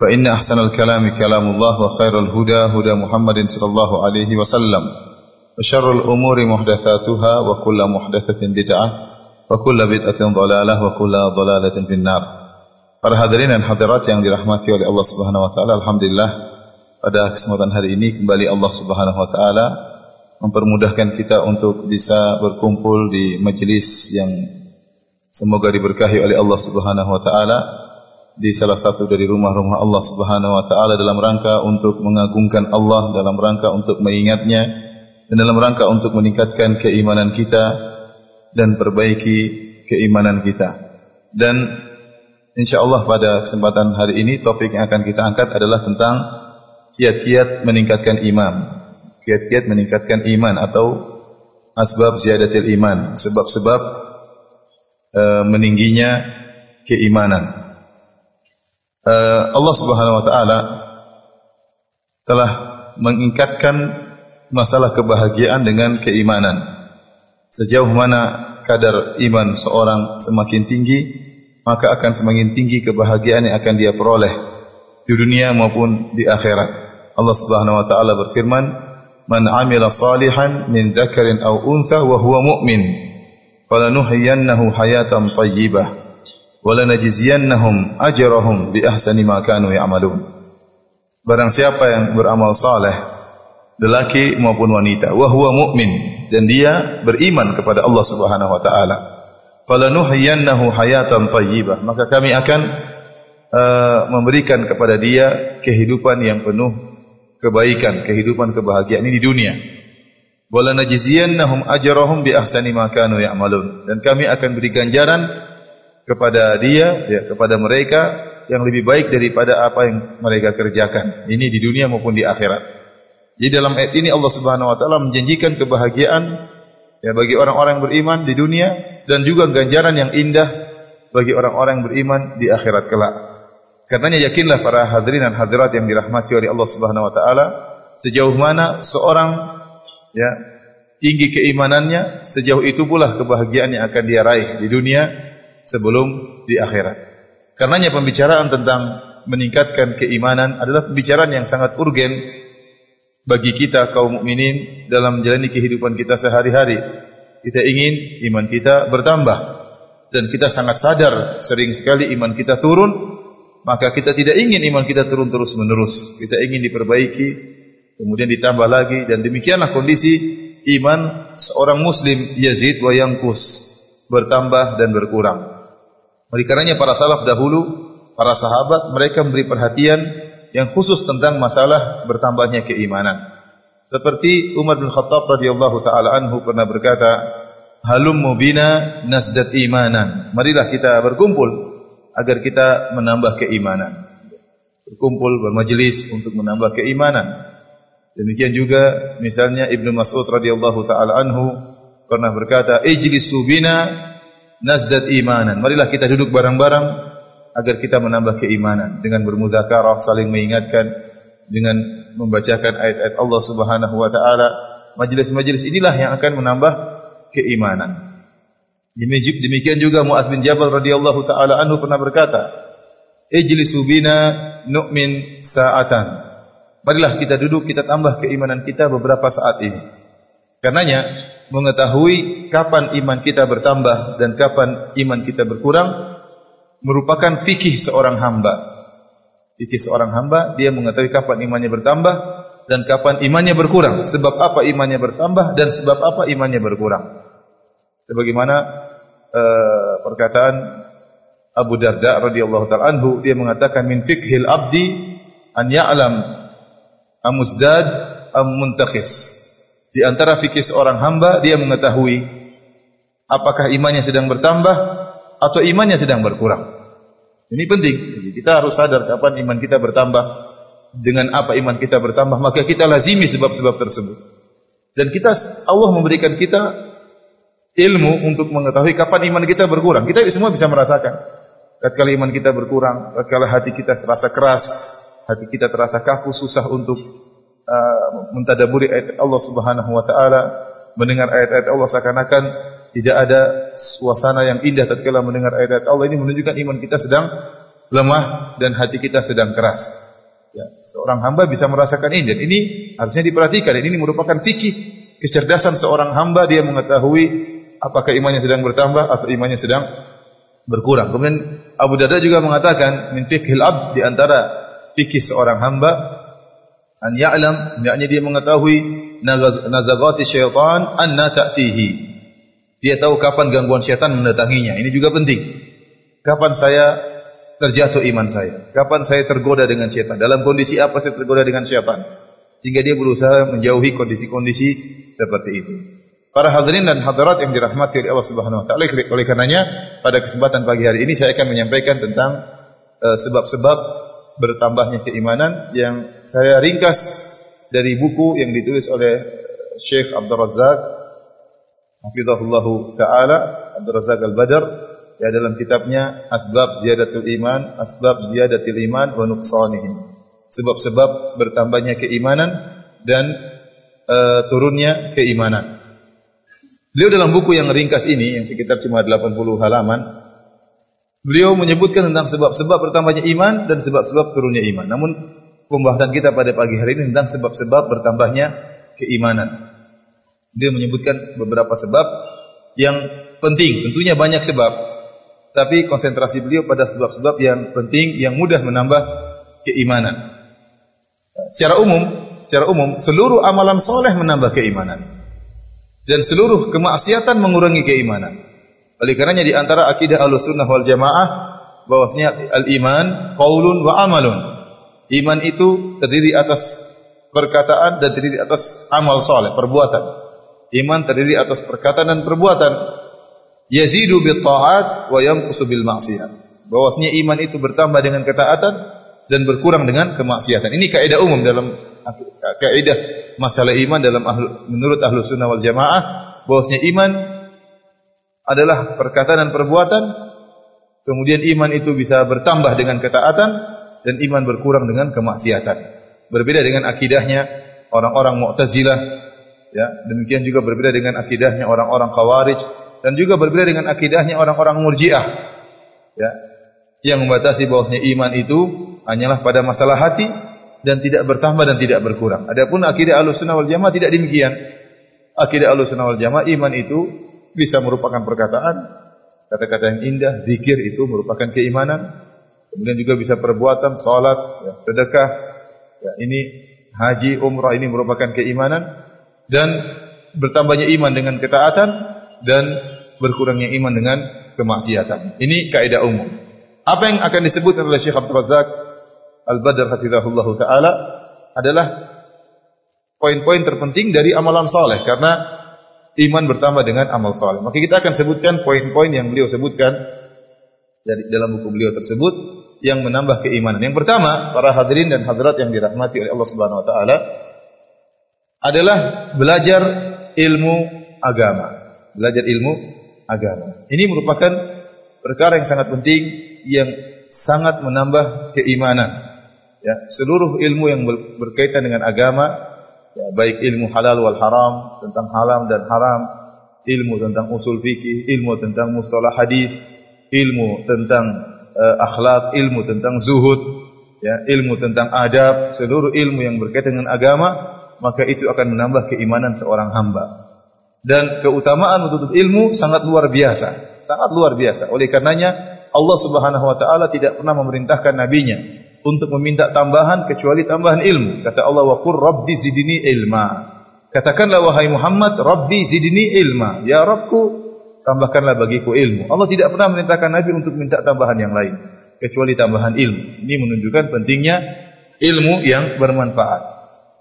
فإن أحسن الكلام كلام الله وخير الهدى هدى محمد صلى الله عليه وسلم وشر الأمور محدثاتها وكل محدثة بدعة وكل بدعة ضلالة وكل ضلالة في النار Para hadirin dan hadirat yang dirahmati oleh Allah Subhanahu wa taala, alhamdulillah pada kesempatan hari ini kembali Allah Subhanahu wa taala mempermudahkan kita untuk bisa berkumpul di majelis yang semoga diberkahi oleh Allah Subhanahu wa taala Di salah satu dari rumah-rumah Allah Subhanahu wa taala dalam rangka untuk mengagungkan Allah, dalam rangka untuk mengingatnya dan dalam rangka untuk meningkatkan keimanan kita dan perbaiki keimanan kita. Dan insyaallah pada kesempatan hari ini topik yang akan kita angkat adalah tentang kiat-kiat meningkatkan iman. Kiat-kiat meningkatkan iman atau asbab ziyadatil iman, sebab-sebab uh, meningginya keimanan. Uh, Allah Subhanahu wa taala telah mengingkatkan masalah kebahagiaan dengan keimanan. Sejauh mana kadar iman seorang semakin tinggi, maka akan semakin tinggi kebahagiaan yang akan dia peroleh di dunia maupun di akhirat. Allah Subhanahu wa taala berfirman, "Man 'amila salihan min dzakarin aw untha wa huwa mu'min, falanuhyiyannahu hayatan thayyibah wa lanajziyannahum ajrahum bi ahsani ma kanu ya'malun." Barang siapa yang beramal saleh, lelaki maupun wanita, wa huwa mu'min dan dia beriman kepada Allah Subhanahu wa taala falanuhyiyannahu hayatan thayyibah maka kami akan uh, memberikan kepada dia kehidupan yang penuh kebaikan kehidupan kebahagiaan ini di dunia. Wala najziyannahum ajrahum bi ahsani ma kanu ya'malun. Dan kami akan beri ganjaran kepada dia ya kepada mereka yang lebih baik daripada apa yang mereka kerjakan ini di dunia maupun di akhirat jadi dalam ayat ini Allah Subhanahu wa taala menjanjikan kebahagiaan ya bagi orang-orang yang beriman di dunia dan juga ganjaran yang indah bagi orang-orang yang beriman di akhirat kelak. Karenanya yakinlah para hadirin dan hadirat yang dirahmati oleh Allah Subhanahu wa taala sejauh mana seorang ya tinggi keimanannya sejauh itu pula kebahagiaan yang akan dia raih di dunia sebelum di akhirat. Karenanya pembicaraan tentang meningkatkan keimanan adalah pembicaraan yang sangat urgen bagi kita kaum mukminin dalam menjalani kehidupan kita sehari-hari. Kita ingin iman kita bertambah dan kita sangat sadar sering sekali iman kita turun, maka kita tidak ingin iman kita turun terus-menerus. Kita ingin diperbaiki, kemudian ditambah lagi dan demikianlah kondisi iman seorang muslim Yazid wa Yangkus bertambah dan berkurang. Oleh karenanya para salaf dahulu, para sahabat mereka memberi perhatian yang khusus tentang masalah bertambahnya keimanan. Seperti Umar bin Khattab radhiyallahu taala anhu pernah berkata, "Halummu bina nasdat imanan." Marilah kita berkumpul agar kita menambah keimanan. Berkumpul bermajelis untuk menambah keimanan. Demikian juga misalnya Ibnu Mas'ud radhiyallahu taala anhu pernah berkata, "Ijlisu bina nasdat imanan." Marilah kita duduk bareng-barang agar kita menambah keimanan dengan bermudzakarah, saling mengingatkan dengan membacakan ayat-ayat Allah Subhanahu wa taala. Majelis-majelis inilah yang akan menambah keimanan. Demikian juga Muaz bin Jabal radhiyallahu taala anhu pernah berkata, "Ijlisu bina nu'min sa'atan." Marilah kita duduk kita tambah keimanan kita beberapa saat ini. Karenanya mengetahui kapan iman kita bertambah dan kapan iman kita berkurang merupakan fikih seorang hamba. Fikih seorang hamba, dia mengetahui kapan imannya bertambah dan kapan imannya berkurang. Sebab apa imannya bertambah dan sebab apa imannya berkurang. Sebagaimana uh, perkataan Abu Darda radhiyallahu taala anhu, dia mengatakan min fikhil abdi an ya'lam amusdad am muntakhis. Di antara fikih seorang hamba dia mengetahui apakah imannya sedang bertambah atau imannya sedang berkurang. Ini penting. Jadi kita harus sadar kapan iman kita bertambah dengan apa iman kita bertambah, maka kita lazimi sebab-sebab tersebut. Dan kita Allah memberikan kita ilmu untuk mengetahui kapan iman kita berkurang. Kita semua bisa merasakan. Ketika iman kita berkurang, ketika hati kita terasa keras, hati kita terasa kaku, susah untuk uh, mentadaburi ayat Allah Subhanahu wa taala, mendengar ayat-ayat Allah seakan-akan tidak ada suasana yang indah tatkala mendengar ayat-ayat Allah ini menunjukkan iman kita sedang lemah dan hati kita sedang keras. Ya, seorang hamba bisa merasakan ini dan ini harusnya diperhatikan. Ini merupakan fikih kecerdasan seorang hamba dia mengetahui apakah imannya sedang bertambah atau imannya sedang berkurang. Kemudian Abu Darda juga mengatakan min fikhil abd di antara fikih seorang hamba an ya'lam yakni dia mengetahui nazagati syaitan anna ta'tihi. Dia tahu kapan gangguan syaitan mendatanginya. Ini juga penting. Kapan saya terjatuh iman saya? Kapan saya tergoda dengan syaitan? Dalam kondisi apa saya tergoda dengan syaitan? Sehingga dia berusaha menjauhi kondisi-kondisi seperti itu. Para hadirin dan hadirat yang dirahmati oleh Allah Subhanahu wa taala, oleh karenanya pada kesempatan pagi hari ini saya akan menyampaikan tentang eh, sebab-sebab uh, bertambahnya keimanan yang saya ringkas dari buku yang ditulis oleh Syekh Abdul Razak Hafizahullah taala Abdul Razak Al-Badr ya dalam kitabnya Asbab Ziyadatul Iman, Asbab Ziyadatul Iman wa Nuqsanihi. Sebab-sebab bertambahnya keimanan dan uh, turunnya keimanan. Beliau dalam buku yang ringkas ini yang sekitar cuma 80 halaman, beliau menyebutkan tentang sebab-sebab bertambahnya iman dan sebab-sebab turunnya iman. Namun pembahasan kita pada pagi hari ini tentang sebab-sebab bertambahnya keimanan. Dia menyebutkan beberapa sebab yang penting, tentunya banyak sebab. Tapi konsentrasi beliau pada sebab-sebab yang penting yang mudah menambah keimanan. Secara umum, secara umum seluruh amalan soleh menambah keimanan dan seluruh kemaksiatan mengurangi keimanan. Oleh karenanya di antara akidah Ahlussunnah wal Jamaah bahwasanya al-iman qaulun wa amalun. Iman itu terdiri atas perkataan dan terdiri atas amal soleh, perbuatan. Iman terdiri atas perkataan dan perbuatan yazidu bil taat wa yanqusu bil maksiat. Bahwasanya iman itu bertambah dengan ketaatan dan berkurang dengan kemaksiatan. Ini kaidah umum dalam kaidah masalah iman dalam ahlu, menurut ahlu sunnah wal jamaah bahwasanya iman adalah perkataan dan perbuatan kemudian iman itu bisa bertambah dengan ketaatan dan iman berkurang dengan kemaksiatan berbeda dengan akidahnya orang-orang Mu'tazilah ya demikian juga berbeda dengan akidahnya orang-orang Khawarij dan juga berbeda dengan akidahnya orang-orang Murji'ah. Ya. Yang membatasi bahwasanya iman itu hanyalah pada masalah hati dan tidak bertambah dan tidak berkurang. Adapun akidah Ahlussunnah wal Jamaah tidak demikian. Akidah Ahlussunnah wal Jamaah iman itu bisa merupakan perkataan, kata-kata yang indah, zikir itu merupakan keimanan. Kemudian juga bisa perbuatan, salat, ya, sedekah. Ya, ini haji, umrah ini merupakan keimanan dan bertambahnya iman dengan ketaatan dan berkurangnya iman dengan kemaksiatan. Ini kaidah umum. Apa yang akan disebut oleh Syekh Abdul Razak Al-Badr hafizahullah taala adalah poin-poin terpenting dari amalan soleh karena iman bertambah dengan amal soleh. Maka kita akan sebutkan poin-poin yang beliau sebutkan dari dalam buku beliau tersebut yang menambah keimanan. Yang pertama, para hadirin dan hadirat yang dirahmati oleh Allah Subhanahu wa taala adalah belajar ilmu agama belajar ilmu agama. Ini merupakan perkara yang sangat penting yang sangat menambah keimanan. Ya, seluruh ilmu yang berkaitan dengan agama, ya, baik ilmu halal wal haram, tentang haram dan haram, ilmu tentang usul fikih, ilmu tentang mustalah hadis, ilmu tentang uh, akhlak, ilmu tentang zuhud, ya, ilmu tentang adab, seluruh ilmu yang berkaitan dengan agama, maka itu akan menambah keimanan seorang hamba dan keutamaan menuntut ilmu sangat luar biasa, sangat luar biasa. Oleh karenanya Allah Subhanahu wa taala tidak pernah memerintahkan nabinya untuk meminta tambahan kecuali tambahan ilmu. Kata Allah wa qur rabbi zidni ilma. Katakanlah wahai Muhammad, Rabbi zidni ilma. Ya Rabbku, tambahkanlah bagiku ilmu. Allah tidak pernah memerintahkan Nabi untuk minta tambahan yang lain kecuali tambahan ilmu. Ini menunjukkan pentingnya ilmu yang bermanfaat.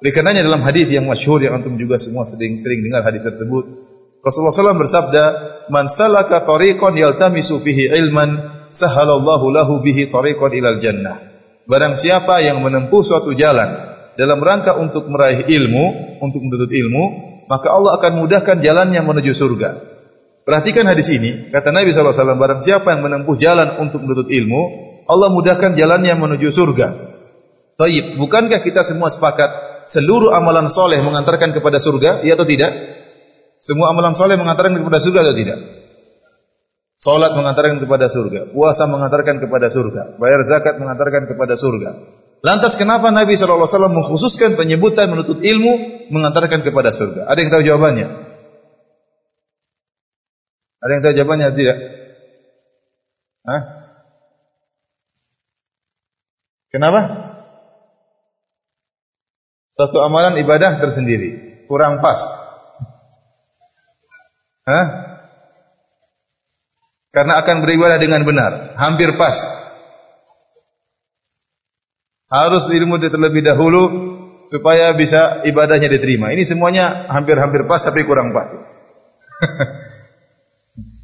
Oleh karenanya dalam hadis yang masyhur yang antum juga semua sering-sering dengar hadis tersebut, Rasulullah SAW bersabda, "Man salaka tariqan yaltamisu fihi ilman, sahalallahu lahu bihi tariqan ilal jannah." Barang siapa yang menempuh suatu jalan dalam rangka untuk meraih ilmu, untuk menuntut ilmu, maka Allah akan mudahkan jalannya menuju surga. Perhatikan hadis ini, kata Nabi SAW, barang siapa yang menempuh jalan untuk menuntut ilmu, Allah mudahkan jalannya menuju surga. Taib, bukankah kita semua sepakat seluruh amalan soleh mengantarkan kepada surga, iya atau tidak? Semua amalan soleh mengantarkan kepada surga atau tidak? Salat mengantarkan kepada surga, puasa mengantarkan kepada surga, bayar zakat mengantarkan kepada surga. Lantas kenapa Nabi SAW mengkhususkan penyebutan menuntut ilmu mengantarkan kepada surga? Ada yang tahu jawabannya? Ada yang tahu jawabannya tidak? Hah? Kenapa? Satu amalan ibadah tersendiri, kurang pas. Hah? Karena akan beribadah dengan benar. Hampir pas. Harus ilmu terlebih dahulu supaya bisa ibadahnya diterima. Ini semuanya hampir-hampir pas tapi kurang pas.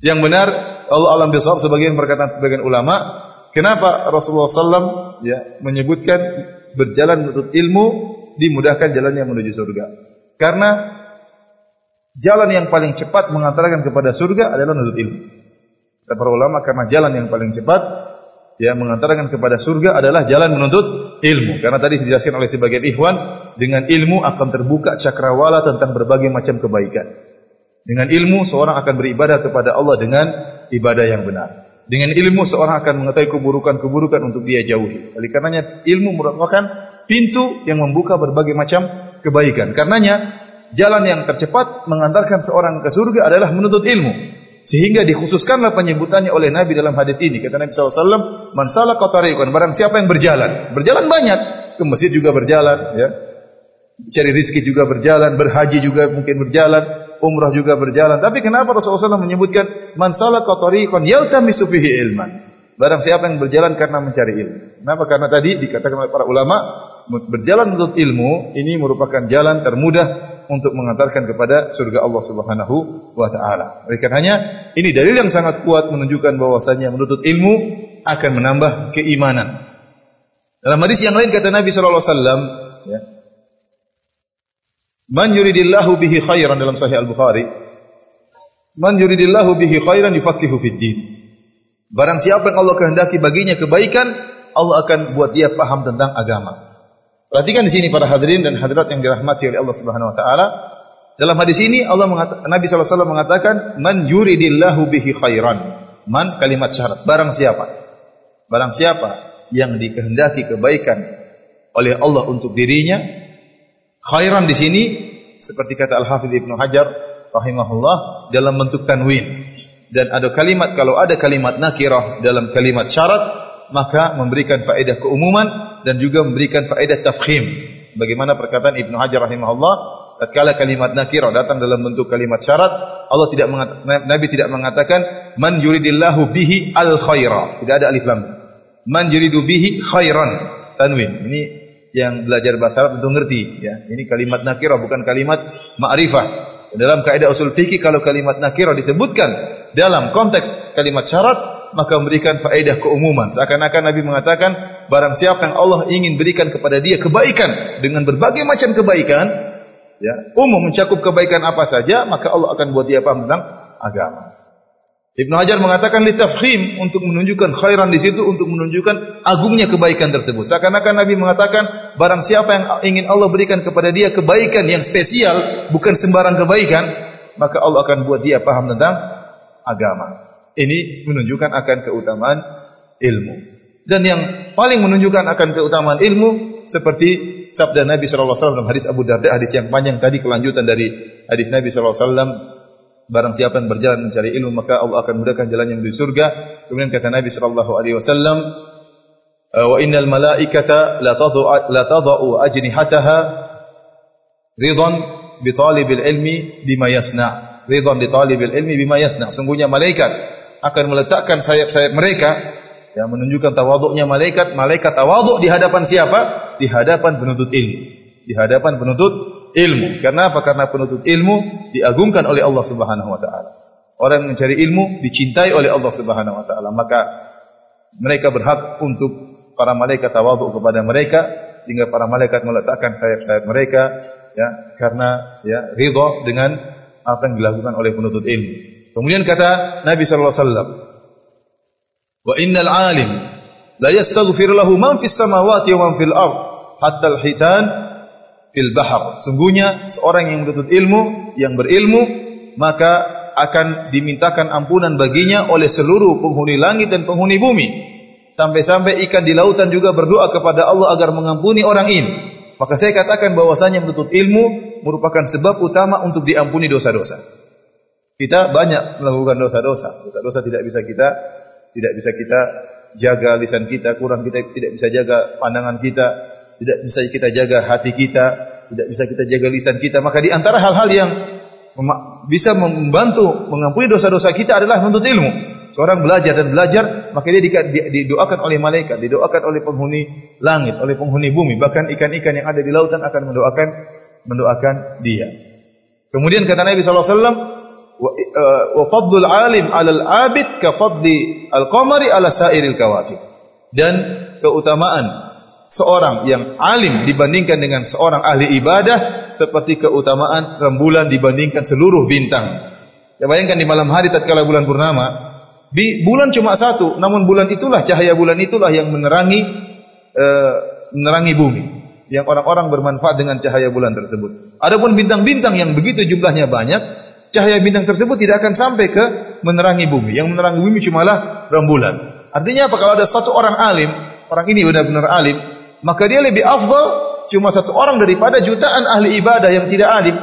Yang benar Allah alam bisawab sebagian perkataan sebagian ulama, kenapa Rasulullah SAW ya menyebutkan berjalan menuntut ilmu dimudahkan jalannya menuju surga. Karena jalan yang paling cepat mengantarkan kepada surga adalah menuntut ilmu. Kata para ulama karena jalan yang paling cepat ya mengantarkan kepada surga adalah jalan menuntut ilmu. Karena tadi dijelaskan oleh sebagian ikhwan, dengan ilmu akan terbuka cakrawala tentang berbagai macam kebaikan. Dengan ilmu seorang akan beribadah kepada Allah dengan ibadah yang benar. Dengan ilmu seorang akan mengetahui keburukan-keburukan untuk dia jauhi. Oleh karenanya ilmu merupakan pintu yang membuka berbagai macam kebaikan. Karenanya jalan yang tercepat mengantarkan seorang ke surga adalah menuntut ilmu. Sehingga dikhususkanlah penyebutannya oleh Nabi dalam hadis ini. Kata Nabi SAW, Man salaka tariqan, barang siapa yang berjalan. Berjalan banyak. Ke masjid juga berjalan. ya Cari rizki juga berjalan. Berhaji juga mungkin berjalan. Umrah juga berjalan. Tapi kenapa Rasulullah SAW menyebutkan, Man salaka tariqan, yaltamisu fihi ilman. Barang siapa yang berjalan karena mencari ilmu. Kenapa? Karena tadi dikatakan oleh para ulama, berjalan untuk ilmu, ini merupakan jalan termudah untuk mengantarkan kepada surga Allah Subhanahu wa taala. Oleh karenanya, ini dalil yang sangat kuat menunjukkan bahwasanya menuntut ilmu akan menambah keimanan. Dalam hadis yang lain kata Nabi sallallahu alaihi wasallam, ya. Man yuridillahu bihi khairan dalam sahih Al-Bukhari. Man yuridillahu bihi khairan yufaqihu fid din. Barang siapa yang Allah kehendaki baginya kebaikan, Allah akan buat dia paham tentang agama. Perhatikan di sini para hadirin dan hadirat yang dirahmati oleh Allah Subhanahu wa taala. Dalam hadis ini Allah mengatakan, Nabi SAW mengatakan, "Man yuridillahu bihi khairan." Man kalimat syarat, barang siapa? Barang siapa yang dikehendaki kebaikan oleh Allah untuk dirinya, khairan di sini seperti kata Al-Hafidz Ibnu Hajar rahimahullah dalam bentuk tanwin. Dan ada kalimat kalau ada kalimat nakirah dalam kalimat syarat maka memberikan faedah keumuman dan juga memberikan faedah tafkhim. Bagaimana perkataan Ibnu Hajar rahimahullah, tatkala kalimat nakirah datang dalam bentuk kalimat syarat, Allah tidak Nabi tidak mengatakan man yuridillahu bihi al khaira. Tidak ada alif lam. Man yuridu bihi khairan. Tanwin. Ini yang belajar bahasa Arab tentu ngerti ya. Ini kalimat nakirah bukan kalimat ma'rifah. Dalam kaidah usul fikih kalau kalimat nakirah disebutkan dalam konteks kalimat syarat maka memberikan faedah keumuman. Seakan-akan Nabi mengatakan, barang siapa yang Allah ingin berikan kepada dia kebaikan dengan berbagai macam kebaikan, ya, umum mencakup kebaikan apa saja, maka Allah akan buat dia paham tentang agama. Ibnu Hajar mengatakan litafkhim untuk menunjukkan khairan di situ untuk menunjukkan agungnya kebaikan tersebut. Seakan-akan Nabi mengatakan barang siapa yang ingin Allah berikan kepada dia kebaikan yang spesial, bukan sembarang kebaikan, maka Allah akan buat dia paham tentang agama. Ini menunjukkan akan keutamaan ilmu. Dan yang paling menunjukkan akan keutamaan ilmu seperti sabda Nabi sallallahu alaihi wasallam hadis Abu Darda hadis yang panjang tadi kelanjutan dari hadis Nabi sallallahu alaihi wasallam barang siapa yang berjalan mencari ilmu maka Allah akan mudahkan jalannya menuju surga. Kemudian kata Nabi sallallahu alaihi wasallam wa innal malaikata la tadhu la tadhu ajnihataha ridan bi talibil ilmi bima yasna. Ridan bi talibil ilmi bima yasna. Sungguhnya malaikat akan meletakkan sayap-sayap mereka yang menunjukkan tawaduknya malaikat. Malaikat tawaduk di hadapan siapa? Di hadapan penuntut ilmu. Di hadapan penuntut ilmu. Karena apa? Karena penuntut ilmu diagungkan oleh Allah Subhanahu wa taala. Orang yang mencari ilmu dicintai oleh Allah Subhanahu wa taala. Maka mereka berhak untuk para malaikat tawadhu kepada mereka sehingga para malaikat meletakkan sayap-sayap mereka ya karena ya ridha dengan apa yang dilakukan oleh penuntut ilmu. Kemudian kata Nabi sallallahu alaihi wasallam, "Wa innal alim la yastaghfir lahu man fis samawati wa man fil ard hatta al-hitan fil bahr." Sungguhnya seorang yang menuntut ilmu, yang berilmu, maka akan dimintakan ampunan baginya oleh seluruh penghuni langit dan penghuni bumi. Sampai-sampai ikan di lautan juga berdoa kepada Allah agar mengampuni orang ini. Maka saya katakan bahwasanya menuntut ilmu merupakan sebab utama untuk diampuni dosa-dosa. Kita banyak melakukan dosa-dosa. Dosa-dosa tidak bisa kita tidak bisa kita jaga lisan kita, kurang kita tidak bisa jaga pandangan kita, tidak bisa kita jaga hati kita, tidak bisa kita jaga lisan kita. Maka di antara hal-hal yang bisa membantu mengampuni dosa-dosa kita adalah menuntut ilmu. Seorang belajar dan belajar, maka dia didoakan oleh malaikat, didoakan oleh penghuni langit, oleh penghuni bumi, bahkan ikan-ikan yang ada di lautan akan mendoakan mendoakan dia. Kemudian kata Nabi sallallahu alaihi wasallam, wa fadlul alim 'alal 'abid ka fadli al-qamari 'ala sa'iril kawakib. Dan keutamaan seorang yang alim dibandingkan dengan seorang ahli ibadah seperti keutamaan rembulan dibandingkan seluruh bintang. Ya bayangkan di malam hari tatkala bulan purnama, bulan cuma satu, namun bulan itulah cahaya bulan itulah yang menerangi uh, menerangi bumi. Yang orang-orang bermanfaat dengan cahaya bulan tersebut. Adapun bintang-bintang yang begitu jumlahnya banyak, cahaya bintang tersebut tidak akan sampai ke menerangi bumi. Yang menerangi bumi cumalah rembulan. Artinya apa? Kalau ada satu orang alim, orang ini benar-benar alim, maka dia lebih afdal cuma satu orang daripada jutaan ahli ibadah yang tidak alim.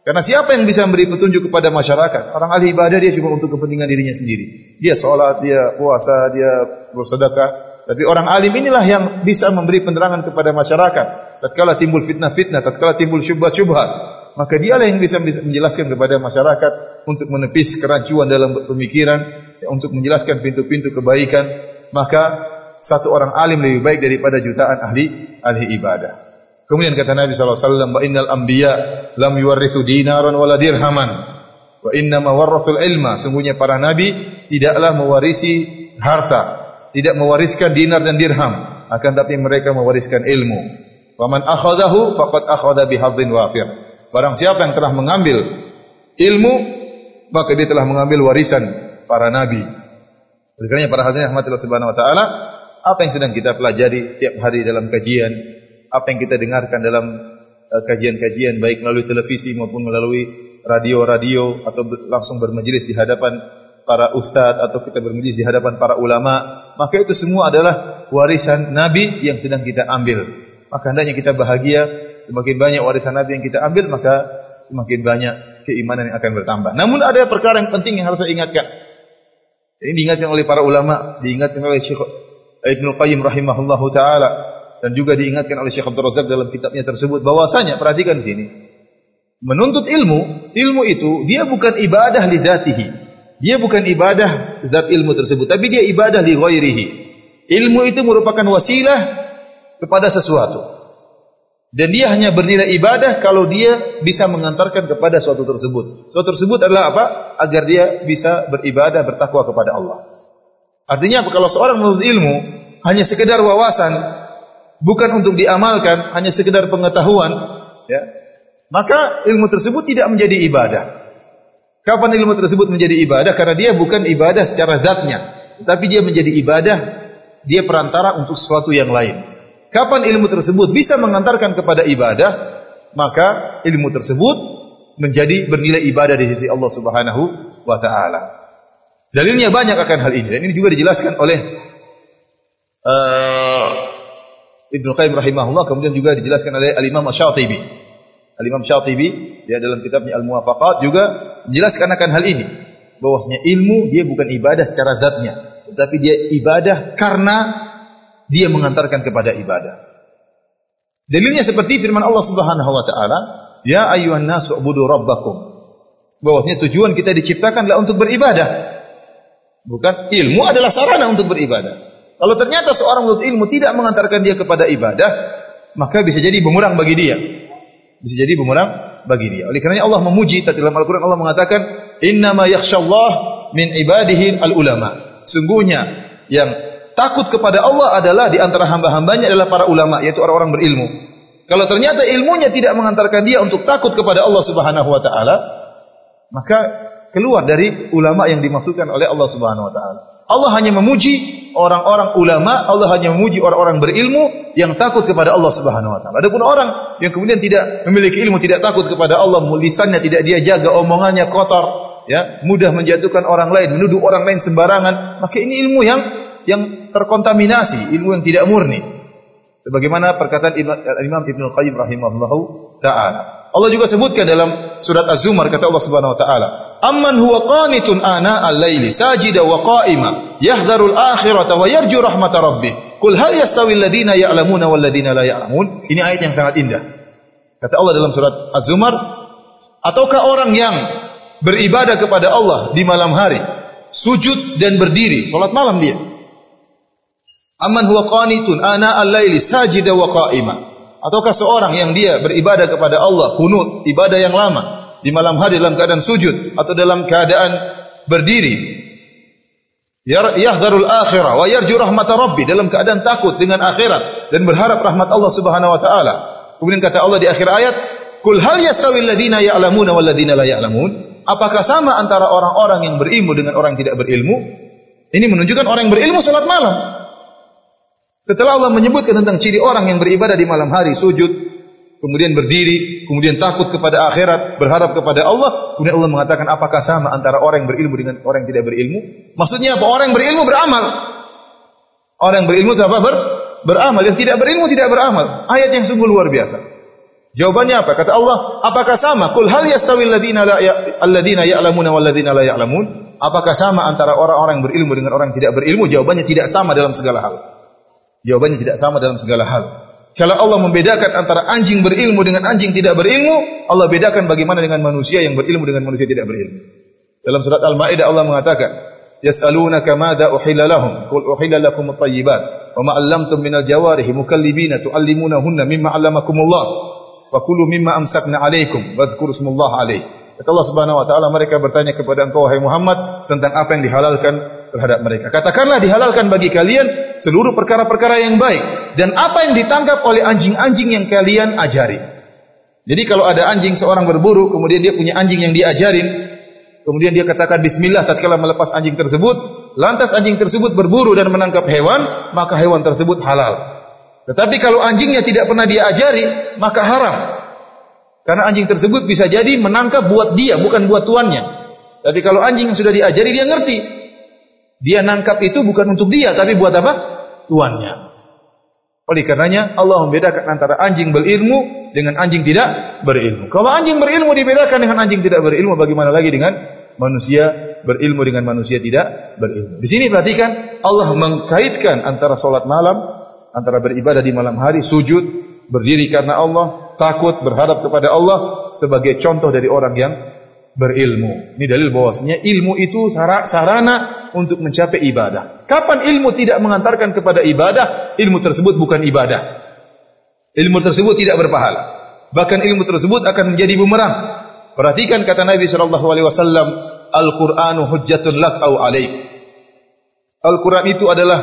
Karena siapa yang bisa memberi petunjuk kepada masyarakat? Orang ahli ibadah dia cuma untuk kepentingan dirinya sendiri. Dia sholat, dia puasa, dia bersedekah. Tapi orang alim inilah yang bisa memberi penerangan kepada masyarakat. Tatkala timbul fitnah-fitnah, tatkala timbul syubhat-syubhat, maka dialah yang bisa menjelaskan kepada masyarakat untuk menepis kerancuan dalam pemikiran, ya, untuk menjelaskan pintu-pintu kebaikan. Maka satu orang alim lebih baik daripada jutaan ahli ahli ibadah. Kemudian kata Nabi SAW, Wa innal anbiya lam yuwarrithu dinaran wala dirhaman. Wa inna mawarrathul ilma. Sungguhnya para nabi tidaklah mewarisi harta. Tidak mewariskan dinar dan dirham. Akan tapi mereka mewariskan ilmu. Wa man akhadahu faqad akhadha bihadzin wafir. Barang siapa yang telah mengambil ilmu, maka dia telah mengambil warisan para nabi. Oleh karena para hadirin rahmatillah subhanahu wa taala, apa yang sedang kita pelajari setiap hari dalam kajian, apa yang kita dengarkan dalam uh, kajian-kajian baik melalui televisi maupun melalui radio-radio atau langsung bermajelis di hadapan para ustadz atau kita bermajelis di hadapan para ulama, maka itu semua adalah warisan Nabi yang sedang kita ambil. Maka hendaknya kita bahagia, semakin banyak warisan Nabi yang kita ambil, maka semakin banyak keimanan yang akan bertambah. Namun ada perkara yang penting yang harus saya ingatkan. Ini diingatkan oleh para ulama, diingatkan oleh Syekh Ibnu Qayyim rahimahullahu taala dan juga diingatkan oleh Syekh Abdul Razak dalam kitabnya tersebut bahwasanya perhatikan di sini menuntut ilmu ilmu itu dia bukan ibadah li dzatihi dia bukan ibadah zat ilmu tersebut tapi dia ibadah li ghairihi ilmu itu merupakan wasilah kepada sesuatu dan dia hanya bernilai ibadah kalau dia bisa mengantarkan kepada suatu tersebut suatu tersebut adalah apa agar dia bisa beribadah bertakwa kepada Allah Artinya apa? Kalau seorang menuntut ilmu hanya sekedar wawasan, bukan untuk diamalkan, hanya sekedar pengetahuan, ya, maka ilmu tersebut tidak menjadi ibadah. Kapan ilmu tersebut menjadi ibadah? Karena dia bukan ibadah secara zatnya, tapi dia menjadi ibadah, dia perantara untuk sesuatu yang lain. Kapan ilmu tersebut bisa mengantarkan kepada ibadah, maka ilmu tersebut menjadi bernilai ibadah di sisi Allah Subhanahu wa taala. Dalilnya banyak akan hal ini dan ini juga dijelaskan oleh uh, Ibnu Qayyim rahimahullah kemudian juga dijelaskan oleh Al-Imam Syatibi. Al-Imam Syatibi ya dalam kitabnya Al-Muwafaqat juga menjelaskan akan hal ini bahwasanya ilmu dia bukan ibadah secara zatnya tetapi dia ibadah karena dia mengantarkan kepada ibadah. Dalilnya seperti firman Allah Subhanahu wa taala, "Ya ayyuhan nasu ubudu rabbakum." Bahwasanya tujuan kita diciptakan adalah untuk beribadah. Bukan ilmu adalah sarana untuk beribadah. Kalau ternyata seorang menuntut ilmu tidak mengantarkan dia kepada ibadah, maka bisa jadi bumerang bagi dia. Bisa jadi bumerang bagi dia. Oleh karena Allah memuji dalam Al-Qur'an Allah mengatakan, "Innama yakhsyallah min ibadihi al-ulama." Sungguhnya yang takut kepada Allah adalah di antara hamba-hambanya adalah para ulama yaitu orang-orang berilmu. Kalau ternyata ilmunya tidak mengantarkan dia untuk takut kepada Allah Subhanahu wa taala, maka keluar dari ulama yang dimaksudkan oleh Allah Subhanahu wa taala. Allah hanya memuji orang-orang ulama, Allah hanya memuji orang-orang berilmu yang takut kepada Allah Subhanahu wa taala. Adapun orang yang kemudian tidak memiliki ilmu, tidak takut kepada Allah, lisannya tidak dia jaga, omongannya kotor, ya, mudah menjatuhkan orang lain, menuduh orang lain sembarangan, maka ini ilmu yang yang terkontaminasi, ilmu yang tidak murni. Sebagaimana perkataan Imam Ibnu Qayyim rahimahullahu taala. Allah juga sebutkan dalam surat Az-Zumar kata Allah Subhanahu wa taala, "Amman huwa qanitun ana al-laili sajida wa qa'ima yahdharu al-akhirata wa yarju rahmat rabbih." Qul hal yastawi alladziina ya'lamuna wal ladziina la ya'lamun? Ini ayat yang sangat indah. Kata Allah dalam surat Az-Zumar, ataukah orang yang beribadah kepada Allah di malam hari, sujud dan berdiri, salat malam dia, Aman huwa qanitun ana al-laili sajida wa qa'ima. Ataukah seorang yang dia beribadah kepada Allah, kunut, ibadah yang lama, di malam hari dalam keadaan sujud atau dalam keadaan berdiri. Yahdharul akhirah wa yarju rahmat rabbi dalam keadaan takut dengan akhirat dan berharap rahmat Allah Subhanahu wa taala. Kemudian kata Allah di akhir ayat, "Kul hal yastawi alladziina ya'lamuna wal la ya'lamun?" Apakah sama antara orang-orang yang berilmu dengan orang yang tidak berilmu? Ini menunjukkan orang yang berilmu salat malam. Setelah Allah menyebutkan tentang ciri orang yang beribadah di malam hari, sujud, kemudian berdiri, kemudian takut kepada akhirat, berharap kepada Allah, kemudian Allah mengatakan apakah sama antara orang yang berilmu dengan orang yang tidak berilmu? Maksudnya apa? Orang yang berilmu beramal. Orang yang berilmu itu apa? Ber, beramal. Yang tidak berilmu tidak beramal. Ayat yang sungguh luar biasa. Jawabannya apa? Kata Allah, apakah sama? Kul hal yastawi alladziina la ya, ya'lamuna wal ladziina la ya'lamun? Apakah sama antara orang-orang yang berilmu dengan orang yang tidak berilmu? Jawabannya tidak sama dalam segala hal. Jawabannya tidak sama dalam segala hal. Kalau Allah membedakan antara anjing berilmu dengan anjing tidak berilmu, Allah bedakan bagaimana dengan manusia yang berilmu dengan manusia tidak berilmu. Dalam surat Al-Maidah Allah mengatakan, "Yas'alunaka madza uhilla lahum? Qul uhilla lakum at-tayyibat wa ma 'allamtum minal jawarihi mukallibina tu'allimunahunna mimma 'allamakumullah wa kulu mimma amsakna 'alaikum wadhkuru ismallaha 'alaihi." Kata Allah Subhanahu wa taala, mereka bertanya kepada engkau wahai Muhammad tentang apa yang dihalalkan terhadap mereka. Katakanlah dihalalkan bagi kalian seluruh perkara-perkara yang baik dan apa yang ditangkap oleh anjing-anjing yang kalian ajari. Jadi kalau ada anjing seorang berburu, kemudian dia punya anjing yang diajarin, kemudian dia katakan bismillah tatkala melepas anjing tersebut, lantas anjing tersebut berburu dan menangkap hewan, maka hewan tersebut halal. Tetapi kalau anjingnya tidak pernah diajari, maka haram. Karena anjing tersebut bisa jadi menangkap buat dia, bukan buat tuannya. Tapi kalau anjing yang sudah diajari, dia ngerti. Dia nangkap itu bukan untuk dia, tapi buat apa? Tuannya. Oleh karenanya Allah membedakan antara anjing berilmu dengan anjing tidak berilmu. Kalau anjing berilmu dibedakan dengan anjing tidak berilmu, bagaimana lagi dengan manusia berilmu dengan manusia tidak berilmu? Di sini perhatikan Allah mengkaitkan antara solat malam, antara beribadah di malam hari, sujud, berdiri karena Allah, takut, berharap kepada Allah sebagai contoh dari orang yang berilmu. Ini dalil bahwasanya ilmu itu sarana untuk mencapai ibadah. Kapan ilmu tidak mengantarkan kepada ibadah, ilmu tersebut bukan ibadah. Ilmu tersebut tidak berpahala. Bahkan ilmu tersebut akan menjadi bumerang. Perhatikan kata Nabi sallallahu alaihi wasallam, Al-Qur'anu hujjatun lak au alaik. Al-Qur'an itu adalah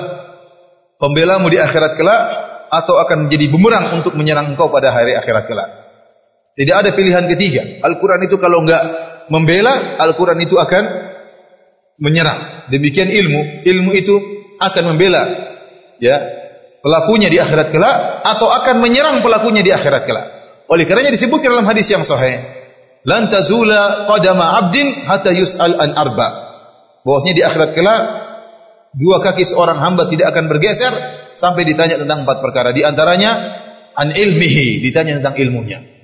pembelamu di akhirat kelak atau akan menjadi bumerang untuk menyerang engkau pada hari akhirat kelak. Tidak ada pilihan ketiga. Al-Quran itu kalau enggak membela, Al-Quran itu akan menyerang. Demikian ilmu, ilmu itu akan membela ya pelakunya di akhirat kelak atau akan menyerang pelakunya di akhirat kelak. Oleh karenanya disebutkan dalam hadis yang sahih, lan tazula qadama 'abdin hatta yus'al an arba. Bahwasanya di akhirat kelak dua kaki seorang hamba tidak akan bergeser sampai ditanya tentang empat perkara. Di antaranya an ilmihi, ditanya tentang ilmunya.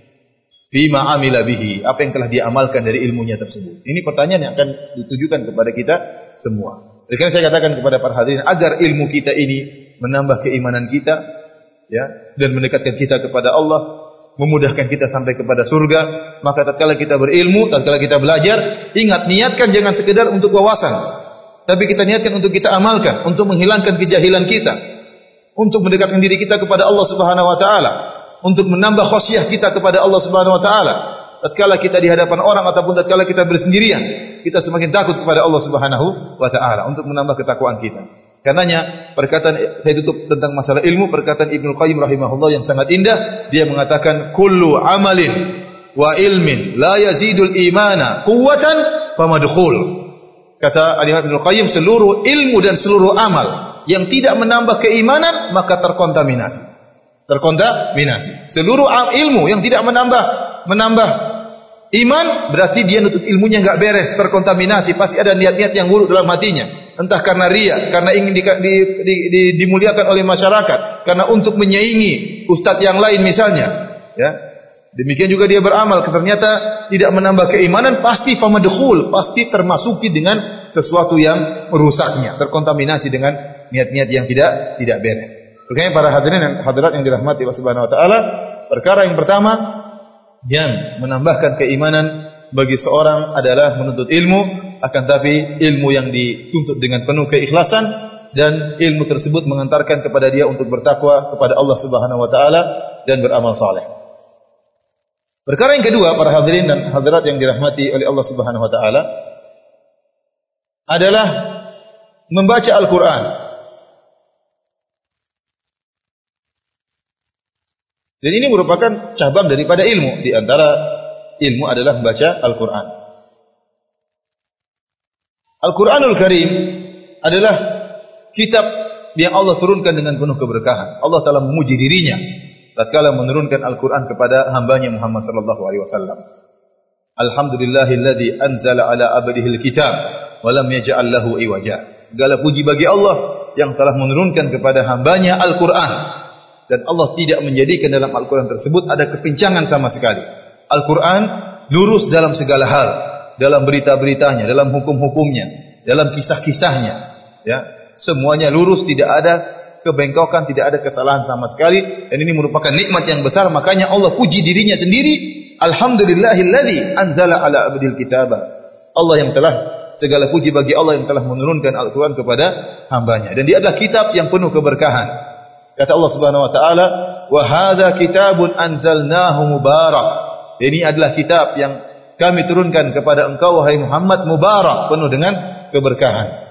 Bima amila bihi, apa yang telah dia amalkan dari ilmunya tersebut. Ini pertanyaan yang akan ditujukan kepada kita semua. Jadi saya katakan kepada para hadirin agar ilmu kita ini menambah keimanan kita ya dan mendekatkan kita kepada Allah, memudahkan kita sampai kepada surga, maka tatkala kita berilmu, tatkala kita belajar, ingat niatkan jangan sekedar untuk wawasan, tapi kita niatkan untuk kita amalkan, untuk menghilangkan kejahilan kita, untuk mendekatkan diri kita kepada Allah Subhanahu wa taala untuk menambah khasyah kita kepada Allah Subhanahu wa taala. Tatkala kita di hadapan orang ataupun tatkala kita bersendirian, kita semakin takut kepada Allah Subhanahu wa taala untuk menambah ketakwaan kita. Karenanya perkataan saya tutup tentang masalah ilmu perkataan Ibnu Qayyim rahimahullah yang sangat indah dia mengatakan kullu amalin wa ilmin la yazidul imana quwwatan famadkhul kata Al-Imam Ibnu Qayyim seluruh ilmu dan seluruh amal yang tidak menambah keimanan maka terkontaminasi terkontaminasi seluruh ilmu yang tidak menambah menambah Iman berarti dia nutup ilmunya enggak beres, terkontaminasi, pasti ada niat-niat yang buruk dalam hatinya. Entah karena ria, karena ingin di, di, di, di, dimuliakan oleh masyarakat, karena untuk menyaingi ustadz yang lain misalnya. Ya, Demikian juga dia beramal, ternyata tidak menambah keimanan, pasti famadkhul, pasti termasuki dengan sesuatu yang merusaknya, terkontaminasi dengan niat-niat yang tidak tidak beres. Makanya para hadirin dan hadirat yang dirahmati Allah Subhanahu wa taala, perkara yang pertama yang menambahkan keimanan bagi seorang adalah menuntut ilmu akan tapi ilmu yang dituntut dengan penuh keikhlasan dan ilmu tersebut mengantarkan kepada dia untuk bertakwa kepada Allah Subhanahu wa taala dan beramal saleh. Perkara yang kedua para hadirin dan hadirat yang dirahmati oleh Allah Subhanahu wa taala adalah membaca Al-Qur'an Dan ini merupakan cabang daripada ilmu. Di antara ilmu adalah membaca Al-Quran. Al-Quranul Karim adalah kitab yang Allah turunkan dengan penuh keberkahan. Allah telah memuji dirinya tatkala menurunkan Al-Quran kepada hambanya Muhammad sallallahu alaihi wasallam. Alhamdulillahilladzi anzala ala abdihi kitab wa lam yaj'al lahu iwaja. Segala puji bagi Allah yang telah menurunkan kepada hambanya Al-Quran dan Allah tidak menjadikan dalam Al-Quran tersebut ada kepincangan sama sekali. Al-Quran lurus dalam segala hal, dalam berita-beritanya, dalam hukum-hukumnya, dalam kisah-kisahnya. Ya, semuanya lurus, tidak ada kebengkokan, tidak ada kesalahan sama sekali. Dan ini merupakan nikmat yang besar. Makanya Allah puji dirinya sendiri. Alhamdulillahilladzi anzala ala abdil kitabah. Allah yang telah segala puji bagi Allah yang telah menurunkan Al-Quran kepada hambanya. Dan dia adalah kitab yang penuh keberkahan. Kata Allah Subhanahu wa taala, "Wa hadza kitabun anzalnahu mubarak." Ini adalah kitab yang kami turunkan kepada engkau wahai Muhammad mubarak, penuh dengan keberkahan.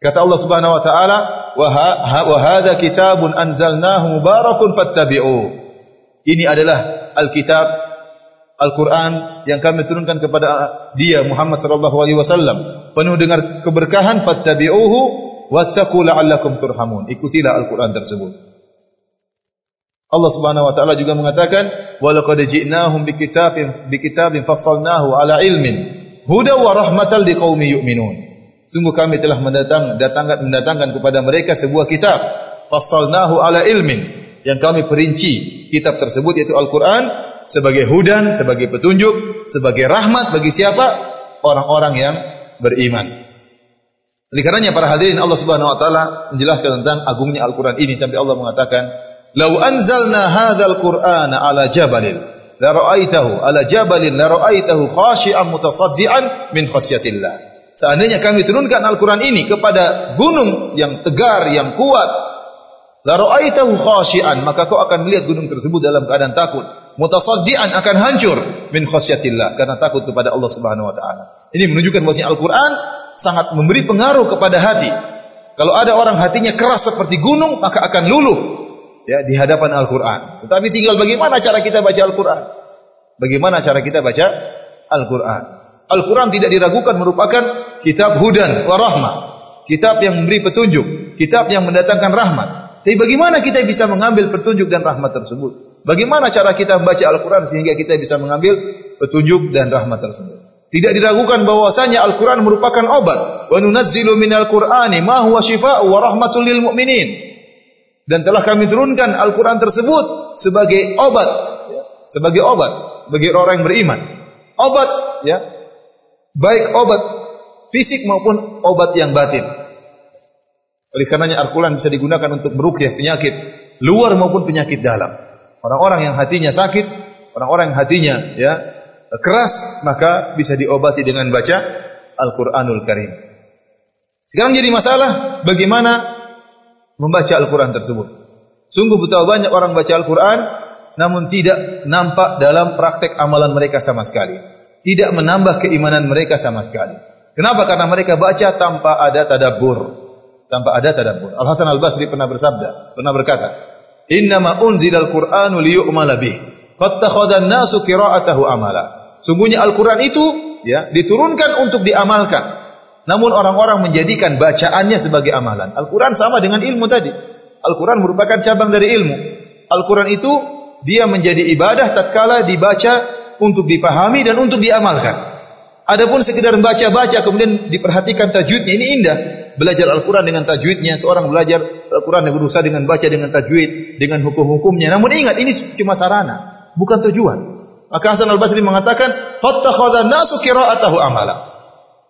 Kata Allah Subhanahu wa taala, "Wa hadza kitabun anzalnahu mubarakun fattabi'u." Ini adalah Alkitab Al-Quran yang kami turunkan kepada dia Muhammad sallallahu alaihi wasallam penuh dengan keberkahan fattabi'uhu wattaqu la'allakum turhamun. Ikutilah Al-Qur'an tersebut. Allah Subhanahu wa taala juga mengatakan, "Wa laqad ji'nahum bikitabin bikitabin fassalnahu ala ilmin huda wa rahmatan liqaumin yu'minun." Sungguh kami telah mendatang datangkan mendatangkan kepada mereka sebuah kitab fassalnahu ala ilmin yang kami perinci kitab tersebut yaitu Al-Qur'an sebagai hudan, sebagai petunjuk, sebagai rahmat bagi siapa? Orang-orang yang beriman. Oleh karenanya para hadirin Allah Subhanahu wa taala menjelaskan tentang agungnya Al-Qur'an ini sampai Allah mengatakan, "Lau anzalna hadzal Qur'ana ala jabalin la ra'aitahu ala jabalin la ra'aitahu khashi'an mutasaddian min khasyatillah." Seandainya kami turunkan Al-Qur'an ini kepada gunung yang tegar, yang kuat, la ra'aitahu khashi'an, maka kau akan melihat gunung tersebut dalam keadaan takut. Mutasaddian akan hancur min khasyatillah karena takut kepada Allah Subhanahu wa taala. Ini menunjukkan bahwa Al-Qur'an sangat memberi pengaruh kepada hati. Kalau ada orang hatinya keras seperti gunung, maka akan luluh ya di hadapan Al-Qur'an. Tetapi tinggal bagaimana cara kita baca Al-Qur'an? Bagaimana cara kita baca Al-Qur'an? Al-Qur'an tidak diragukan merupakan kitab hudan wa rahmah. Kitab yang memberi petunjuk, kitab yang mendatangkan rahmat. Tapi bagaimana kita bisa mengambil petunjuk dan rahmat tersebut? Bagaimana cara kita membaca Al-Quran sehingga kita bisa mengambil petunjuk dan rahmat tersebut? Tidak diragukan bahwasanya Al-Quran merupakan obat. Wa nunazzilu minal Qur'ani ma huwa shifaa'u wa rahmatul lil mu'minin. Dan telah kami turunkan Al-Quran tersebut sebagai obat, ya, sebagai obat bagi orang yang beriman. Obat, ya, baik obat fisik maupun obat yang batin. Oleh karenanya Al-Quran bisa digunakan untuk merukyah penyakit luar maupun penyakit dalam. Orang-orang yang hatinya sakit, orang-orang yang hatinya ya keras maka bisa diobati dengan baca Al-Qur'anul Karim. Sekarang jadi masalah bagaimana membaca Al-Qur'an tersebut. Sungguh betapa banyak orang baca Al-Qur'an namun tidak nampak dalam praktek amalan mereka sama sekali. Tidak menambah keimanan mereka sama sekali. Kenapa? Karena mereka baca tanpa ada tadabbur. tanpa ada tadabbur. Al Hasan Al Basri pernah bersabda, pernah berkata, "Innama unzilal Qur'anu liyu'mala bih, fattakhadha an-nasu qira'atahu amala." Sungguhnya Al-Qur'an itu ya diturunkan untuk diamalkan. Namun orang-orang menjadikan bacaannya sebagai amalan. Al-Qur'an sama dengan ilmu tadi. Al-Qur'an merupakan cabang dari ilmu. Al-Qur'an itu dia menjadi ibadah tatkala dibaca untuk dipahami dan untuk diamalkan. Adapun sekedar baca-baca kemudian diperhatikan tajwidnya ini indah. Belajar Al-Qur'an dengan tajwidnya, seorang belajar Al-Qur'an dan berusaha dengan baca dengan tajwid, dengan hukum-hukumnya. Namun ingat ini cuma sarana, bukan tujuan. Maka Hasan Al-Basri mengatakan, "Fattakhadha nasu qira'atahu amala."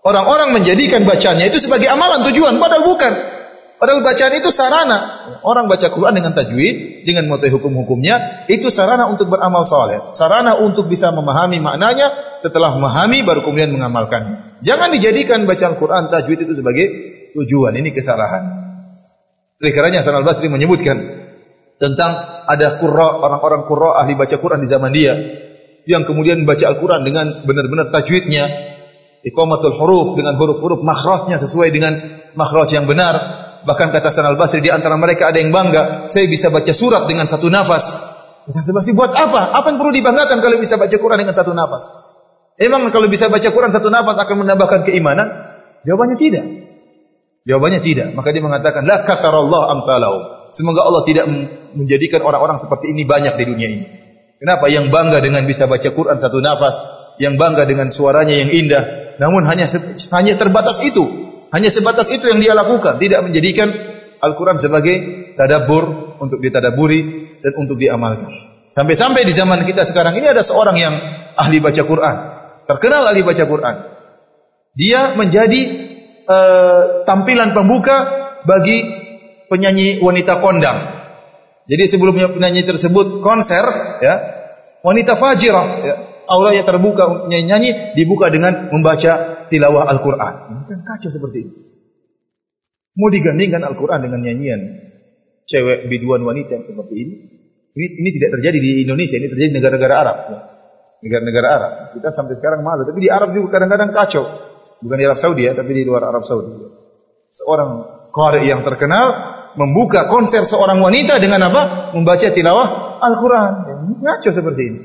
Orang-orang menjadikan bacanya itu sebagai amalan tujuan, padahal bukan. Padahal bacaan itu sarana. Orang baca Quran dengan tajwid, dengan mengetahui hukum-hukumnya, itu sarana untuk beramal soleh. Sarana untuk bisa memahami maknanya, setelah memahami baru kemudian mengamalkannya. Jangan dijadikan bacaan Quran tajwid itu sebagai tujuan. Ini kesalahan. Oleh karenanya Hasan al-Basri menyebutkan tentang ada kurra, orang-orang kurra ahli baca Quran di zaman dia yang kemudian baca Al-Quran dengan benar-benar tajwidnya, iqamatul huruf dengan huruf-huruf makhrajnya sesuai dengan makhraj yang benar, Bahkan kata Hasan al-Basri di antara mereka ada yang bangga, saya bisa baca surat dengan satu nafas. Kata Al-Basri, buat apa? Apa yang perlu dibanggakan kalau bisa baca Quran dengan satu nafas? Emang kalau bisa baca Quran satu nafas akan menambahkan keimanan? Jawabannya tidak. Jawabannya tidak. Maka dia mengatakan, La katarallah amtalau. Semoga Allah tidak menjadikan orang-orang seperti ini banyak di dunia ini. Kenapa? Yang bangga dengan bisa baca Quran satu nafas, yang bangga dengan suaranya yang indah, namun hanya hanya terbatas itu. Hanya sebatas itu yang dia lakukan, tidak menjadikan Al-Quran sebagai tadabur untuk ditadaburi dan untuk diamalkan. Sampai-sampai di zaman kita sekarang ini ada seorang yang ahli baca Quran, terkenal ahli baca Quran. Dia menjadi uh, tampilan pembuka bagi penyanyi wanita kondang. Jadi sebelumnya penyanyi tersebut konser, ya wanita fajirah, ya, auranya terbuka untuk nyanyi, dibuka dengan membaca tilawah Al-Quran. Kan kacau seperti ini. Mau digandingkan Al-Quran dengan nyanyian cewek biduan wanita yang seperti ini. Ini, ini tidak terjadi di Indonesia, ini terjadi di negara-negara Arab. Negara-negara Arab. Kita sampai sekarang malu, tapi di Arab juga kadang-kadang kacau. Bukan di Arab Saudi ya, tapi di luar Arab Saudi. Seorang qari yang terkenal membuka konser seorang wanita dengan apa? Membaca tilawah Al-Quran. Ini ngaco seperti ini.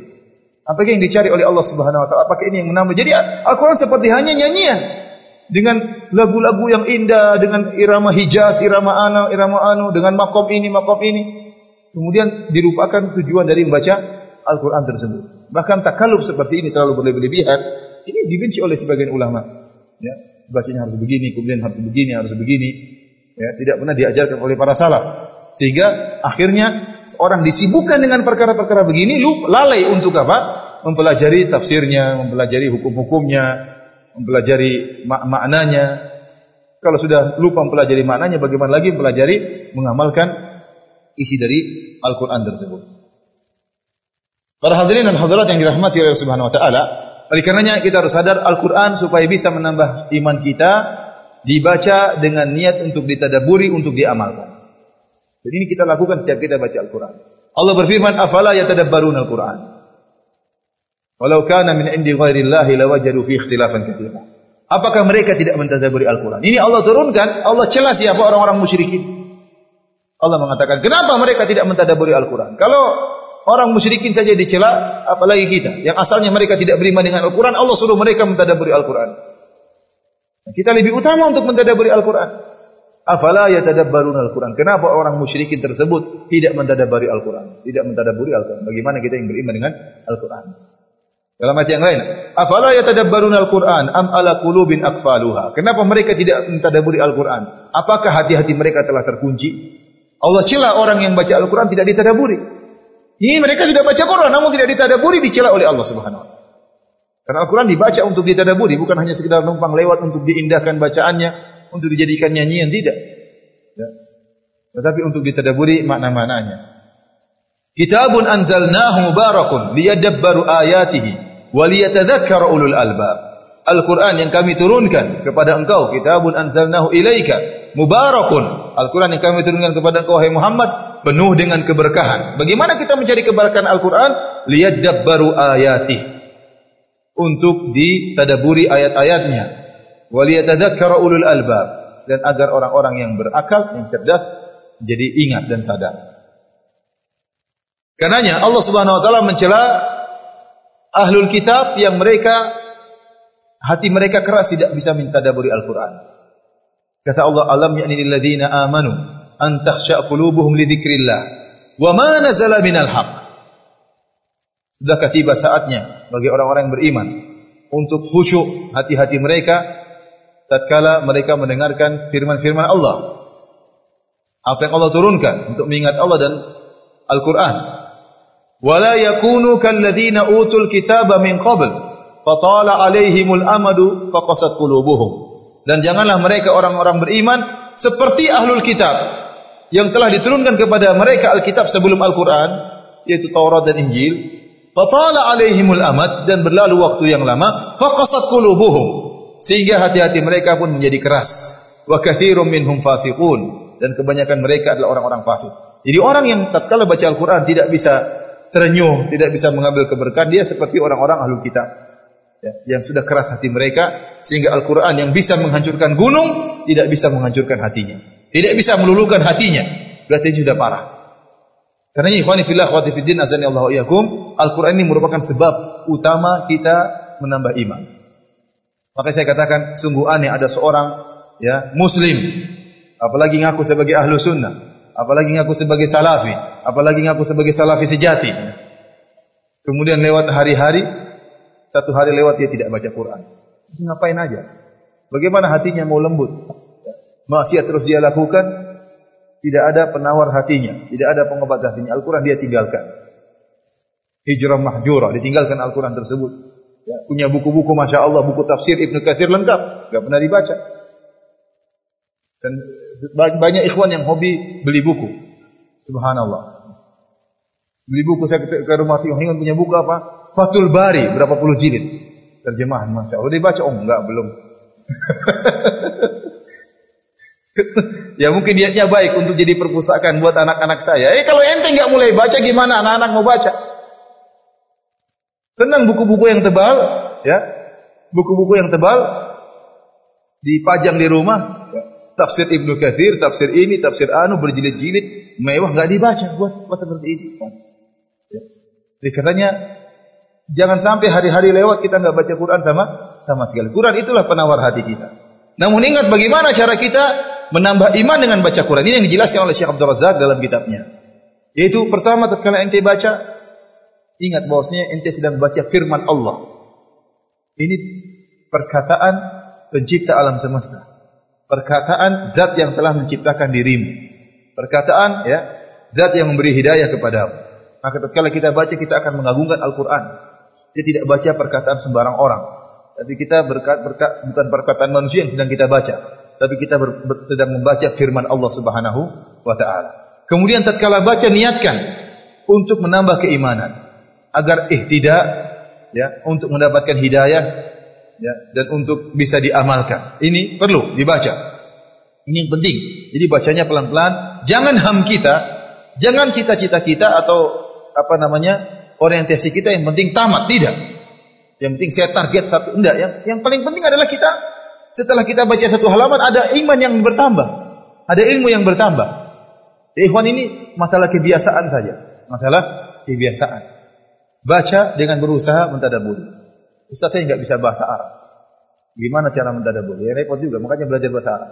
Apakah yang dicari oleh Allah Subhanahu wa taala? Apakah ini yang menambah? Jadi Al-Qur'an seperti hanya nyanyian dengan lagu-lagu yang indah, dengan irama Hijaz, irama ana, irama anu, dengan makom ini, makom ini. Kemudian dilupakan tujuan dari membaca Al-Qur'an tersebut. Bahkan takaluf seperti ini terlalu berlebihan, ini dibenci oleh sebagian ulama. Ya, bacanya harus begini, kemudian harus begini, harus begini. Ya, tidak pernah diajarkan oleh para salaf. Sehingga akhirnya orang disibukkan dengan perkara-perkara begini, lu lalai untuk apa? Mempelajari tafsirnya, mempelajari hukum-hukumnya, mempelajari mak maknanya. Kalau sudah lupa mempelajari maknanya, bagaimana lagi mempelajari mengamalkan isi dari Al-Quran tersebut. Para hadirin dan hadirat yang dirahmati oleh Subhanahu wa taala, oleh karenanya kita harus sadar Al-Quran supaya bisa menambah iman kita dibaca dengan niat untuk ditadaburi, untuk diamalkan. Dan ini kita lakukan setiap kita baca Al-Quran. Allah berfirman, "Afala yatadabbaruna Al-Quran?" Walau kana min indi ghairillahi lawajadu fi ikhtilafan katsira. Apakah mereka tidak mentadaburi Al-Quran? Ini Allah turunkan, Allah celah siapa orang-orang musyrikin. Allah mengatakan, kenapa mereka tidak mentadaburi Al-Quran? Kalau orang musyrikin saja dicela, apalagi kita. Yang asalnya mereka tidak beriman dengan Al-Quran, Allah suruh mereka mentadaburi Al-Quran. Kita lebih utama untuk mentadaburi Al-Quran. Afala yatadabbaruna Al-Quran. Kenapa orang musyrikin tersebut tidak mentadabbari Al-Quran? Tidak mentadabburi Al-Quran. Bagaimana kita yang beriman dengan Al-Quran? Dalam ayat yang lain, afala yatadabbaruna Al-Quran am ala qulubin akfaluha. Kenapa mereka tidak mentadabburi Al-Quran? Apakah hati-hati mereka telah terkunci? Allah celah orang yang baca Al-Quran tidak ditadaburi. Ini mereka sudah baca Quran namun tidak ditadaburi dicela oleh Allah Subhanahu wa. Karena Al-Quran dibaca untuk ditadaburi, bukan hanya sekedar numpang lewat untuk diindahkan bacaannya, untuk dijadikan nyanyian tidak. Ya. Tetapi untuk ditadaburi makna-maknanya. Kitabun anzalnahu mubarakun liyadabbaru ayatihi wa liyatadhakkara ulul albab. Al-Quran yang kami turunkan kepada engkau, kitabun anzalnahu ilaika mubarakun. Al-Quran yang kami turunkan kepada engkau, hai Muhammad, penuh dengan keberkahan. Bagaimana kita mencari keberkahan Al-Quran? Liyadabbaru ayatih. Untuk ditadaburi ayat-ayatnya waliyatadzakkara ulul albab dan agar orang-orang yang berakal, yang cerdas jadi ingat dan sadar. Karenanya Allah Subhanahu wa taala mencela ahlul kitab yang mereka hati mereka keras tidak bisa minta daburi Al-Qur'an. Kata Allah, "Alam ya'ni lil amanu an takhsha qulubuhum li dzikrillah wa ma nazala minal haqq." Sudahkah tiba saatnya bagi orang-orang yang beriman untuk khusyuk hati-hati mereka tatkala mereka mendengarkan firman-firman Allah. Apa yang Allah turunkan untuk mengingat Allah dan Al-Qur'an. Wala yakunu kalladzina utul kitaba min qabl fatala alaihimul amadu faqasat qulubuhum. Dan janganlah mereka orang-orang beriman seperti ahlul kitab yang telah diturunkan kepada mereka Alkitab sebelum Al-Qur'an yaitu Taurat dan Injil. Fatala alaihimul amad dan berlalu waktu yang lama faqasat qulubuhum sehingga hati-hati mereka pun menjadi keras. Wa katsirum minhum fasiqun dan kebanyakan mereka adalah orang-orang fasik. Jadi orang yang tatkala baca Al-Qur'an tidak bisa terenyuh, tidak bisa mengambil keberkahan, dia seperti orang-orang ahlul kitab. Ya, yang sudah keras hati mereka sehingga Al-Qur'an yang bisa menghancurkan gunung tidak bisa menghancurkan hatinya. Tidak bisa meluluhkan hatinya. Berarti sudah parah. Karena ikhwani fillah wa fiddin azani Allah Al-Qur'an ini merupakan sebab utama kita menambah iman. Maka saya katakan sungguh aneh ada seorang ya muslim apalagi ngaku sebagai ahlu sunnah, apalagi ngaku sebagai salafi, apalagi ngaku sebagai salafi sejati. Kemudian lewat hari-hari, satu hari lewat dia tidak baca Quran. Terus ngapain aja? Bagaimana hatinya mau lembut? Maksiat terus dia lakukan, tidak ada penawar hatinya, tidak ada pengobat hatinya. Al-Quran dia tinggalkan. Hijrah mahjurah, ditinggalkan Al-Quran tersebut. Ya, punya buku-buku Masya Allah, buku tafsir Ibnu Katsir lengkap. Gak pernah dibaca. Dan banyak ikhwan yang hobi beli buku. Subhanallah. Beli buku saya ke rumah Tio Hingon punya buku apa? Fatul Bari, berapa puluh jilid. Terjemahan Masya Allah. Dibaca? Oh enggak, belum. ya mungkin niatnya baik untuk jadi perpustakaan buat anak-anak saya. Eh kalau ente nggak mulai baca gimana anak-anak mau baca? Senang buku-buku yang tebal, ya. Buku-buku yang tebal dipajang di rumah. Ya. Tafsir Ibnu Katsir, tafsir ini, tafsir anu berjilid-jilid, mewah nggak dibaca buat buat seperti ini. Ya. Jadi katanya jangan sampai hari-hari lewat kita nggak baca Quran sama sama sekali. Quran itulah penawar hati kita. Namun ingat bagaimana cara kita menambah iman dengan baca Quran. Ini yang dijelaskan oleh Syekh Abdul Razak dalam kitabnya. Yaitu pertama tatkala ente baca Ingat bahwasanya ente sedang baca firman Allah. Ini perkataan pencipta alam semesta. Perkataan zat yang telah menciptakan dirimu. Perkataan ya, zat yang memberi hidayah kepadamu. Maka tatkala kita baca kita akan mengagungkan Al-Qur'an. Kita tidak baca perkataan sembarang orang. Tapi kita berkat, berkat, bukan perkataan manusia yang sedang kita baca, tapi kita ber, ber, sedang membaca firman Allah Subhanahu wa taala. Kemudian tatkala baca niatkan untuk menambah keimanan agar ihtidak ya untuk mendapatkan hidayah ya dan untuk bisa diamalkan. Ini perlu dibaca. Ini penting. Jadi bacanya pelan-pelan, jangan ham kita, jangan cita-cita kita atau apa namanya? orientasi kita yang penting tamat, tidak. Yang penting saya target satu enggak, yang yang paling penting adalah kita setelah kita baca satu halaman ada iman yang bertambah, ada ilmu yang bertambah. Ikhwan ini masalah kebiasaan saja, masalah kebiasaan. Baca dengan berusaha mentadaburi. Ustaz saya nggak bisa bahasa Arab. Gimana cara mentadaburi? Ya repot juga, makanya belajar bahasa Arab.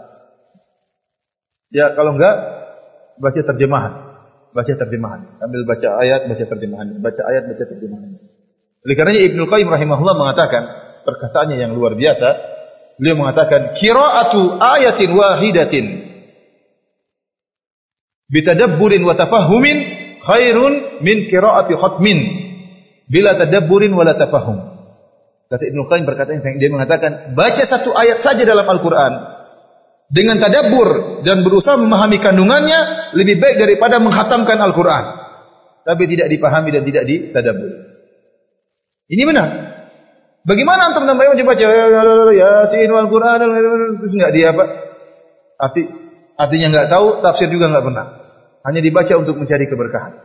Ya kalau enggak, baca terjemahan. Baca terjemahan. Ambil baca ayat, baca terjemahan. Baca ayat, baca terjemahan. Oleh karenanya Ibnu Qayyim rahimahullah mengatakan perkataannya yang luar biasa. Beliau mengatakan qiraatu ayatin wahidatin bitadabburin wa tafahumin khairun min qiraati khatmin bila tadabburin wala tafahum. Kata Ibnu Qayyim berkata dia mengatakan baca satu ayat saja dalam Al-Qur'an dengan tadabbur dan berusaha memahami kandungannya lebih baik daripada menghatamkan Al-Qur'an. Tapi tidak dipahami dan tidak ditadabbur. Ini benar. Bagaimana antum menambah iman baca Yasin wal Qur'an terus enggak dia apa? Arti artinya enggak tahu, tafsir juga enggak pernah. Hanya dibaca untuk mencari keberkahan.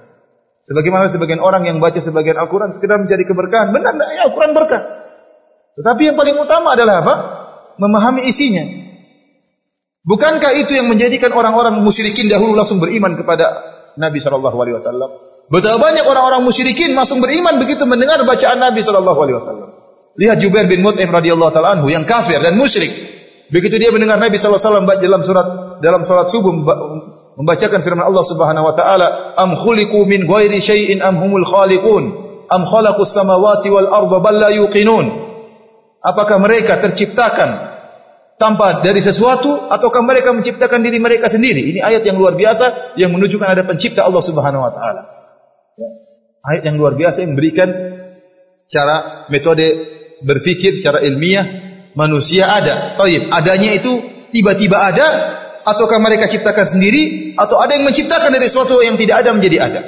Sebagaimana sebagian orang yang baca sebagian Al-Quran sekedar mencari keberkahan. Benar, ya Al-Quran berkah. Tetapi yang paling utama adalah apa? Memahami isinya. Bukankah itu yang menjadikan orang-orang musyrikin dahulu langsung beriman kepada Nabi Shallallahu Alaihi Wasallam? Betapa banyak orang-orang musyrikin langsung beriman begitu mendengar bacaan Nabi Shallallahu Alaihi Wasallam. Lihat Jubair bin Mut'im radhiyallahu taala anhu yang kafir dan musyrik. Begitu dia mendengar Nabi Shallallahu Alaihi Wasallam dalam surat dalam salat subuh membacakan firman Allah Subhanahu wa taala, "Am khuliqu min ghairi syai'in am humul khaliqun? Am khalaqus samawati wal arda bal la yuqinun?" Apakah mereka terciptakan tanpa dari sesuatu ataukah mereka menciptakan diri mereka sendiri? Ini ayat yang luar biasa yang menunjukkan ada pencipta Allah Subhanahu wa taala. Ya. Ayat yang luar biasa yang memberikan cara metode berpikir secara ilmiah manusia ada. Taib, adanya itu tiba-tiba ada ataukah mereka ciptakan sendiri atau ada yang menciptakan dari sesuatu yang tidak ada menjadi ada.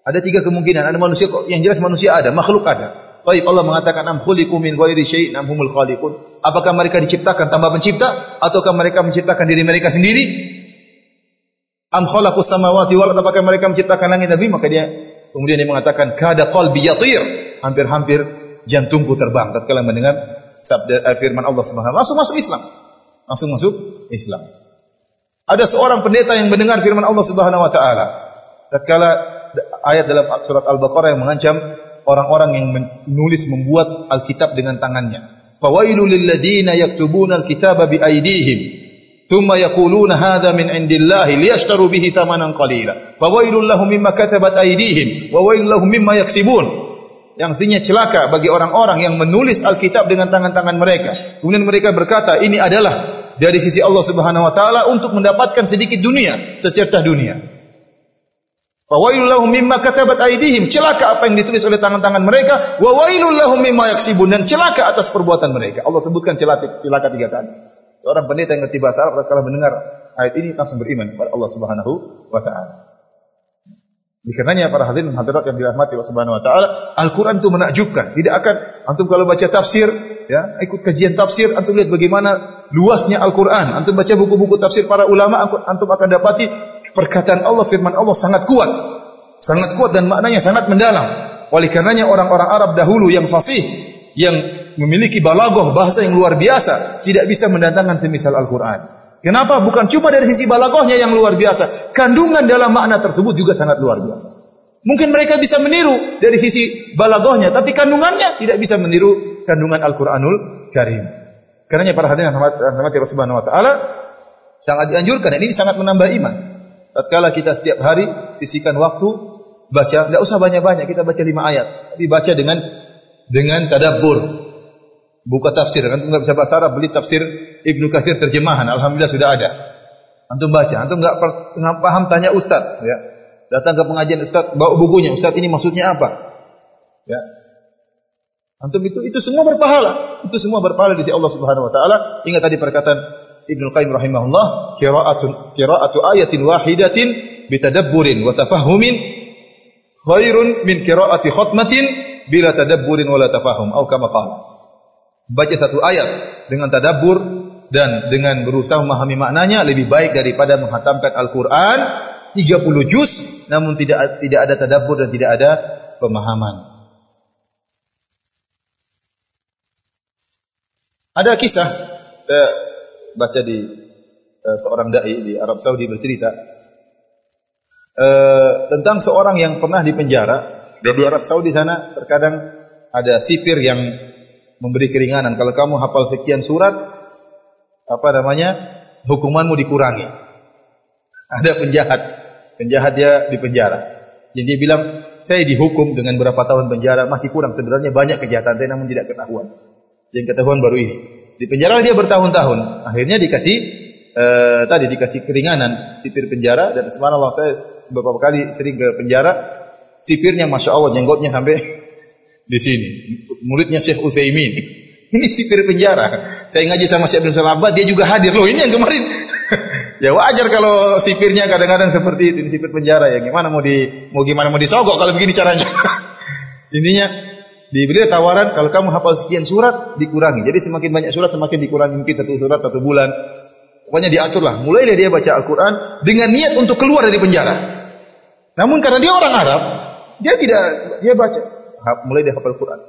Ada tiga kemungkinan. Ada manusia yang jelas manusia ada, makhluk ada. Baik Allah mengatakan am min ghairi syai'in am humul khaliqun. Apakah mereka diciptakan tanpa pencipta ataukah mereka menciptakan diri mereka sendiri? Am khalaqus samawati wal apakah mereka menciptakan langit dan bumi? Maka dia kemudian dia mengatakan kada qalbi yatir. Hampir-hampir jantungku terbang tatkala mendengar sabda uh, firman Allah Subhanahu langsung masuk Islam. Langsung masuk Islam. Ada seorang pendeta yang mendengar firman Allah Subhanahu wa taala tatkala ayat dalam surat Al-Baqarah yang mengancam orang-orang yang menulis membuat Alkitab dengan tangannya. Fawailul lil ladzina yaktubuna alkitaba bi aydihim min indillahi liyashtaru bihi thamanan qalila. Fawailul lahum mimma katabat aydihim wa wailul lahum mimma yaksibun. Yang artinya celaka bagi orang-orang yang menulis Alkitab dengan tangan-tangan mereka. Kemudian mereka berkata, ini adalah dari sisi Allah Subhanahu wa taala untuk mendapatkan sedikit dunia, secercah dunia. Fawailul lahum mimma katabat aydihim. Celaka apa yang ditulis oleh tangan-tangan mereka. Wa wailul lahum mimma yaksibun dan celaka atas perbuatan mereka. Allah sebutkan celaka, celaka tiga kali. Seorang pendeta yang ngerti bahasa Arab kalau mendengar ayat ini langsung beriman kepada Allah Subhanahu wa taala. Dikarenanya para hadirin hadirat yang dirahmati Allah Subhanahu wa taala, Al-Qur'an itu menakjubkan. Tidak akan antum kalau baca tafsir, ya, ikut kajian tafsir, antum lihat bagaimana luasnya Al-Qur'an. Antum baca buku-buku tafsir para ulama, antum akan dapati perkataan Allah, firman Allah sangat kuat. Sangat kuat dan maknanya sangat mendalam. Oleh karenanya orang-orang Arab dahulu yang fasih, yang memiliki balagoh bahasa yang luar biasa, tidak bisa mendatangkan semisal Al-Quran. Kenapa? Bukan cuma dari sisi balagohnya yang luar biasa. Kandungan dalam makna tersebut juga sangat luar biasa. Mungkin mereka bisa meniru dari sisi balagohnya, tapi kandungannya tidak bisa meniru kandungan Al-Quranul Karim. Karenanya para hadirin rahmati Allah Subhanahu wa taala sangat dianjurkan ini sangat menambah iman. Tatkala kita setiap hari sisihkan waktu baca, tidak usah banyak-banyak, kita baca lima ayat, tapi baca dengan dengan tadabbur. Buka tafsir, antum nggak bisa bahasa Arab, beli tafsir Ibnu Katsir terjemahan, alhamdulillah sudah ada. Antum baca, antum nggak paham tanya ustaz, ya. Datang ke pengajian ustaz, bawa bukunya, ustaz ini maksudnya apa? Ya. Antum itu itu semua berpahala, itu semua berpahala di sisi Allah Subhanahu wa taala. Ingat tadi perkataan Ibnu Qayyim rahimahullah, qira'atun qira'atu ayatin wahidatin bitadabburin wa tafahumin khairun min qira'ati bila tadabburin wala tafahum atau kama qala. Baca satu ayat dengan tadabbur dan dengan berusaha memahami maknanya lebih baik daripada menghatamkan Al-Qur'an 30 juz namun tidak tidak ada tadabbur dan tidak ada pemahaman. Ada kisah eh, baca di uh, seorang dai di Arab Saudi bercerita uh, tentang seorang yang pernah di penjara dan di Arab Saudi sana terkadang ada sipir yang memberi keringanan. Kalau kamu hafal sekian surat apa namanya hukumanmu dikurangi. Ada penjahat. Penjahat dia di penjara. Jadi dia bilang saya dihukum dengan berapa tahun penjara masih kurang. Sebenarnya banyak kejahatan saya namun tidak ketahuan. Yang ketahuan baru ini. Di penjara dia bertahun-tahun. Akhirnya dikasih eh, tadi dikasih keringanan. Sipir penjara dan subhanallah saya beberapa kali sering ke penjara. Sipirnya masya Allah jenggotnya sampai di sini. Muridnya Syekh Utsaimin. Ini sipir penjara. Saya ngaji sama Syekh Abdul Salabat, dia juga hadir. Loh ini yang kemarin. ya wajar kalau sipirnya kadang-kadang seperti itu, ini sipir penjara ya. Gimana mau di mau gimana mau disogok kalau begini caranya. Intinya Diberi tawaran kalau kamu hafal sekian surat dikurangi. Jadi semakin banyak surat semakin dikurangi mungkin satu surat satu bulan. Pokoknya diaturlah. Mulai dari dia baca Al-Quran dengan niat untuk keluar dari penjara. Namun karena dia orang Arab, dia tidak dia baca. Mulai dia hafal Quran.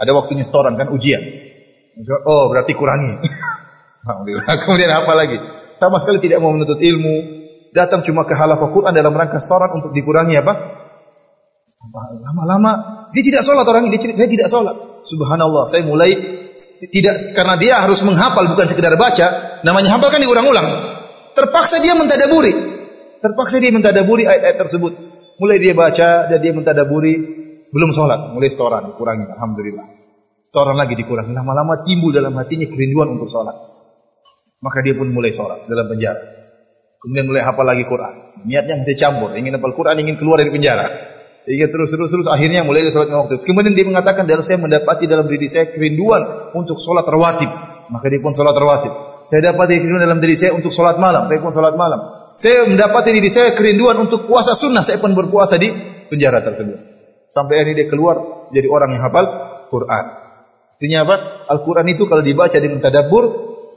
Ada waktunya setoran kan ujian. Oh berarti kurangi. Kemudian apa lagi? sama sekali tidak mau menuntut ilmu, datang cuma ke halaqah Quran dalam rangka setoran untuk dikurangi apa? Lama-lama dia tidak sholat orang ini, dia saya tidak sholat. Subhanallah, saya mulai tidak karena dia harus menghafal bukan sekedar baca, namanya hafal kan diulang-ulang. Terpaksa dia mentadaburi. Terpaksa dia mentadaburi ayat-ayat tersebut. Mulai dia baca dan dia mentadaburi, belum sholat, mulai setoran, kurangi, alhamdulillah. Setoran lagi dikurangi, lama-lama timbul dalam hatinya kerinduan untuk sholat. Maka dia pun mulai sholat dalam penjara. Kemudian mulai hafal lagi Quran. Niatnya mesti campur, ingin hafal Quran, ingin keluar dari penjara. Sehingga terus terus terus akhirnya mulai sholat waktu. Kemudian dia mengatakan dalam saya mendapati dalam diri saya kerinduan untuk sholat rawatib. Maka dia pun sholat rawatib. Saya dapati kerinduan dalam diri saya untuk sholat malam. Saya pun sholat malam. Saya mendapati diri saya kerinduan untuk puasa sunnah. Saya pun berpuasa di penjara tersebut. Sampai akhirnya dia keluar jadi orang yang hafal Quran. Artinya apa? Al-Quran itu kalau dibaca dengan tadabbur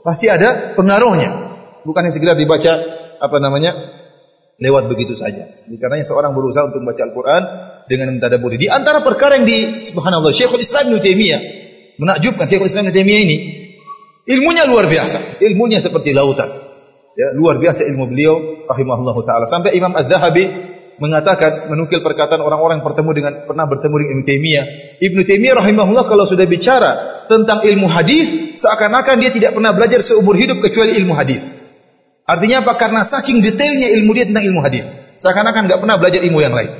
pasti ada pengaruhnya. Bukan yang sekedar dibaca apa namanya lewat begitu saja. Jadi karenanya seorang berusaha untuk membaca Al-Quran dengan mentadaburi. Di antara perkara yang di Subhanallah Syekhul Islam Ibnu Taimiyah menakjubkan Syekhul Islam Ibnu Taimiyah ini ilmunya luar biasa, ilmunya seperti lautan. Ya, luar biasa ilmu beliau rahimahullah taala. Sampai Imam Az-Zahabi mengatakan menukil perkataan orang-orang yang bertemu dengan pernah bertemu dengan Ibnu Taimiyah. Ibnu Taimiyah rahimahullah kalau sudah bicara tentang ilmu hadis seakan-akan dia tidak pernah belajar seumur hidup kecuali ilmu hadis. Artinya apa? Karena saking detailnya ilmu dia tentang ilmu hadis. Seakan-akan nggak pernah belajar ilmu yang lain.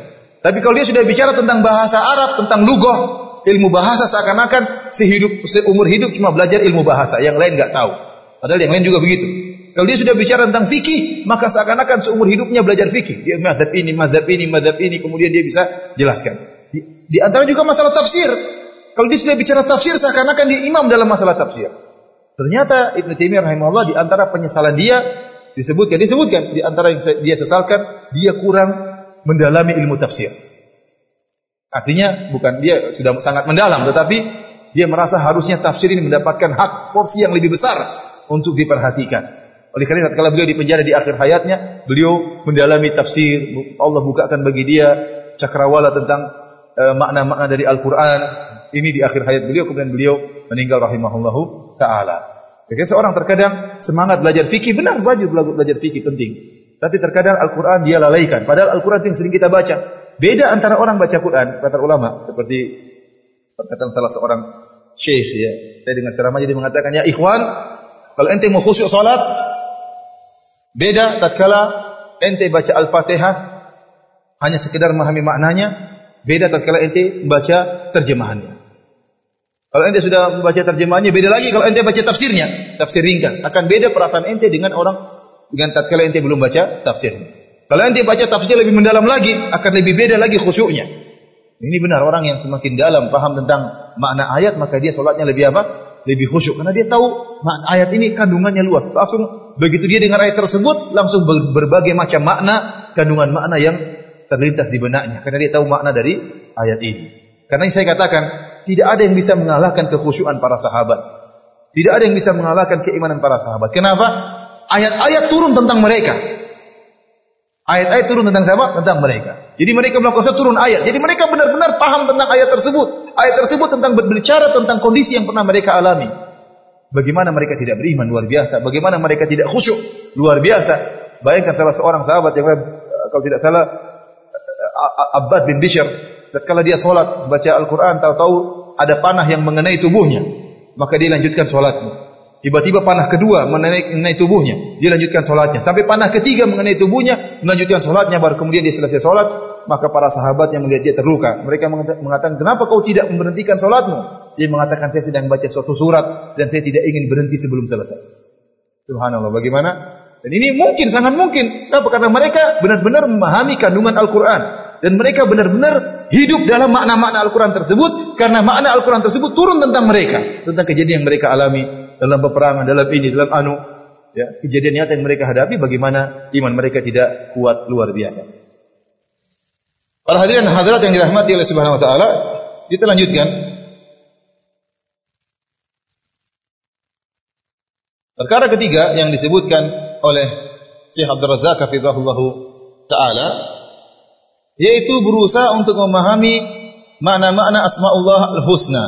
Tapi kalau dia sudah bicara tentang bahasa Arab, tentang lugoh, ilmu bahasa seakan-akan sehidup seumur hidup cuma belajar ilmu bahasa, yang lain nggak tahu. Padahal yang lain juga begitu. Kalau dia sudah bicara tentang fikih, maka seakan-akan seumur hidupnya belajar fikih. Dia madhab ini, madhab ini, madhab ini, kemudian dia bisa jelaskan. Di, di antara juga masalah tafsir. Kalau dia sudah bicara tafsir, seakan-akan dia imam dalam masalah tafsir. Ternyata Ibnu Taimiyah rahimahullah di antara penyesalan dia disebutkan disebutkan di antara yang dia sesalkan dia kurang mendalami ilmu tafsir. Artinya bukan dia sudah sangat mendalam tetapi dia merasa harusnya tafsir ini mendapatkan hak porsi yang lebih besar untuk diperhatikan. Oleh karena kalau beliau di penjara di akhir hayatnya, beliau mendalami tafsir. Allah bukakan bagi dia cakrawala tentang uh, makna-makna dari Al-Quran. Ini di akhir hayat beliau, kemudian beliau meninggal rahimahullahu ta'ala. Jadi seorang terkadang semangat belajar fikih, benar wajib belajar fikih penting. Tapi terkadang Al-Quran dia lalaikan. Padahal Al-Quran yang sering kita baca. Beda antara orang baca Quran, kata ulama. Seperti perkataan salah seorang syekh ya. Saya dengar ceramah jadi mengatakan, ya ikhwan, kalau ente mau khusyuk salat, beda tatkala ente baca Al-Fatihah hanya sekedar memahami maknanya, beda tatkala ente baca terjemahannya. Kalau ente sudah membaca terjemahannya, beda lagi kalau ente baca tafsirnya, tafsir ringkas. Akan beda perasaan ente dengan orang dengan tatkala ente belum baca tafsirnya. Kalau ente baca tafsirnya lebih mendalam lagi, akan lebih beda lagi khusyuknya. Ini benar orang yang semakin dalam paham tentang makna ayat, maka dia sholatnya lebih apa? Lebih khusyuk karena dia tahu makna ayat ini kandungannya luas. Langsung begitu dia dengar ayat tersebut, langsung berbagai macam makna, kandungan makna yang terlintas di benaknya karena dia tahu makna dari ayat ini. Karena yang saya katakan, tidak ada yang bisa mengalahkan kekhusyuan para sahabat. Tidak ada yang bisa mengalahkan keimanan para sahabat. Kenapa? Ayat-ayat turun tentang mereka. Ayat-ayat turun tentang siapa? Tentang mereka. Jadi mereka melakukan sesuatu turun ayat. Jadi mereka benar-benar paham tentang ayat tersebut. Ayat tersebut tentang berbicara tentang kondisi yang pernah mereka alami. Bagaimana mereka tidak beriman luar biasa. Bagaimana mereka tidak khusyuk luar biasa. Bayangkan salah seorang sahabat yang kalau tidak salah Abbad bin Bishr Tatkala dia sholat, baca Al-Quran, tahu-tahu ada panah yang mengenai tubuhnya. Maka dia lanjutkan sholatnya. Tiba-tiba panah kedua mengenai, tubuhnya. Dia lanjutkan sholatnya. Sampai panah ketiga mengenai tubuhnya, melanjutkan sholatnya. Baru kemudian dia selesai sholat, maka para sahabat yang melihat dia terluka. Mereka mengatakan, kenapa kau tidak memberhentikan sholatmu? Dia mengatakan, saya sedang baca suatu surat, dan saya tidak ingin berhenti sebelum selesai. Subhanallah, bagaimana? Dan ini mungkin, sangat mungkin. Kenapa? Karena mereka benar-benar memahami kandungan Al-Quran dan mereka benar-benar hidup dalam makna-makna Al-Quran tersebut karena makna Al-Quran tersebut turun tentang mereka tentang kejadian yang mereka alami dalam peperangan dalam ini dalam anu ya kejadian nyata yang mereka hadapi bagaimana iman mereka tidak kuat luar biasa para hadirin hadirat yang dirahmati oleh Subhanahu wa taala kita lanjutkan perkara ketiga yang disebutkan oleh Syekh Abdul Razak taala yaitu berusaha untuk memahami makna-makna asmaullah al-husna.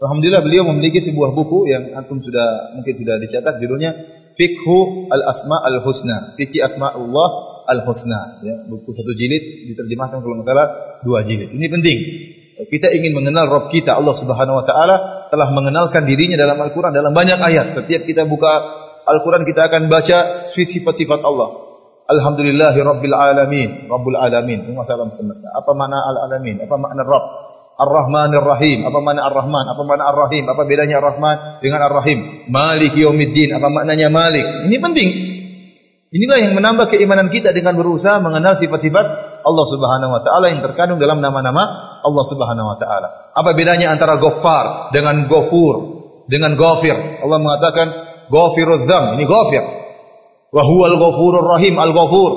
Alhamdulillah beliau memiliki sebuah buku yang antum sudah mungkin sudah dicetak judulnya Fikhu al-Asma al-Husna. Fikih Asma'ullah al-Husna. Ya, buku satu jilid diterjemahkan kalau salah dua jilid. Ini penting. Kita ingin mengenal Rabb kita Allah Subhanahu wa taala telah mengenalkan dirinya dalam Al-Qur'an dalam banyak ayat. Setiap kita buka Al-Qur'an kita akan baca sifat-sifat Allah. Alhamdulillahi Rabbil Alamin. Rabbul Alamin. Penguasa alam semesta. Apa makna Al-Alamin? Apa makna Rabb? Ar-Rahmanir Rahim. Apa makna Ar-Rahman? Apa makna Ar-Rahim? Apa bedanya Ar-Rahman dengan Ar-Rahim? Malik Yawmiddin. Apa maknanya Malik? Ini penting. Inilah yang menambah keimanan kita dengan berusaha mengenal sifat-sifat Allah Subhanahu wa taala yang terkandung dalam nama-nama Allah Subhanahu wa taala. Apa bedanya antara Ghaffar dengan Ghafur dengan Ghafir? Allah mengatakan Ghafirudz dzam. Ini Ghafir. Wa huwal ghafurur rahim al-ghafur.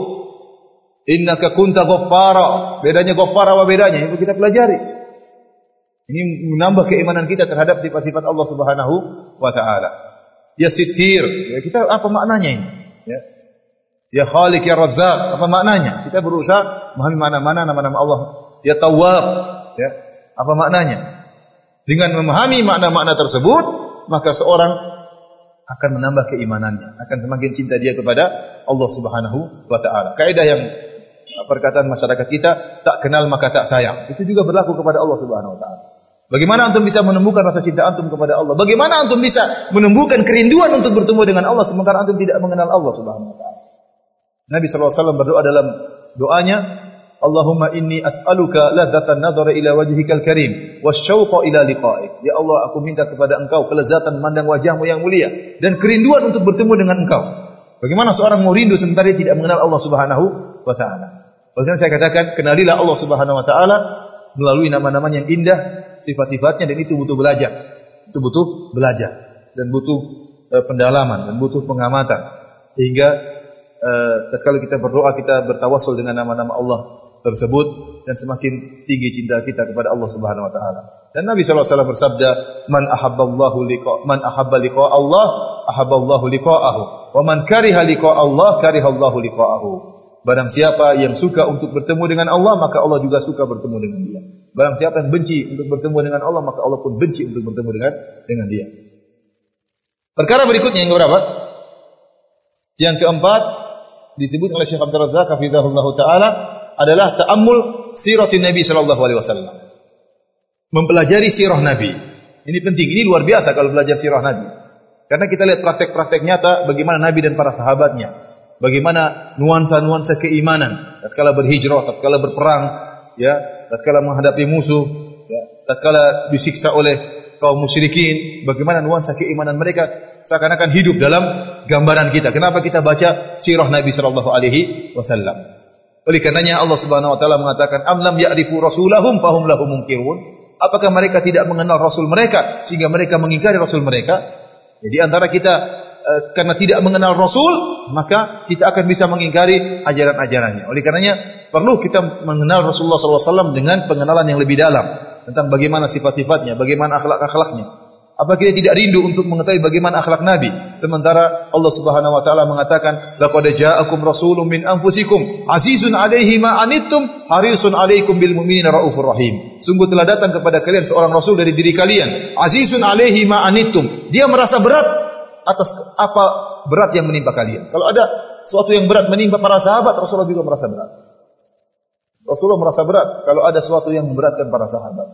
Innaka kunta ghaffara. Bedanya ghaffara apa bedanya? Itu kita pelajari. Ini menambah keimanan kita terhadap sifat-sifat Allah Subhanahu wa taala. Ya sitir, ya kita apa maknanya ini? Ya. Ya Khaliq ya Razzaq, apa maknanya? Kita berusaha memahami mana-mana nama-nama Allah. Ya Tawwab, ya. Apa maknanya? Dengan memahami makna-makna tersebut, maka seorang akan menambah keimanannya, akan semakin cinta dia kepada Allah Subhanahu wa taala. Kaidah yang perkataan masyarakat kita, tak kenal maka tak sayang. Itu juga berlaku kepada Allah Subhanahu wa taala. Bagaimana antum bisa menemukan rasa cinta antum kepada Allah? Bagaimana antum bisa menemukan kerinduan untuk bertemu dengan Allah sementara antum tidak mengenal Allah Subhanahu wa taala? Nabi wasallam berdoa dalam doanya, Allahumma inni as'aluka ladzatan nadhara ila wajhikal karim wasyauqa ila liqa'ik. Ya Allah, aku minta kepada Engkau kelezatan memandang wajahmu yang mulia dan kerinduan untuk bertemu dengan Engkau. Bagaimana seorang mau rindu sementara dia tidak mengenal Allah Subhanahu wa taala? Oleh saya katakan, kenalilah Allah Subhanahu wa taala melalui nama-nama yang indah, sifat-sifatnya dan itu butuh belajar. Itu butuh belajar dan butuh uh, pendalaman dan butuh pengamatan. Sehingga uh, tatkala kita berdoa kita bertawasul dengan nama-nama Allah tersebut dan semakin tinggi cinta kita kepada Allah Subhanahu wa taala. Dan Nabi sallallahu alaihi wasallam bersabda, "Man ahabballahu liqa man ahabba liqa Allah, ahabballahu liqa'ahu. Wa man kariha liqa Allah, karihallahu liqa'ahu." Barang siapa yang suka untuk bertemu dengan Allah, maka Allah juga suka bertemu dengan dia. Barang siapa yang benci untuk bertemu dengan Allah, maka Allah pun benci untuk bertemu dengan dengan dia. Perkara berikutnya yang keberapa? Yang keempat disebut oleh Syekh Abdul Razak hafizahullah taala adalah ta'ammul siratin Nabi sallallahu alaihi wasallam. Mempelajari sirah Nabi. Ini penting, ini luar biasa kalau belajar sirah Nabi. Karena kita lihat praktek-praktek nyata bagaimana Nabi dan para sahabatnya. Bagaimana nuansa-nuansa keimanan tatkala berhijrah, tatkala berperang, ya, tatkala menghadapi musuh, ya, tatkala disiksa oleh kaum musyrikin, bagaimana nuansa keimanan mereka seakan-akan hidup dalam gambaran kita. Kenapa kita baca sirah Nabi sallallahu alaihi wasallam? Oleh karenanya Allah Subhanahu wa taala mengatakan am lam ya'rifu rasulahum fahum lahu munkirun. Apakah mereka tidak mengenal rasul mereka sehingga mereka mengingkari rasul mereka? Jadi antara kita uh, karena tidak mengenal rasul, maka kita akan bisa mengingkari ajaran-ajarannya. Oleh karenanya perlu kita mengenal Rasulullah SAW dengan pengenalan yang lebih dalam tentang bagaimana sifat-sifatnya, bagaimana akhlak-akhlaknya. Apa kita tidak rindu untuk mengetahui bagaimana akhlak Nabi? Sementara Allah Subhanahu wa taala mengatakan, "Laqad ja'akum rasulun min anfusikum, azizun 'alaihi ma anittum, harisun 'alaikum bil mu'minina raufur rahim." Sungguh telah datang kepada kalian seorang rasul dari diri kalian, azizun 'alaihi ma anittum. Dia merasa berat atas apa berat yang menimpa kalian. Kalau ada sesuatu yang berat menimpa para sahabat, Rasulullah juga merasa berat. Rasulullah merasa berat kalau ada sesuatu yang memberatkan para sahabat.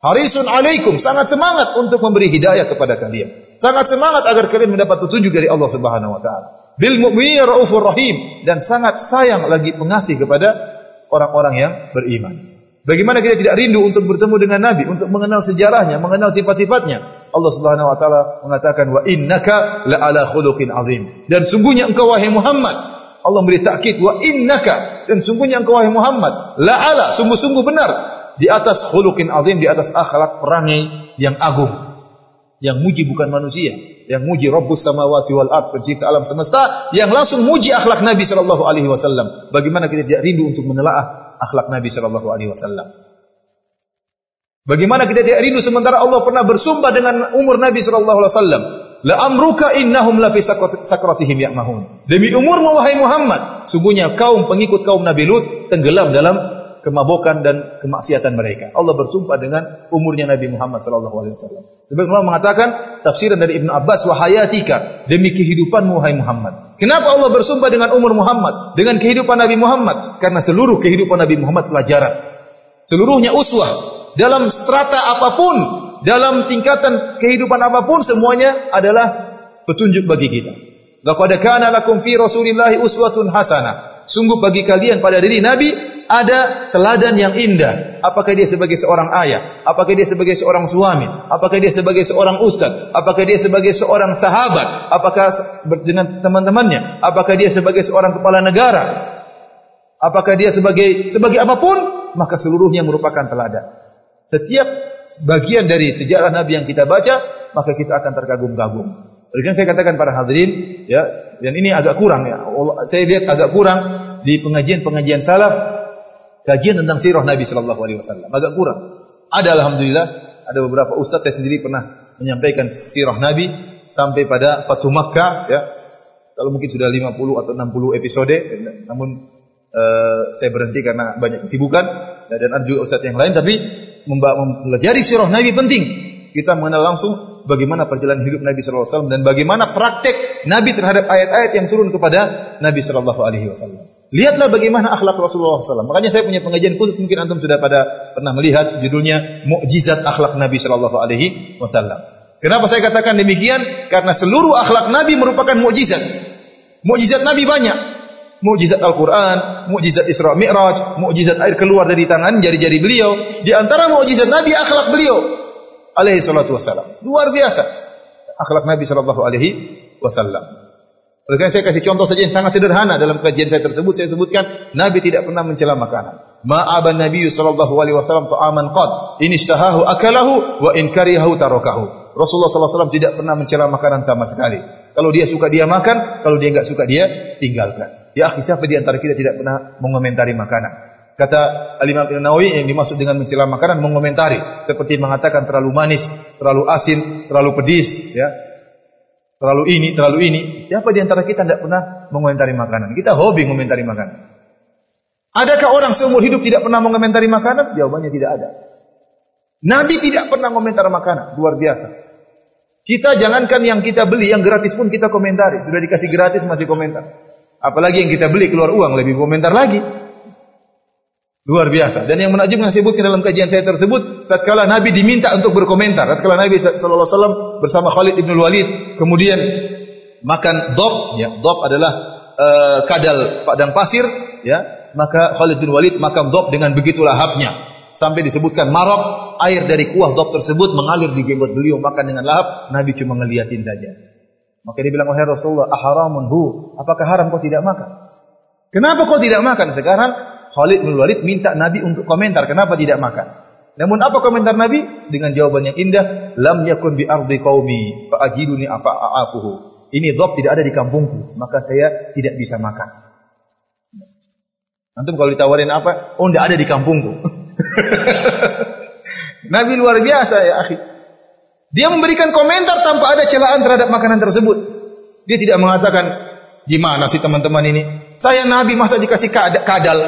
Harisun alaikum, sangat semangat untuk memberi hidayah kepada kalian. Sangat semangat agar kalian mendapat petunjuk dari Allah Subhanahu wa taala. Bil mu'minina raufur rahim dan sangat sayang lagi pengasih kepada orang-orang yang beriman. Bagaimana kita tidak rindu untuk bertemu dengan Nabi, untuk mengenal sejarahnya, mengenal sifat-sifatnya. Allah Subhanahu wa taala mengatakan wa innaka la ala khuluqin azim. Dan sungguhnya engkau wahai Muhammad Allah beri takkid wa innaka dan sungguhnya engkau wahai Muhammad la ala sungguh-sungguh benar di atas khuluqin azim, di atas akhlak perangai yang agung. Yang muji bukan manusia, yang muji Rabbus samawati wal ard, pencipta alam semesta, yang langsung muji akhlak Nabi sallallahu alaihi wasallam. Bagaimana kita tidak rindu untuk menelaah akhlak Nabi sallallahu alaihi wasallam? Bagaimana kita tidak rindu sementara Allah pernah bersumpah dengan umur Nabi sallallahu alaihi wasallam, La amruka innahum la fi sakratihim ya'mahun. Demi umurmu wahai Muhammad, sungguhnya kaum pengikut kaum Nabi Lut tenggelam dalam kemabukan dan kemaksiatan mereka. Allah bersumpah dengan umurnya Nabi Muhammad sallallahu alaihi wasallam. Sebagian ulama mengatakan tafsiran dari Ibnu Abbas wa hayatika demi kehidupanmu wahai Muhammad. Kenapa Allah bersumpah dengan umur Muhammad, dengan kehidupan Nabi Muhammad? Karena seluruh kehidupan Nabi Muhammad pelajaran. Seluruhnya uswah dalam strata apa pun, dalam tingkatan kehidupan apa pun semuanya adalah petunjuk bagi kita. Laqad kana lakum fi Rasulillahi uswatun hasanah. Sungguh bagi kalian pada diri Nabi ada teladan yang indah. Apakah dia sebagai seorang ayah? Apakah dia sebagai seorang suami? Apakah dia sebagai seorang ustaz? Apakah dia sebagai seorang sahabat? Apakah dengan teman-temannya? Apakah dia sebagai seorang kepala negara? Apakah dia sebagai sebagai apa pun? Maka seluruhnya merupakan teladan. Setiap bagian dari sejarah Nabi yang kita baca, maka kita akan terkagum-kagum. Oleh karena saya katakan para hadirin, ya, dan ini agak kurang ya. Saya lihat agak kurang di pengajian-pengajian salaf kajian tentang sirah Nabi Shallallahu Alaihi Wasallam. Agak kurang. Ada alhamdulillah, ada beberapa ustaz saya sendiri pernah menyampaikan sirah Nabi sampai pada Fatu Makkah ya. Kalau mungkin sudah 50 atau 60 episode, namun uh, saya berhenti karena banyak kesibukan dan ada juga ustaz yang lain tapi mempelajari sirah Nabi penting. Kita mengenal langsung bagaimana perjalanan hidup Nabi Wasallam dan bagaimana praktek Nabi terhadap ayat-ayat yang turun kepada Nabi Wasallam. Lihatlah bagaimana akhlak Rasulullah SAW. Makanya saya punya pengajian khusus mungkin antum sudah pada pernah melihat judulnya Mukjizat Akhlak Nabi Shallallahu Alaihi Wasallam. Kenapa saya katakan demikian? Karena seluruh akhlak Nabi merupakan mukjizat. Mukjizat Nabi banyak. Mukjizat Al-Quran, mukjizat Isra Mi'raj, mukjizat air keluar dari tangan jari-jari beliau. Di antara mukjizat Nabi akhlak beliau alaihi salatu. Luar biasa akhlak Nabi sallallahu alaihi wasallam. Oleh karena saya kasih contoh saja yang sangat sederhana dalam kajian saya tersebut saya sebutkan Nabi tidak pernah mencela makanan. Ma'aban Nabi sallallahu alaihi wasallam ta'aman qad in ishtahahu akalahu wa in karihahu tarakahu. Rasulullah sallallahu alaihi wasallam tidak pernah mencela makanan sama sekali. Kalau dia suka dia makan, kalau dia enggak suka dia tinggalkan. Ya akhi, siapa di antara kita tidak pernah mengomentari makanan? Kata Al-Imam Nawawi yang dimaksud dengan mencela makanan mengomentari seperti mengatakan terlalu manis, terlalu asin, terlalu pedis, ya terlalu ini, terlalu ini. Siapa di antara kita tidak pernah mengomentari makanan? Kita hobi mengomentari makanan. Adakah orang seumur hidup tidak pernah mengomentari makanan? Jawabannya tidak ada. Nabi tidak pernah mengomentar makanan, luar biasa. Kita jangankan yang kita beli, yang gratis pun kita komentari. Sudah dikasih gratis masih komentar. Apalagi yang kita beli keluar uang lebih komentar lagi. Luar biasa. Dan yang menakjubkan sebutkan dalam kajian saya tersebut, tatkala Nabi diminta untuk berkomentar, tatkala Nabi sallallahu alaihi wasallam bersama Khalid bin Walid kemudian makan dob, ya, dob adalah uh, kadal padang pasir, ya, maka Khalid bin Walid makan dob dengan begitu lahapnya. Sampai disebutkan marok, air dari kuah dob tersebut mengalir di jenggot beliau makan dengan lahap, Nabi cuma ngeliatin saja. Maka dia bilang, "Wahai Rasulullah, aharamun hu? Apakah haram kau tidak makan?" Kenapa kau tidak makan? Sekarang Khalid bin Walid minta Nabi untuk komentar kenapa tidak makan. Namun apa komentar Nabi? Dengan jawaban yang indah, lam yakun bi ardi qaumi fa ajiduni apa aafuhu. Ini dhab tidak ada di kampungku, maka saya tidak bisa makan. Antum kalau ditawarin apa? Oh, tidak ada di kampungku. Nabi luar biasa ya, akhi. Dia memberikan komentar tanpa ada celaan terhadap makanan tersebut. Dia tidak mengatakan, gimana sih teman-teman ini? Saya Nabi masa dikasih kadal.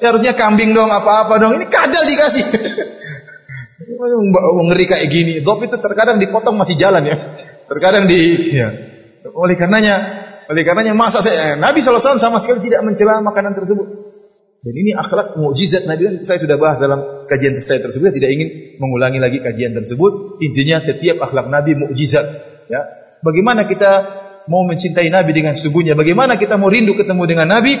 Ya harusnya kambing dong, apa-apa dong. Ini kadal dikasih. Ngeri kayak gini. Dop itu terkadang dipotong masih jalan ya. Terkadang di ya. Oleh karenanya, oleh karenanya masa saya Nabi SAW sama sekali tidak mencela makanan tersebut. Dan ini akhlak mukjizat Nabi dan saya sudah bahas dalam kajian saya tersebut. Tidak ingin mengulangi lagi kajian tersebut. Intinya setiap akhlak Nabi mukjizat. Ya, bagaimana kita mau mencintai Nabi dengan sungguhnya? Bagaimana kita mau rindu ketemu dengan Nabi?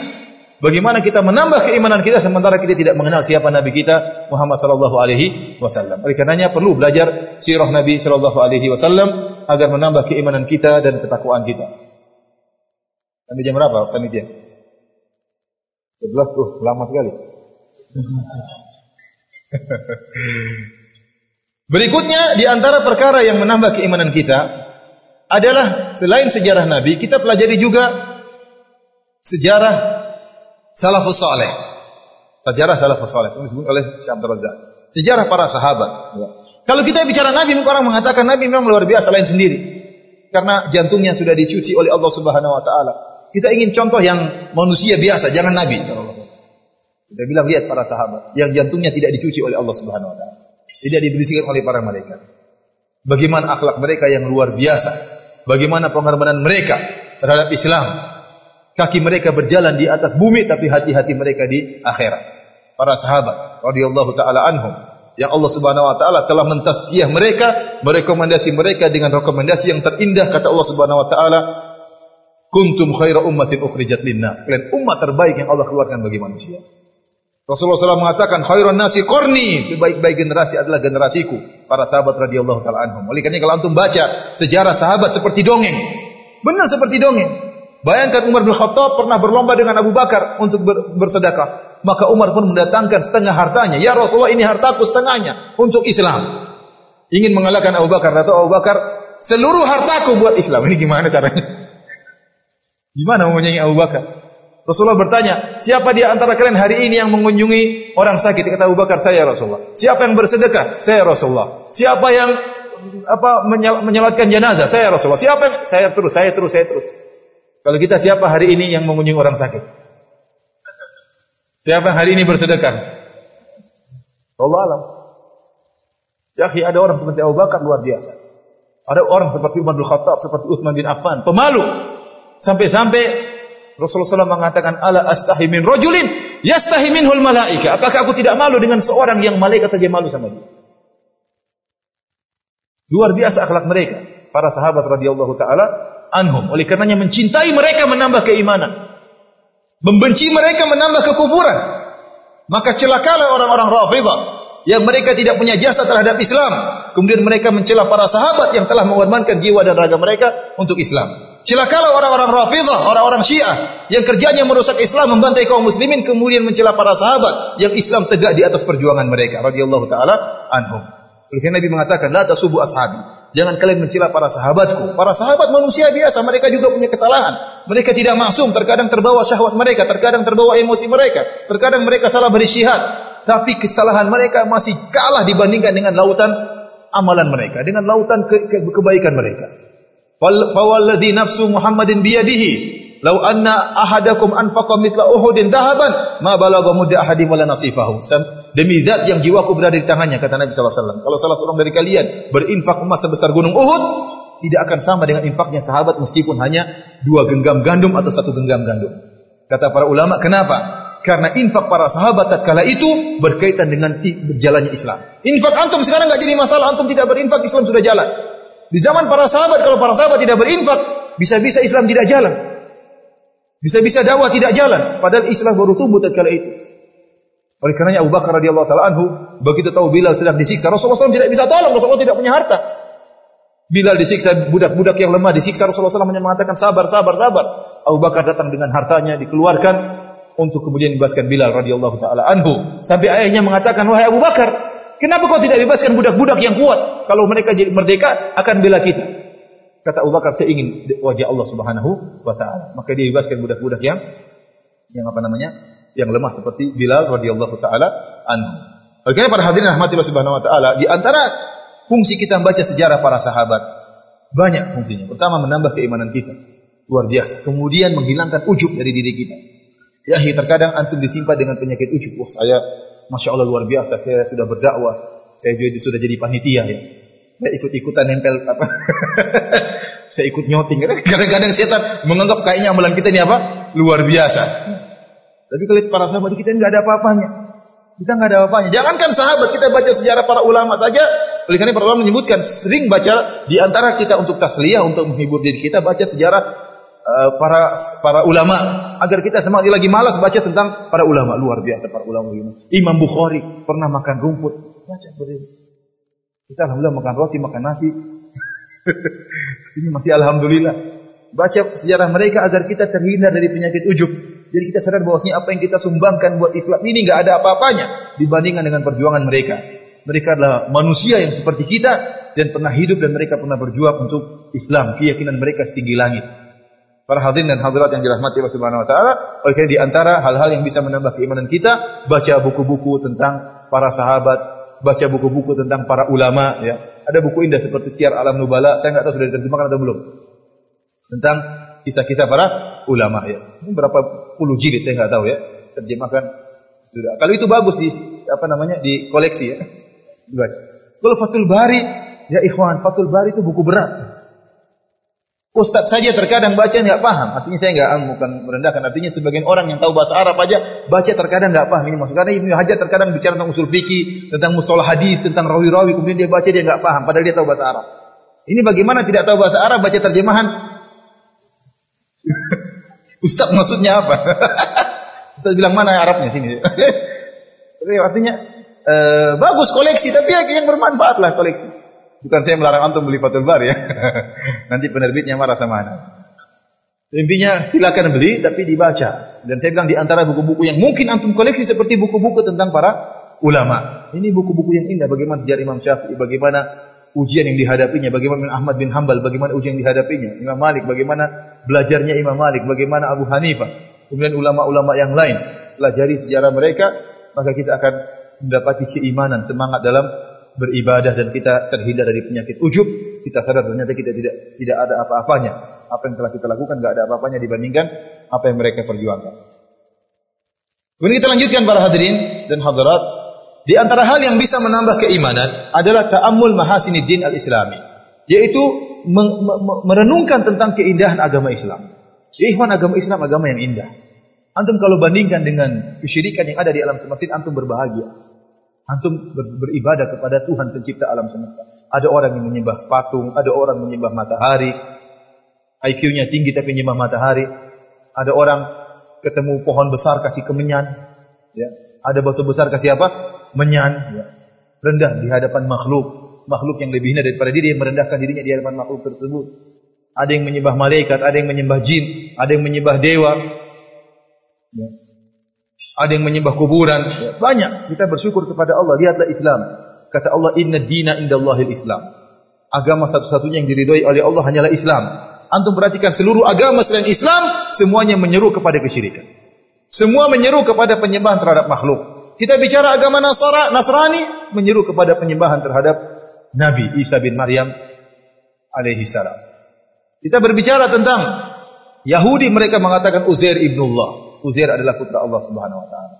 Bagaimana kita menambah keimanan kita sementara kita tidak mengenal siapa Nabi kita Muhammad sallallahu alaihi wasallam. Oleh karenanya perlu belajar sirah Nabi sallallahu alaihi wasallam agar menambah keimanan kita dan ketakwaan kita. Sampai jam berapa panitia? 11 tuh, lama sekali. Berikutnya di antara perkara yang menambah keimanan kita adalah selain sejarah Nabi, kita pelajari juga sejarah salafus saleh. Sejarah salafus saleh ini disebut oleh Syekh Abdul Razak. Sejarah para sahabat. Ya. Kalau kita bicara Nabi, orang mengatakan Nabi memang luar biasa lain sendiri. Karena jantungnya sudah dicuci oleh Allah Subhanahu wa taala. Kita ingin contoh yang manusia biasa, jangan Nabi. Kita bilang lihat para sahabat yang jantungnya tidak dicuci oleh Allah Subhanahu wa taala. Tidak diberisikan oleh para malaikat. Bagaimana akhlak mereka yang luar biasa. Bagaimana pengorbanan mereka terhadap Islam. Kaki mereka berjalan di atas bumi tapi hati-hati mereka di akhirat. Para sahabat radhiyallahu taala anhum yang Allah Subhanahu wa taala telah mentazkiyah mereka, merekomendasi mereka dengan rekomendasi yang terindah kata Allah Subhanahu wa taala, "Kuntum khaira ummatin ukhrijat linnas." Kalian umat terbaik yang Allah keluarkan bagi manusia. Rasulullah SAW mengatakan khairun nasi korni sebaik-baik generasi adalah generasiku para sahabat radhiyallahu taala anhum. Oleh karena kalau antum baca sejarah sahabat seperti dongeng. Benar seperti dongeng. Bayangkan Umar bin Khattab pernah berlomba dengan Abu Bakar untuk ber bersedekah. Maka Umar pun mendatangkan setengah hartanya. Ya Rasulullah ini hartaku setengahnya untuk Islam. Ingin mengalahkan Abu Bakar. Kata Abu Bakar, seluruh hartaku buat Islam. Ini gimana caranya? Gimana mau Abu Bakar? Rasulullah bertanya, siapa di antara kalian hari ini yang mengunjungi orang sakit? Kata Abu Bakar, saya Rasulullah. Siapa yang bersedekah? Saya Rasulullah. Siapa yang apa menyalatkan jenazah? Saya Rasulullah. Siapa yang saya terus, saya terus, saya terus. Kalau kita siapa hari ini yang mengunjungi orang sakit? Siapa yang hari ini bersedekah? Allah alam. Ya, ada orang seperti Abu Bakar luar biasa. Ada orang seperti Umar bin Khattab, seperti Utsman bin Affan, pemalu. Sampai-sampai Rasulullah SAW mengatakan, Ala astahi min rojulin, yastahi minhul malaika. Apakah aku tidak malu dengan seorang yang malaikat saja malu sama dia? Luar biasa akhlak mereka. Para sahabat radhiyallahu taala anhum. Oleh karenanya mencintai mereka menambah keimanan. Membenci mereka menambah kekufuran. Maka celakalah orang-orang Rafidhah yang mereka tidak punya jasa terhadap Islam. Kemudian mereka mencela para sahabat yang telah mengorbankan jiwa dan raga mereka untuk Islam. Celakalah orang-orang Rafidah, orang-orang Syiah yang kerjanya merusak Islam, membantai kaum muslimin kemudian mencela para sahabat yang Islam tegak di atas perjuangan mereka radhiyallahu taala anhum. Oleh Nabi mengatakan, "La tasubu ashabi." Jangan kalian mencela para sahabatku. Para sahabat manusia biasa, mereka juga punya kesalahan. Mereka tidak maksum, terkadang terbawa syahwat mereka, terkadang terbawa emosi mereka, terkadang mereka salah berisihat. Tapi kesalahan mereka masih kalah dibandingkan dengan lautan amalan mereka, dengan lautan ke ke kebaikan mereka. Fawalladhi nafsu Muhammadin biyadihi Lau anna ahadakum anfaqa mithla Uhudin dahaban ma balagha mudda ahadim wala nasifahu. Demi zat yang jiwaku berada di tangannya kata Nabi sallallahu alaihi wasallam. Kalau salah seorang dari kalian berinfak emas sebesar gunung Uhud, tidak akan sama dengan infaknya sahabat meskipun hanya dua genggam gandum atau satu genggam gandum. Kata para ulama, kenapa? Karena infak para sahabat tatkala itu berkaitan dengan berjalannya Islam. Infak antum sekarang nggak jadi masalah, antum tidak berinfak Islam sudah jalan. Di zaman para sahabat, kalau para sahabat tidak berinfak, bisa-bisa Islam tidak jalan. Bisa-bisa dakwah tidak jalan. Padahal Islam baru tumbuh tatkala itu. Oleh karenanya Abu Bakar radhiyallahu taala anhu begitu tahu Bilal sedang disiksa, Rasulullah SAW tidak bisa tolong, Rasulullah tidak punya harta. Bilal disiksa, budak-budak yang lemah disiksa, Rasulullah SAW hanya mengatakan sabar, sabar, sabar. Abu Bakar datang dengan hartanya dikeluarkan untuk kemudian dibebaskan Bilal radhiyallahu taala anhu. Sampai ayahnya mengatakan, "Wahai Abu Bakar, Kenapa kau tidak bebaskan budak-budak yang kuat? Kalau mereka jadi merdeka akan bela kita. Kata Abu Bakar, saya ingin wajah Allah Subhanahu wa taala. Maka dia bebaskan budak-budak yang yang apa namanya? Yang lemah seperti Bilal radhiyallahu taala anhu. Bagaimana para hadirin rahmati Allah Subhanahu wa taala, di antara fungsi kita membaca sejarah para sahabat banyak fungsinya. Pertama menambah keimanan kita. Luar biasa. Kemudian menghilangkan ujub dari diri kita. Ya, terkadang antum disimpan dengan penyakit ujub. Wah, saya Masya Allah luar biasa, saya sudah berdakwah, saya juga sudah jadi panitia ya. Saya ikut-ikutan nempel apa? saya ikut nyoting. Kadang-kadang setan menganggap kayaknya amalan kita ini apa? Luar biasa. Tapi kalau para sahabat kita nggak ada apa-apanya. Kita nggak ada apa-apanya. Jangankan sahabat, kita baca sejarah para ulama saja. Oleh karena para ulama menyebutkan sering baca di antara kita untuk tasliyah, untuk menghibur diri kita baca sejarah para para ulama agar kita semangat lagi malas baca tentang para ulama luar biasa para ulama ini. Imam Bukhari pernah makan rumput, baca berdiri. Kita alhamdulillah makan roti, makan nasi. ini masih alhamdulillah. Baca sejarah mereka agar kita terhindar dari penyakit ujub. Jadi kita sadar bahwasanya apa yang kita sumbangkan buat Islam ini nggak ada apa-apanya dibandingkan dengan perjuangan mereka. Mereka adalah manusia yang seperti kita dan pernah hidup dan mereka pernah berjuang untuk Islam. Keyakinan mereka setinggi langit. Para hadirin dan hadirat yang dirahmati Allah Subhanahu wa taala, oleh di antara hal-hal yang bisa menambah keimanan kita, baca buku-buku tentang para sahabat, baca buku-buku tentang para ulama ya. Ada buku indah seperti Syiar Alam Nubala, saya nggak tahu sudah diterjemahkan atau belum. Tentang kisah-kisah para ulama ya. Ini berapa puluh jilid saya nggak tahu ya. Terjemahkan Sudah. Kalau itu bagus di apa namanya di koleksi ya. Dibaca. Kalau Fathul Bari, ya ikhwan, Fathul Bari itu buku berat. Ustadz saja terkadang baca nggak paham. Artinya saya nggak bukan merendahkan. Artinya sebagian orang yang tahu bahasa Arab aja baca terkadang nggak paham ini maksudnya. Karena Ibnu Hajar terkadang bicara tentang usul fikih, tentang mustalah hadis, tentang rawi-rawi, kemudian dia baca dia nggak paham, padahal dia tahu bahasa Arab. Ini bagaimana tidak tahu bahasa Arab baca terjemahan? Ustadz maksudnya apa? Ustadz bilang mana Arabnya sini. Artinya eh, bagus koleksi tapi yang bermanfaat lah koleksi. Bukan saya melarang antum beli Fathul Bari ya. Nanti penerbitnya marah sama anda. Intinya silakan beli tapi dibaca. Dan saya bilang di antara buku-buku yang mungkin antum koleksi seperti buku-buku tentang para ulama. Ini buku-buku yang indah bagaimana sejarah Imam Syafi'i, bagaimana ujian yang dihadapinya, bagaimana Ahmad bin Hambal, bagaimana ujian yang dihadapinya, Imam Malik, bagaimana belajarnya Imam Malik, bagaimana Abu Hanifah, kemudian ulama-ulama yang lain. Pelajari sejarah mereka, maka kita akan mendapati keimanan, semangat dalam beribadah dan kita terhindar dari penyakit ujub, kita sadar ternyata kita tidak tidak ada apa-apanya. Apa yang telah kita lakukan tidak ada apa-apanya dibandingkan apa yang mereka perjuangkan. Kemudian kita lanjutkan para hadirin dan hadirat. Di antara hal yang bisa menambah keimanan adalah ta'ammul mahasiniddin al-islami. Yaitu merenungkan tentang keindahan agama Islam. Ikhwan agama Islam agama yang indah. Antum kalau bandingkan dengan kesyirikan yang ada di alam semesta, antum berbahagia. Antum ber beribadah kepada Tuhan pencipta alam semesta. Ada orang yang menyembah patung, ada orang menyembah matahari. IQ-nya tinggi tapi menyembah matahari. Ada orang ketemu pohon besar kasih kemenyan. Ya. Ada batu besar kasih apa? Menyan. Ya. Rendah di hadapan makhluk. Makhluk yang lebih hina daripada diri yang merendahkan dirinya di hadapan makhluk tersebut. Ada yang menyembah malaikat, ada yang menyembah jin, ada yang menyembah dewa. Ya. Ada yang menyembah kuburan. Banyak. Kita bersyukur kepada Allah. Lihatlah Islam. Kata Allah, Inna dina indallahil Islam. Agama satu-satunya yang diridhoi oleh Allah hanyalah Islam. Antum perhatikan seluruh agama selain Islam, semuanya menyeru kepada kesyirikan. Semua menyeru kepada penyembahan terhadap makhluk. Kita bicara agama Nasara, Nasrani, menyeru kepada penyembahan terhadap Nabi Isa bin Maryam alaihi salam. Kita berbicara tentang Yahudi mereka mengatakan Uzair ibnullah. Uzair adalah putra Allah Subhanahu wa taala.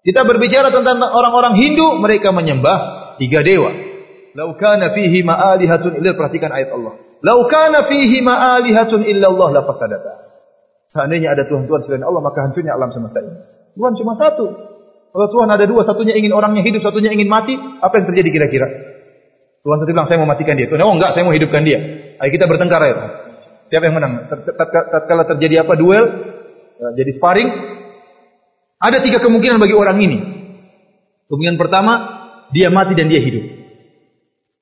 Kita berbicara tentang orang-orang Hindu, mereka menyembah tiga dewa. Lau kana fihi ma'alihatun illa perhatikan ayat Allah. Lau kana fihi ma'alihatun illa Allah la fasadata. Seandainya ada Tuhan-Tuhan selain Allah, maka hancurnya alam semesta ini. Tuhan cuma satu. Kalau Tuhan ada dua, satunya ingin orangnya hidup, satunya ingin mati, apa yang terjadi kira-kira? Tuhan satu bilang, saya mau matikan dia. Tuhan, oh enggak, saya mau hidupkan dia. Ayo kita bertengkar ya. Siapa yang menang? Tatkala terjadi apa? Duel, Ya, jadi sparring. Ada tiga kemungkinan bagi orang ini. Kemungkinan pertama, dia mati dan dia hidup.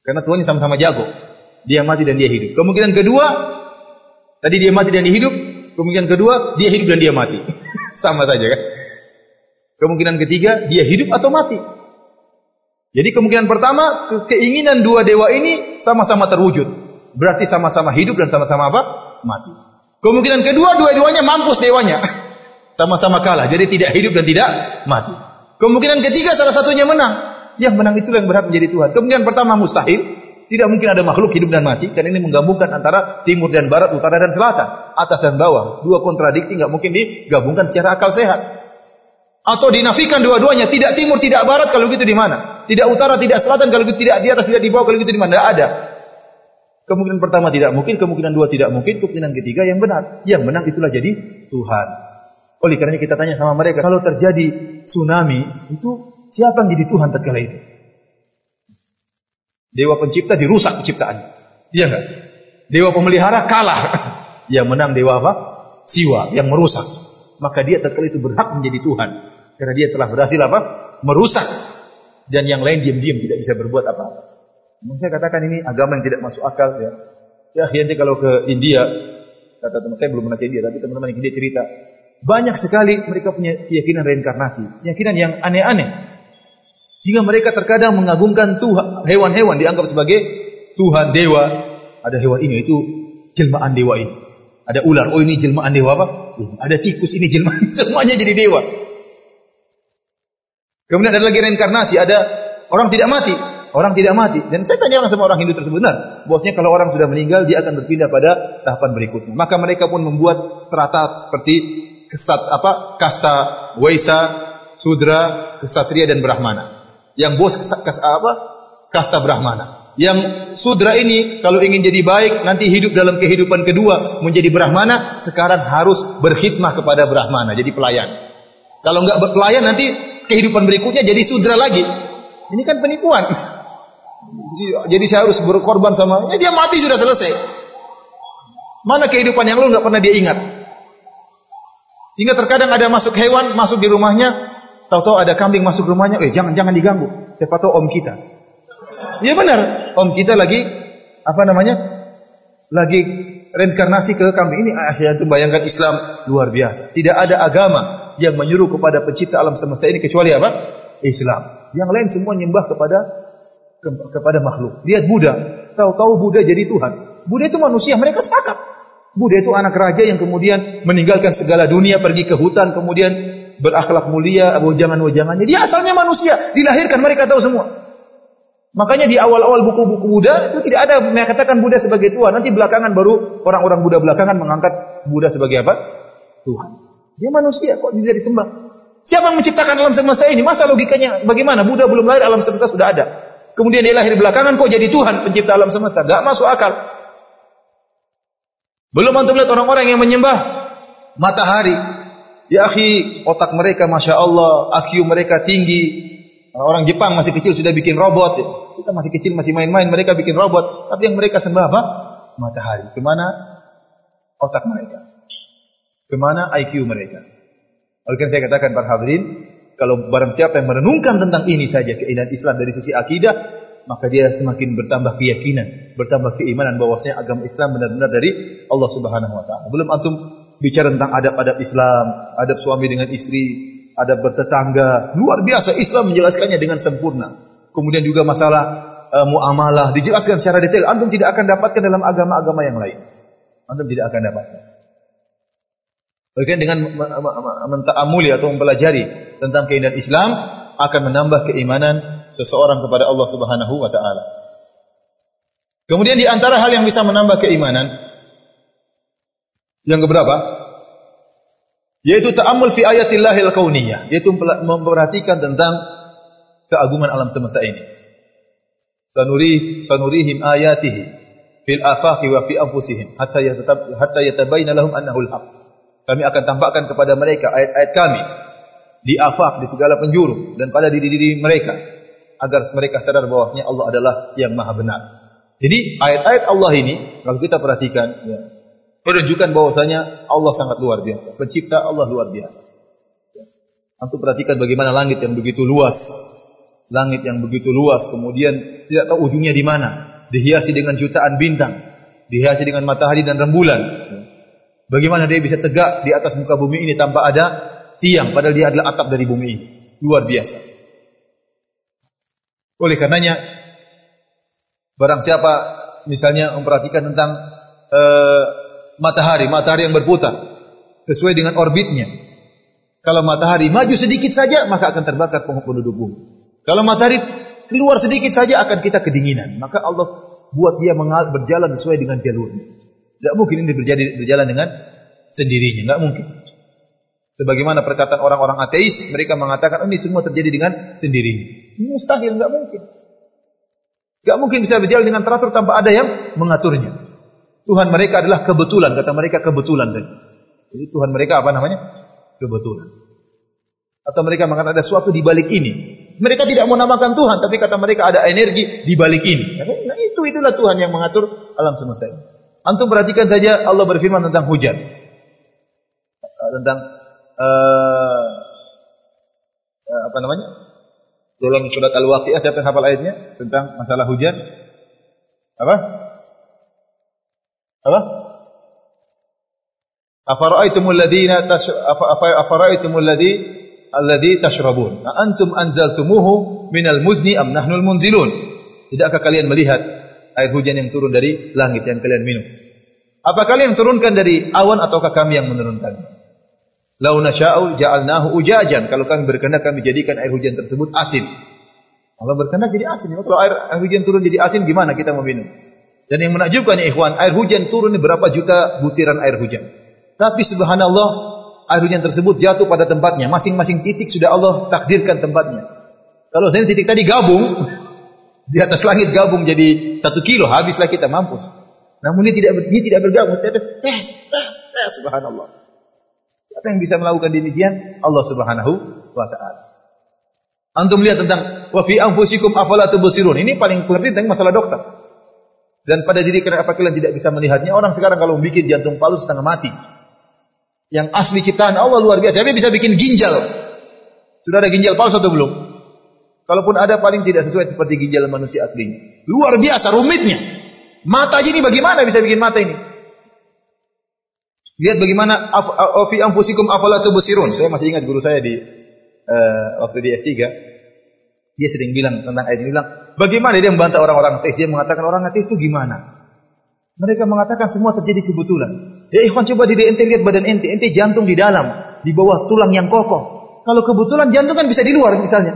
Karena Tuhan sama-sama jago. Dia mati dan dia hidup. Kemungkinan kedua, tadi dia mati dan dia hidup. Kemungkinan kedua, dia hidup dan dia mati. sama saja kan. Kemungkinan ketiga, dia hidup atau mati. Jadi kemungkinan pertama, keinginan dua dewa ini sama-sama terwujud. Berarti sama-sama hidup dan sama-sama apa? Mati. Kemungkinan kedua, dua-duanya mampus dewanya. Sama-sama kalah. Jadi tidak hidup dan tidak mati. Kemungkinan ketiga, salah satunya menang. Yang menang itu yang berhak menjadi Tuhan. Kemungkinan pertama mustahil. Tidak mungkin ada makhluk hidup dan mati. Karena ini menggabungkan antara timur dan barat, utara dan selatan. Atas dan bawah. Dua kontradiksi nggak mungkin digabungkan secara akal sehat. Atau dinafikan dua-duanya. Tidak timur, tidak barat. Kalau gitu di mana? Tidak utara, tidak selatan. Kalau gitu tidak di atas, tidak di bawah. Kalau gitu di mana? Tidak ada. Kemungkinan pertama tidak mungkin, kemungkinan dua tidak mungkin, kemungkinan ketiga yang benar. Yang menang itulah jadi Tuhan. Oleh karena kita tanya sama mereka, kalau terjadi tsunami, itu siapa yang jadi Tuhan tatkala itu? Dewa pencipta dirusak penciptaannya. Iya enggak? Dewa pemelihara kalah. Yang menang dewa apa? Siwa, yang merusak. Maka dia tatkala itu berhak menjadi Tuhan. Karena dia telah berhasil apa? Merusak. Dan yang lain diam-diam tidak bisa berbuat apa-apa. Saya katakan ini agama yang tidak masuk akal ya. Ya nanti kalau ke India, kata teman saya belum pernah ke India, tapi teman-teman di India cerita, banyak sekali mereka punya keyakinan reinkarnasi, keyakinan yang aneh-aneh. Sehingga mereka terkadang mengagungkan Tuhan, hewan-hewan dianggap sebagai Tuhan, dewa. Ada hewan ini, itu jelmaan dewa ini. Ada ular, oh ini jelmaan dewa apa? Ada tikus, ini jelmaan, semuanya jadi dewa. Kemudian ada lagi reinkarnasi, ada orang tidak mati, Orang tidak mati. Dan saya tanya sama orang Hindu tersebut benar. Bosnya kalau orang sudah meninggal dia akan berpindah pada tahapan berikutnya. Maka mereka pun membuat strata seperti kesat apa kasta Waisa, sudra, kesatria dan brahmana. Yang bos kes, kes, apa? Kasta brahmana. Yang sudra ini kalau ingin jadi baik nanti hidup dalam kehidupan kedua menjadi brahmana, sekarang harus berkhidmah kepada brahmana, jadi pelayan. Kalau enggak pelayan nanti kehidupan berikutnya jadi sudra lagi. Ini kan penipuan. Jadi saya harus berkorban sama, ya dia mati sudah selesai. Mana kehidupan yang lu nggak pernah dia ingat? Sehingga terkadang ada masuk hewan masuk di rumahnya, tahu-tahu ada kambing masuk rumahnya, eh jangan jangan diganggu. Siapa tahu om kita. Iya benar, om kita lagi apa namanya? Lagi reinkarnasi ke kambing ini. Akhirnya itu bayangkan Islam luar biasa. Tidak ada agama yang menyuruh kepada pencipta alam semesta ini kecuali apa? Islam. Yang lain semua nyembah kepada kepada makhluk. Lihat Buddha, tahu-tahu Buddha jadi Tuhan. Buddha itu manusia, mereka sepakat. Buddha itu anak raja yang kemudian meninggalkan segala dunia, pergi ke hutan, kemudian berakhlak mulia, jangan-jangannya. Dia asalnya manusia, dilahirkan mereka tahu semua. Makanya di awal-awal buku-buku Buddha itu tidak ada mengatakan Buddha sebagai Tuhan. Nanti belakangan baru orang-orang Buddha belakangan mengangkat Buddha sebagai apa? Tuhan. Dia manusia kok bisa disembah. Siapa yang menciptakan alam semesta ini? Masa logikanya bagaimana? Buddha belum lahir, alam semesta sudah ada. Kemudian dia lahir belakangan kok jadi Tuhan pencipta alam semesta? Gak masuk akal. Belum antum lihat orang-orang yang menyembah matahari. Ya akhi, otak mereka Masya Allah, IQ mereka tinggi. Orang Jepang masih kecil sudah bikin robot. Kita masih kecil, masih main-main, mereka bikin robot. Tapi yang mereka sembah apa? Matahari. Ke mana otak mereka? Ke mana IQ mereka? Oleh karena saya katakan para hadirin, kalau barang siapa yang merenungkan tentang ini saja keindahan Islam dari sisi akidah, maka dia semakin bertambah keyakinan, bertambah keimanan bahwasanya agama Islam benar-benar dari Allah Subhanahu wa taala. Belum antum bicara tentang adab-adab Islam, adab suami dengan istri, adab bertetangga. Luar biasa Islam menjelaskannya dengan sempurna. Kemudian juga masalah uh, muamalah dijelaskan secara detail. Antum tidak akan dapatkan dalam agama-agama yang lain. Antum tidak akan dapatkan. Bagaimana dengan mentaamuli atau mempelajari tentang keindahan Islam akan menambah keimanan seseorang kepada Allah Subhanahu wa taala. Kemudian di antara hal yang bisa menambah keimanan yang keberapa? Yaitu ta'ammul fi ayatillahil kauniyah, yaitu memperhatikan tentang keagungan alam semesta ini. Sanuri sanurihim ayatihi fil afaqi wa fi anfusihim hatta yatab hatta yatabayyana lahum annahu al-haq. Kami akan tampakkan kepada mereka ayat-ayat kami di afaq di segala penjuru dan pada diri-diri mereka agar mereka sadar bahwasanya Allah adalah yang maha benar. Jadi ayat-ayat Allah ini kalau kita perhatikan ya, menunjukkan bahwasanya Allah sangat luar biasa. Pencipta Allah luar biasa. Ya. Antum perhatikan bagaimana langit yang begitu luas. Langit yang begitu luas kemudian tidak tahu ujungnya di mana. Dihiasi dengan jutaan bintang, dihiasi dengan matahari dan rembulan. Ya. Bagaimana dia bisa tegak di atas muka bumi ini tanpa ada tiang padahal dia adalah atap dari bumi ini. Luar biasa. Oleh karenanya, barang siapa misalnya memperhatikan tentang uh, matahari, matahari yang berputar sesuai dengan orbitnya. Kalau matahari maju sedikit saja, maka akan terbakar penduduk bumi. Kalau matahari keluar sedikit saja, akan kita kedinginan. Maka Allah buat dia berjalan sesuai dengan jalurnya. Tidak mungkin ini berjalan dengan sendirinya, tidak mungkin. Sebagaimana perkataan orang-orang ateis, mereka mengatakan oh, ini semua terjadi dengan sendirinya. Mustahil, nggak mungkin. Nggak mungkin bisa berjalan dengan teratur tanpa ada yang mengaturnya. Tuhan mereka adalah kebetulan, kata mereka kebetulan Jadi Tuhan mereka apa namanya? Kebetulan. Atau mereka mengatakan ada sesuatu di balik ini. Mereka tidak mau namakan Tuhan, tapi kata mereka ada energi di balik ini. Nah itu itulah Tuhan yang mengatur alam semesta ini. Antum perhatikan saja Allah berfirman tentang hujan. Tentang uh, apa namanya? Dalam surat Al-Waqiah siapa yang hafal ayatnya tentang masalah hujan? Apa? Apa? Afara'aitumul ladzina afara'aitumul ladzi alladzi tashrabun. A antum anzaltumuhu minal muzni am nahnul munzilun? Tidakkah kalian melihat air hujan yang turun dari langit yang kalian minum? Apa kalian turunkan dari awan ataukah kami yang menurunkannya? Lau nasya'u ja'alnahu ujajan. Kalau kami berkehendak kami jadikan air hujan tersebut asin. Allah berkehendak jadi asin. Kalau air, air hujan turun jadi asin gimana kita mau minum? Dan yang menakjubkan ya ikhwan, air hujan turun ini berapa juta butiran air hujan. Tapi subhanallah air hujan tersebut jatuh pada tempatnya. Masing-masing titik sudah Allah takdirkan tempatnya. Kalau saya titik tadi gabung, di atas langit gabung jadi satu kilo, habislah kita mampus. Namun ini tidak ini tidak bergabung, tes, tes, tes, tes, subhanallah. Siapa yang bisa melakukan demikian? Allah Subhanahu wa taala. Antum lihat tentang wa fi anfusikum afala tubsirun. Ini paling penting tentang masalah dokter. Dan pada diri kalian apa kalian tidak bisa melihatnya? Orang sekarang kalau membuat jantung palsu setengah mati. Yang asli ciptaan Allah luar biasa. Siapa bisa bikin ginjal? Sudah ada ginjal palsu atau belum? Kalaupun ada paling tidak sesuai seperti ginjal manusia aslinya. Luar biasa rumitnya. Mata ini bagaimana bisa bikin mata ini? Lihat bagaimana fi anfusikum afala tubsirun. Saya masih ingat guru saya di uh, waktu di S3. Dia sering bilang tentang ayat ini bilang, Bagaimana dia membantah orang-orang ateis? Dia mengatakan orang ateis itu gimana? Mereka mengatakan semua terjadi kebetulan. Ya ikhwan coba di ente lihat badan ente, ente jantung di dalam, di bawah tulang yang kokoh. Kalau kebetulan jantung kan bisa di luar misalnya.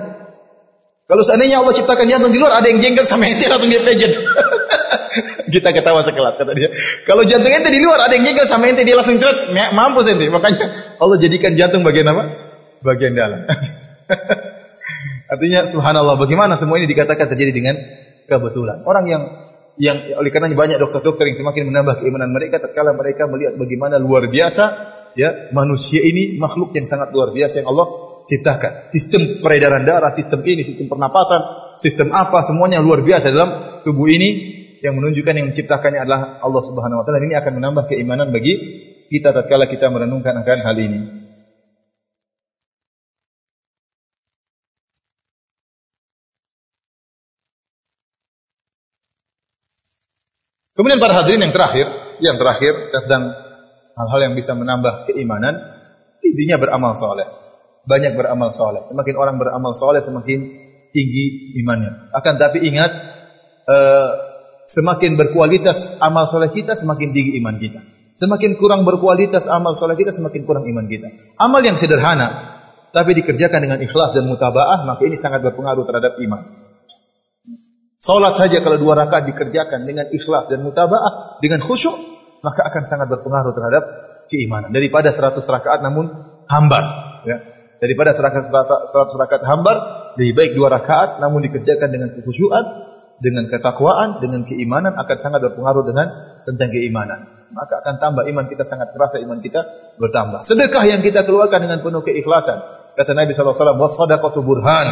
Kalau seandainya Allah ciptakan jantung di luar, ada yang jengkel sama ente langsung dia pejet. Kita ketawa sekelas kata dia. Kalau jantung ente di luar, ada yang jengkel sama ente dia langsung ceret, mampus ente. Makanya Allah jadikan jantung bagian apa? Bagian dalam. Artinya subhanallah bagaimana semua ini dikatakan terjadi dengan kebetulan. Orang yang yang oleh karenanya banyak dokter-dokter yang semakin menambah keimanan mereka tatkala mereka melihat bagaimana luar biasa ya manusia ini makhluk yang sangat luar biasa yang Allah ciptakan. Sistem peredaran darah, sistem ini, sistem pernapasan, sistem apa semuanya luar biasa dalam tubuh ini yang menunjukkan yang menciptakannya adalah Allah Subhanahu wa taala. Ini akan menambah keimanan bagi kita tatkala kita merenungkan akan hal ini. Kemudian para hadirin yang terakhir, yang terakhir tentang hal-hal yang bisa menambah keimanan, intinya beramal soleh. Banyak beramal soleh. Semakin orang beramal soleh, semakin tinggi imannya. Akan tapi ingat, uh, semakin berkualitas amal soleh kita, semakin tinggi iman kita. Semakin kurang berkualitas amal soleh kita, semakin kurang iman kita. Amal yang sederhana, tapi dikerjakan dengan ikhlas dan mutabaah, maka ini sangat berpengaruh terhadap iman. Salat saja kalau dua rakaat dikerjakan dengan ikhlas dan mutabaah, dengan khusyuk, maka akan sangat berpengaruh terhadap keimanan. Daripada seratus rakaat namun hambar. Ya. Daripada seratus rakaat hambar, lebih baik dua rakaat namun dikerjakan dengan kekhusyuan, dengan ketakwaan, dengan keimanan akan sangat berpengaruh dengan tentang keimanan. Maka akan tambah iman kita sangat terasa iman kita bertambah. Sedekah yang kita keluarkan dengan penuh keikhlasan. Kata Nabi SAW, Wasadaqatu burhan.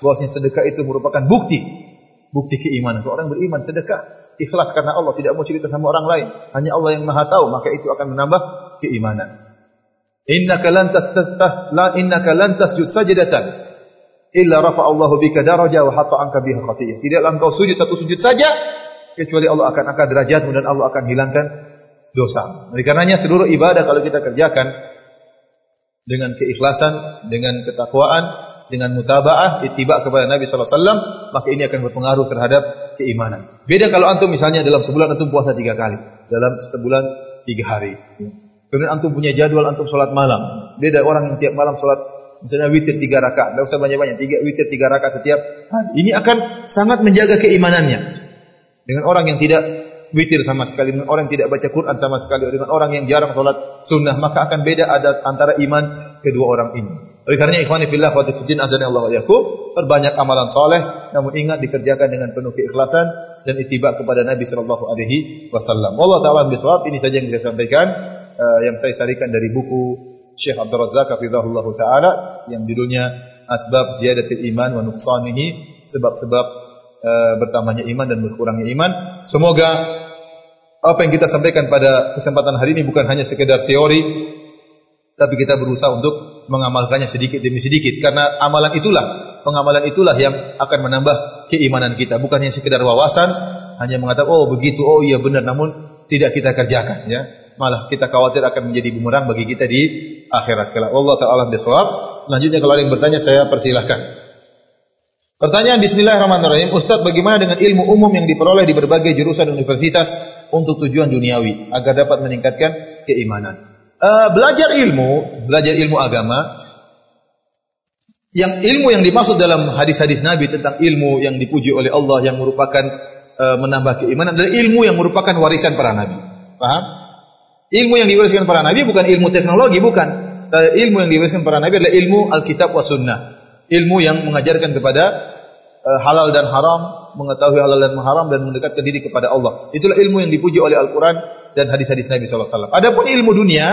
Bahwasanya sedekah itu merupakan bukti bukti keimanan. Kalau orang beriman sedekah, ikhlas karena Allah, tidak mau cerita sama orang lain. Hanya Allah yang Maha tahu, maka itu akan menambah keimanan. Innaka lan tastas la innaka lan illa rafa Allah bika daraja wa hatta anka biha khatiyah. Tidaklah engkau sujud satu sujud saja kecuali Allah akan angkat derajatmu dan Allah akan hilangkan dosa. Oleh karenanya seluruh ibadah kalau kita kerjakan dengan keikhlasan, dengan ketakwaan, dengan mutabaah, ittiba kepada Nabi sallallahu alaihi wasallam, maka ini akan berpengaruh terhadap keimanan. Beda kalau antum misalnya dalam sebulan antum puasa tiga kali, dalam sebulan tiga hari. Kemudian antum punya jadwal antum sholat malam. Beda orang yang tiap malam sholat misalnya witir tiga rakaat, tidak usah banyak-banyak, tiga witir tiga rakaat setiap hari. Ini akan sangat menjaga keimanannya. Dengan orang yang tidak witir sama sekali, dengan orang yang tidak baca Quran sama sekali, dengan orang yang jarang sholat sunnah, maka akan beda ada antara iman kedua orang ini. Oleh karena ikhwani fillah wa tifuddin Allah wa perbanyak amalan soleh, namun ingat dikerjakan dengan penuh keikhlasan dan ittiba kepada Nabi sallallahu alaihi wasallam. Wallahu taala bisawab, ini saja yang saya sampaikan uh, yang saya sarikan dari buku Syekh Abdul Razak hafizahullah taala yang judulnya Asbab Ziyadatil Iman wa Nuqsanihi, sebab-sebab uh, bertambahnya iman dan berkurangnya iman. Semoga apa yang kita sampaikan pada kesempatan hari ini bukan hanya sekedar teori tapi kita berusaha untuk mengamalkannya sedikit demi sedikit. Karena amalan itulah pengamalan itulah yang akan menambah keimanan kita. Bukan hanya sekedar wawasan hanya mengatakan oh begitu oh iya benar namun tidak kita kerjakan ya malah kita khawatir akan menjadi bumerang bagi kita di akhirat kelak Allah taala bisawab selanjutnya kalau ada yang bertanya saya persilahkan Pertanyaan Bismillahirrahmanirrahim Ustaz bagaimana dengan ilmu umum yang diperoleh di berbagai jurusan universitas untuk tujuan duniawi agar dapat meningkatkan keimanan uh, belajar ilmu, belajar ilmu agama, yang ilmu yang dimaksud dalam hadis-hadis Nabi tentang ilmu yang dipuji oleh Allah yang merupakan uh, menambah keimanan adalah ilmu yang merupakan warisan para nabi. Paham? Ilmu yang diwariskan para nabi bukan ilmu teknologi, bukan. ilmu yang diwariskan para nabi adalah ilmu Alkitab wa sunnah. Ilmu yang mengajarkan kepada uh, halal dan haram, mengetahui halal dan haram dan mendekatkan diri kepada Allah. Itulah ilmu yang dipuji oleh Al-Qur'an dan hadis-hadis Nabi SAW. Adapun ilmu dunia,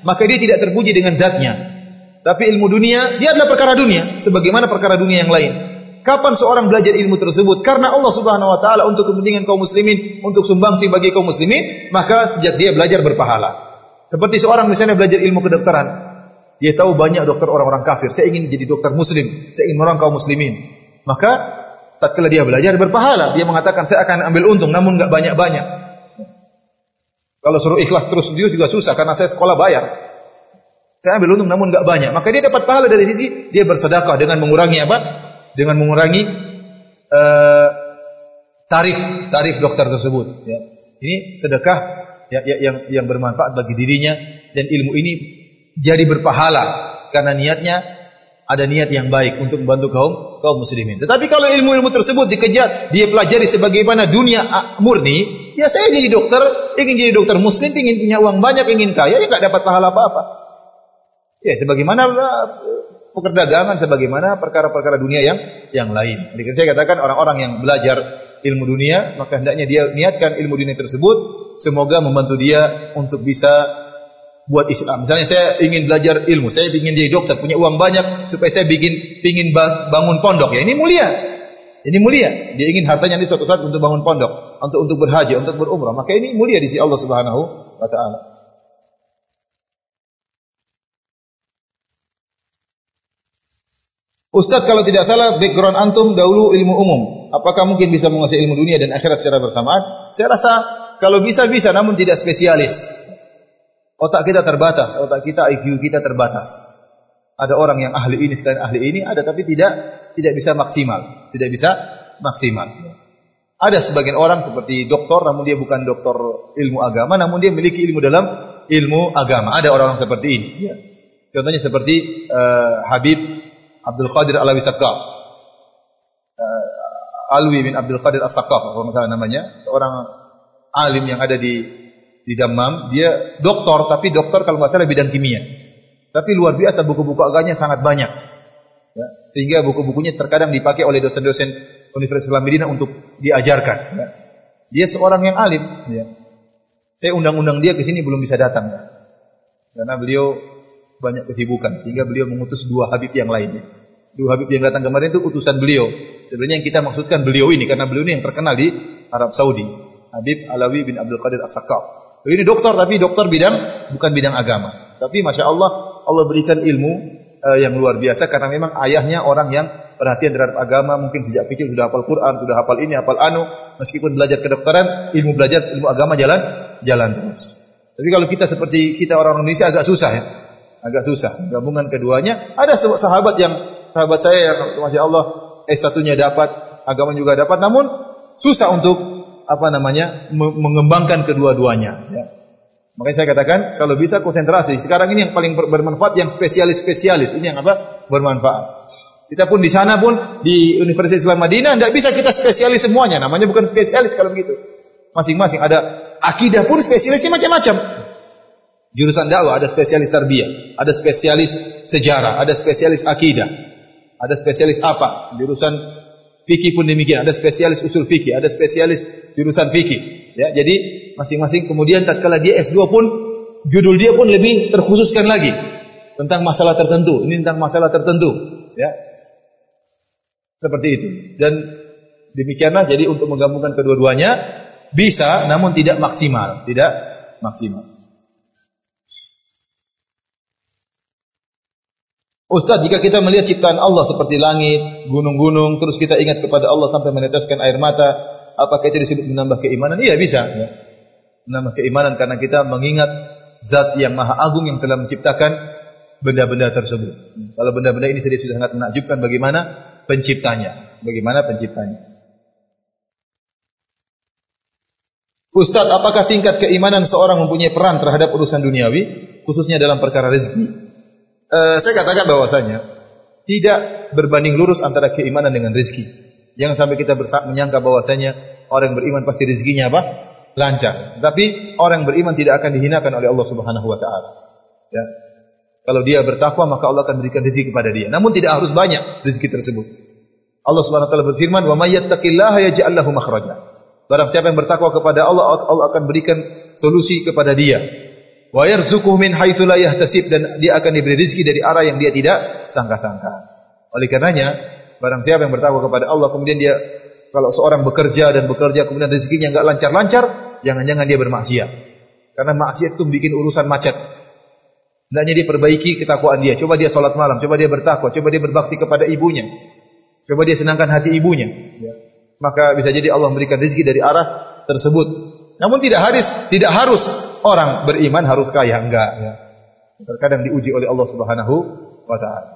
maka dia tidak terpuji dengan zatnya. Tapi ilmu dunia, dia adalah perkara dunia, sebagaimana perkara dunia yang lain. Kapan seorang belajar ilmu tersebut? Karena Allah Subhanahu wa taala untuk kepentingan kaum muslimin, untuk sumbangsi bagi kaum muslimin, maka sejak dia belajar berpahala. Seperti seorang misalnya belajar ilmu kedokteran, dia tahu banyak dokter orang-orang kafir. Saya ingin jadi dokter muslim, saya ingin menolong kaum muslimin. Maka tatkala dia belajar berpahala, dia mengatakan saya akan ambil untung namun enggak banyak-banyak. Kalau suruh ikhlas terus dia juga susah karena saya sekolah bayar. Saya ambil untung namun enggak banyak. Maka dia dapat pahala dari sisi dia bersedekah dengan mengurangi apa? Dengan mengurangi uh, tarif tarif dokter tersebut. Ya. Ini sedekah ya, ya, yang yang bermanfaat bagi dirinya dan ilmu ini jadi berpahala karena niatnya ada niat yang baik untuk membantu kaum kaum muslimin. Tetapi kalau ilmu-ilmu tersebut dikejar, dia pelajari sebagaimana dunia murni, ya saya jadi dokter, ingin jadi dokter muslim, ingin punya uang banyak, ingin kaya, ya nggak dapat pahala apa-apa. Ya, sebagaimana perdagangan sebagaimana perkara-perkara dunia yang yang lain. Jadi saya katakan orang-orang yang belajar ilmu dunia, maka hendaknya dia niatkan ilmu dunia tersebut semoga membantu dia untuk bisa buat Islam. Misalnya saya ingin belajar ilmu, saya ingin jadi dokter, punya uang banyak supaya saya bikin ingin bangun pondok. Ya ini mulia. Ini mulia. Dia ingin hartanya di suatu saat untuk bangun pondok, untuk untuk berhaji, untuk berumrah. Maka ini mulia di sisi Allah Subhanahu wa taala. Ustaz kalau tidak salah background antum dahulu ilmu umum. Apakah mungkin bisa menguasai ilmu dunia dan akhirat secara bersamaan? Saya rasa kalau bisa bisa namun tidak spesialis. Otak kita terbatas, otak kita IQ kita terbatas. Ada orang yang ahli ini sekalian ahli ini, ada tapi tidak tidak bisa maksimal, tidak bisa maksimal. Ada sebagian orang seperti doktor namun dia bukan doktor ilmu agama namun dia memiliki ilmu dalam ilmu agama. Ada orang-orang seperti ini. Contohnya seperti uh, Habib Abdul Qadir Alawi Sakaf. Uh, Alwi bin Abdul Qadir As-Sakaf, kalau misalnya namanya, seorang alim yang ada di di Dammam, dia doktor tapi doktor kalau masalah bidang kimia. Tapi luar biasa buku-buku agamanya sangat banyak. Ya, sehingga buku-bukunya terkadang dipakai oleh dosen-dosen Universitas Islam Medina untuk diajarkan. Ya. Dia seorang yang alim. Ya. Saya undang-undang dia ke sini belum bisa datang. Ya. Karena beliau banyak kesibukan sehingga beliau mengutus dua habib yang lainnya. Dua habib yang datang kemarin itu utusan beliau. Sebenarnya yang kita maksudkan beliau ini karena beliau ini yang terkenal di Arab Saudi. Habib Alawi bin Abdul Qadir As-Sakaf. Ini dokter tapi dokter bidang bukan bidang agama. Tapi masya Allah Allah berikan ilmu uh, yang luar biasa karena memang ayahnya orang yang perhatian terhadap agama, mungkin sejak kecil sudah hafal Quran, sudah hafal ini, hafal anu, meskipun belajar kedokteran, ilmu belajar ilmu agama jalan jalan terus. Tapi kalau kita seperti kita orang Indonesia agak susah ya agak susah gabungan keduanya. Ada sahabat yang sahabat saya yang masya Allah S1-nya dapat, agama juga dapat, namun susah untuk apa namanya mengembangkan kedua-duanya. Ya. Makanya saya katakan kalau bisa konsentrasi. Sekarang ini yang paling bermanfaat yang spesialis-spesialis. Ini yang apa? Bermanfaat. Kita pun di sana pun di Universitas Islam Madinah tidak bisa kita spesialis semuanya. Namanya bukan spesialis kalau begitu. Masing-masing ada akidah pun spesialisnya macam-macam. Jurusan dakwah ada spesialis tarbiyah, ada spesialis sejarah, ada spesialis akidah, ada spesialis apa? Jurusan fikih pun demikian, ada spesialis usul fikih, ada spesialis jurusan fikih. Ya, jadi masing-masing kemudian tatkala dia S2 pun judul dia pun lebih terkhususkan lagi tentang masalah tertentu. Ini tentang masalah tertentu, ya. Seperti itu. Dan demikianlah jadi untuk menggabungkan kedua-duanya bisa namun tidak maksimal, tidak maksimal. Ustaz, jika kita melihat ciptaan Allah seperti langit, gunung-gunung, terus kita ingat kepada Allah sampai meneteskan air mata, apakah itu disebut menambah keimanan? Iya bisa. Ya. Menambah keimanan karena kita mengingat zat yang maha agung yang telah menciptakan benda-benda tersebut. Kalau benda-benda ini sudah sangat menakjubkan bagaimana penciptanya. Bagaimana penciptanya. Ustaz, apakah tingkat keimanan seorang mempunyai peran terhadap urusan duniawi, khususnya dalam perkara rezeki? Uh, saya katakan bahwasanya tidak berbanding lurus antara keimanan dengan rezeki. Jangan sampai kita menyangka bahwasanya orang yang beriman pasti rezekinya apa? lancar. Tapi orang yang beriman tidak akan dihinakan oleh Allah Subhanahu wa taala. Ya. Kalau dia bertakwa maka Allah akan berikan rezeki kepada dia. Namun tidak harus banyak rezeki tersebut. Allah Subhanahu wa taala berfirman, "Wa may yattaqillaha yaj'al lahu makhraja." Barang siapa yang bertakwa kepada Allah, Allah akan berikan solusi kepada dia. Wa yarzuquhu min haitsu la yahtasib dan dia akan diberi rezeki dari arah yang dia tidak sangka-sangka. Oleh karenanya, barang siapa yang bertakwa kepada Allah kemudian dia kalau seorang bekerja dan bekerja kemudian rezekinya enggak lancar-lancar, jangan-jangan dia bermaksiat. Karena maksiat itu bikin urusan macet. Hendaknya dia perbaiki ketakwaan dia. Coba dia sholat malam, coba dia bertakwa, coba dia berbakti kepada ibunya. Coba dia senangkan hati ibunya. Ya. Maka bisa jadi Allah memberikan rezeki dari arah tersebut. Namun tidak harus tidak harus orang beriman harus kaya, enggak. Ya. Terkadang diuji oleh Allah Subhanahu wa taala.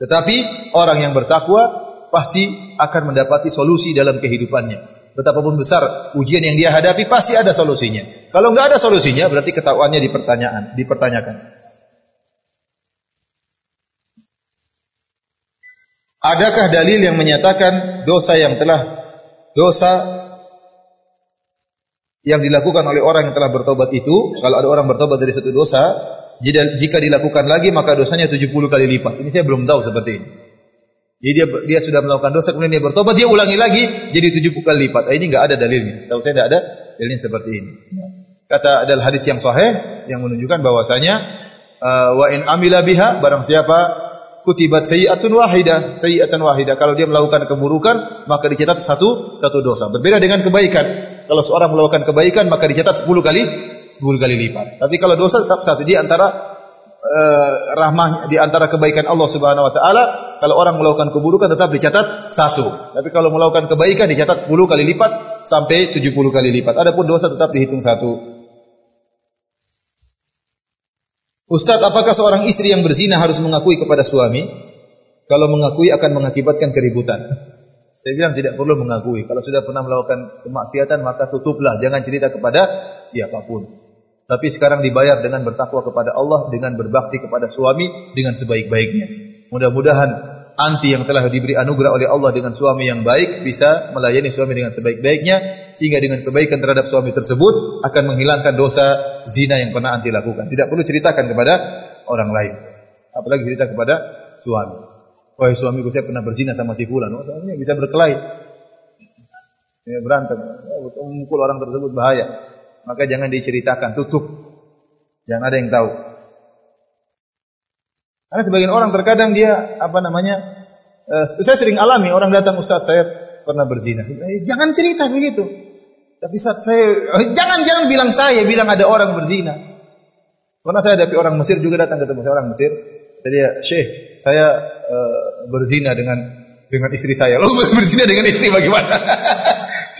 Tetapi orang yang bertakwa pasti akan mendapati solusi dalam kehidupannya. Betapapun besar ujian yang dia hadapi pasti ada solusinya. Kalau nggak ada solusinya berarti ketahuannya dipertanyaan, dipertanyakan. Adakah dalil yang menyatakan dosa yang telah dosa yang dilakukan oleh orang yang telah bertobat itu, kalau ada orang bertobat dari satu dosa, jika dilakukan lagi maka dosanya 70 kali lipat. Ini saya belum tahu seperti ini. Jadi dia dia sudah melakukan dosa kemudian dia bertobat dia ulangi lagi jadi tujuh kali lipat. Ah, ini enggak ada dalilnya. Tahu saya tidak ada dalilnya seperti ini. Kata adalah hadis yang sahih yang menunjukkan bahwasanya uh, wa in amila biha barang siapa kutibat sayi'atun wahida, sayi'atan wahida. Kalau dia melakukan keburukan maka dicatat satu satu dosa. Berbeda dengan kebaikan. Kalau seorang melakukan kebaikan maka dicatat 10 kali 10 kali lipat. Tapi kalau dosa tetap satu. Di antara uh, rahmah di antara kebaikan Allah Subhanahu wa taala, kalau orang melakukan keburukan tetap dicatat satu. Tapi kalau melakukan kebaikan dicatat 10 kali lipat sampai 70 kali lipat. Adapun dosa tetap dihitung satu. Ustaz, apakah seorang istri yang berzina harus mengakui kepada suami? Kalau mengakui akan mengakibatkan keributan. Saya bilang tidak perlu mengakui. Kalau sudah pernah melakukan kemaksiatan maka tutuplah, jangan cerita kepada siapa pun. Tapi sekarang dibayar dengan bertakwa kepada Allah, dengan berbakti kepada suami dengan sebaik-baiknya. Mudah-mudahan anti yang telah diberi anugerah oleh Allah dengan suami yang baik bisa melayani suami dengan sebaik-baiknya sehingga dengan kebaikan terhadap suami tersebut akan menghilangkan dosa zina yang pernah anti lakukan. Tidak perlu ceritakan kepada orang lain. Apalagi cerita kepada suami. Wahai suamiku saya pernah berzina sama si fulan. Oh, suaminya bisa berkelahi. Ya, berantem. Oh, orang tersebut bahaya maka jangan diceritakan, tutup. Jangan ada yang tahu. Karena sebagian orang terkadang dia apa namanya? Uh, saya sering alami orang datang Ustaz saya pernah berzina. Eh, jangan cerita begitu. Tapi saat saya eh, jangan jangan bilang saya bilang ada orang berzina. Pernah saya hadapi orang Mesir juga datang ketemu saya orang Mesir. Jadi ya, Syekh, saya uh, berzina dengan dengan istri saya. Lalu berzina dengan istri bagaimana?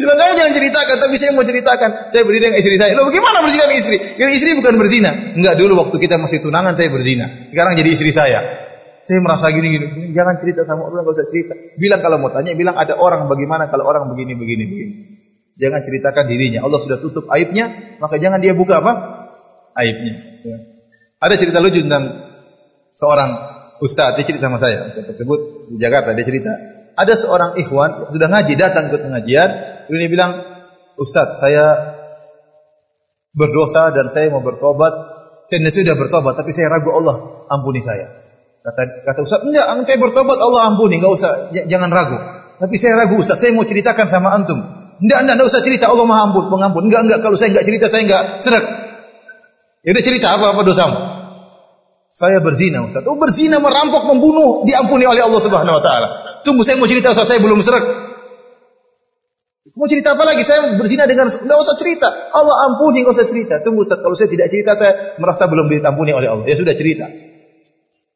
Bilang kamu jangan ceritakan, tapi saya mau ceritakan. Saya berdiri dengan istri saya. Loh bagaimana berzina dengan istri? Yang istri bukan berzina. Enggak dulu waktu kita masih tunangan saya berzina. Sekarang jadi istri saya. Saya merasa gini-gini. Jangan cerita sama orang, enggak usah cerita. Bilang kalau mau tanya, bilang ada orang bagaimana kalau orang begini, begini, begini. Jangan ceritakan dirinya. Allah sudah tutup aibnya, maka jangan dia buka apa? Aibnya. Ya. Ada cerita lucu tentang seorang ustaz, dia cerita sama saya. Saya tersebut di Jakarta, dia cerita. Ada seorang ikhwan sudah ngaji datang ke pengajian, kemudian dia bilang, "Ustaz, saya berdosa dan saya mau bertobat. Saya sudah bertobat, tapi saya ragu Allah ampuni saya." Kata kata Ustaz, "Enggak, engkau bertobat Allah ampuni, enggak usah jangan ragu." Tapi saya ragu Ustaz, saya mau ceritakan sama antum. Enggak, enggak, enggak usah cerita Allah Maha ampun, pengampun. Enggak, enggak, kalau saya enggak cerita saya enggak seret. Ya cerita apa apa dosamu? Saya berzina Ustaz. Oh berzina, merampok, membunuh, diampuni oleh Allah Subhanahu wa taala. Tunggu saya mau cerita Ustaz, saya belum serak. Mau cerita apa lagi? Saya berzina dengan enggak usah cerita. Allah ampuni, enggak usah cerita. Tunggu Ustaz, kalau saya tidak cerita saya merasa belum ditampuni oleh Allah. Ya sudah cerita.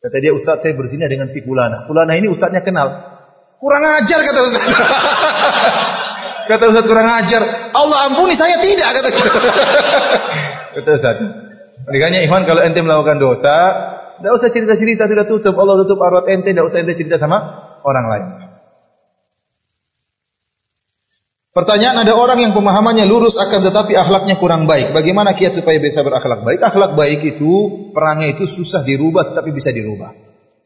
Kata dia, Ustaz saya berzina dengan si Fulana. Fulana ini Ustaznya kenal. Kurang ajar kata Ustaz. kata Ustaz kurang ajar. Allah ampuni saya tidak kata kata Ustaz. Makanya Ikhwan kalau ente melakukan dosa, tidak usah cerita-cerita sudah tutup. Allah tutup aurat ente, tidak usah ente cerita sama orang lain. Pertanyaan ada orang yang pemahamannya lurus akan tetapi akhlaknya kurang baik. Bagaimana kiat supaya bisa berakhlak baik? Akhlak baik itu perangai itu susah dirubah tetapi bisa dirubah.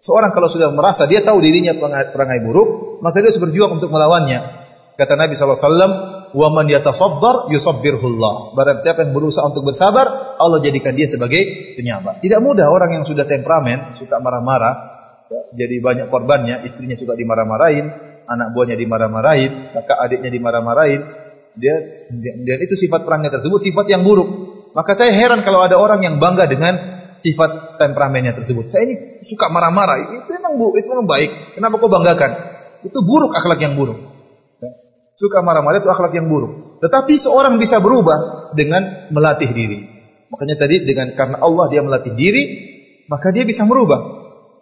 Seorang kalau sudah merasa dia tahu dirinya perangai buruk, maka dia harus berjuang untuk melawannya. Kata Nabi SAW, "Wa man yatasabbar yusabbirhullah." Barang siapa yang berusaha untuk bersabar, Allah jadikan dia sebagai penyabar. Tidak mudah orang yang sudah temperamen, suka marah-marah, jadi banyak korbannya, istrinya suka dimarah-marahin, anak buahnya dimarah-marahin, kakak adiknya dimarah-marahin. Dia dan itu sifat perangnya tersebut sifat yang buruk. Maka saya heran kalau ada orang yang bangga dengan sifat temperamennya tersebut. Saya ini suka marah-marah. Itu memang bu, itu memang baik. Kenapa kau banggakan? Itu buruk akhlak yang buruk. Suka marah-marah itu akhlak yang buruk. Tetapi seorang bisa berubah dengan melatih diri. Makanya tadi dengan karena Allah dia melatih diri, maka dia bisa merubah.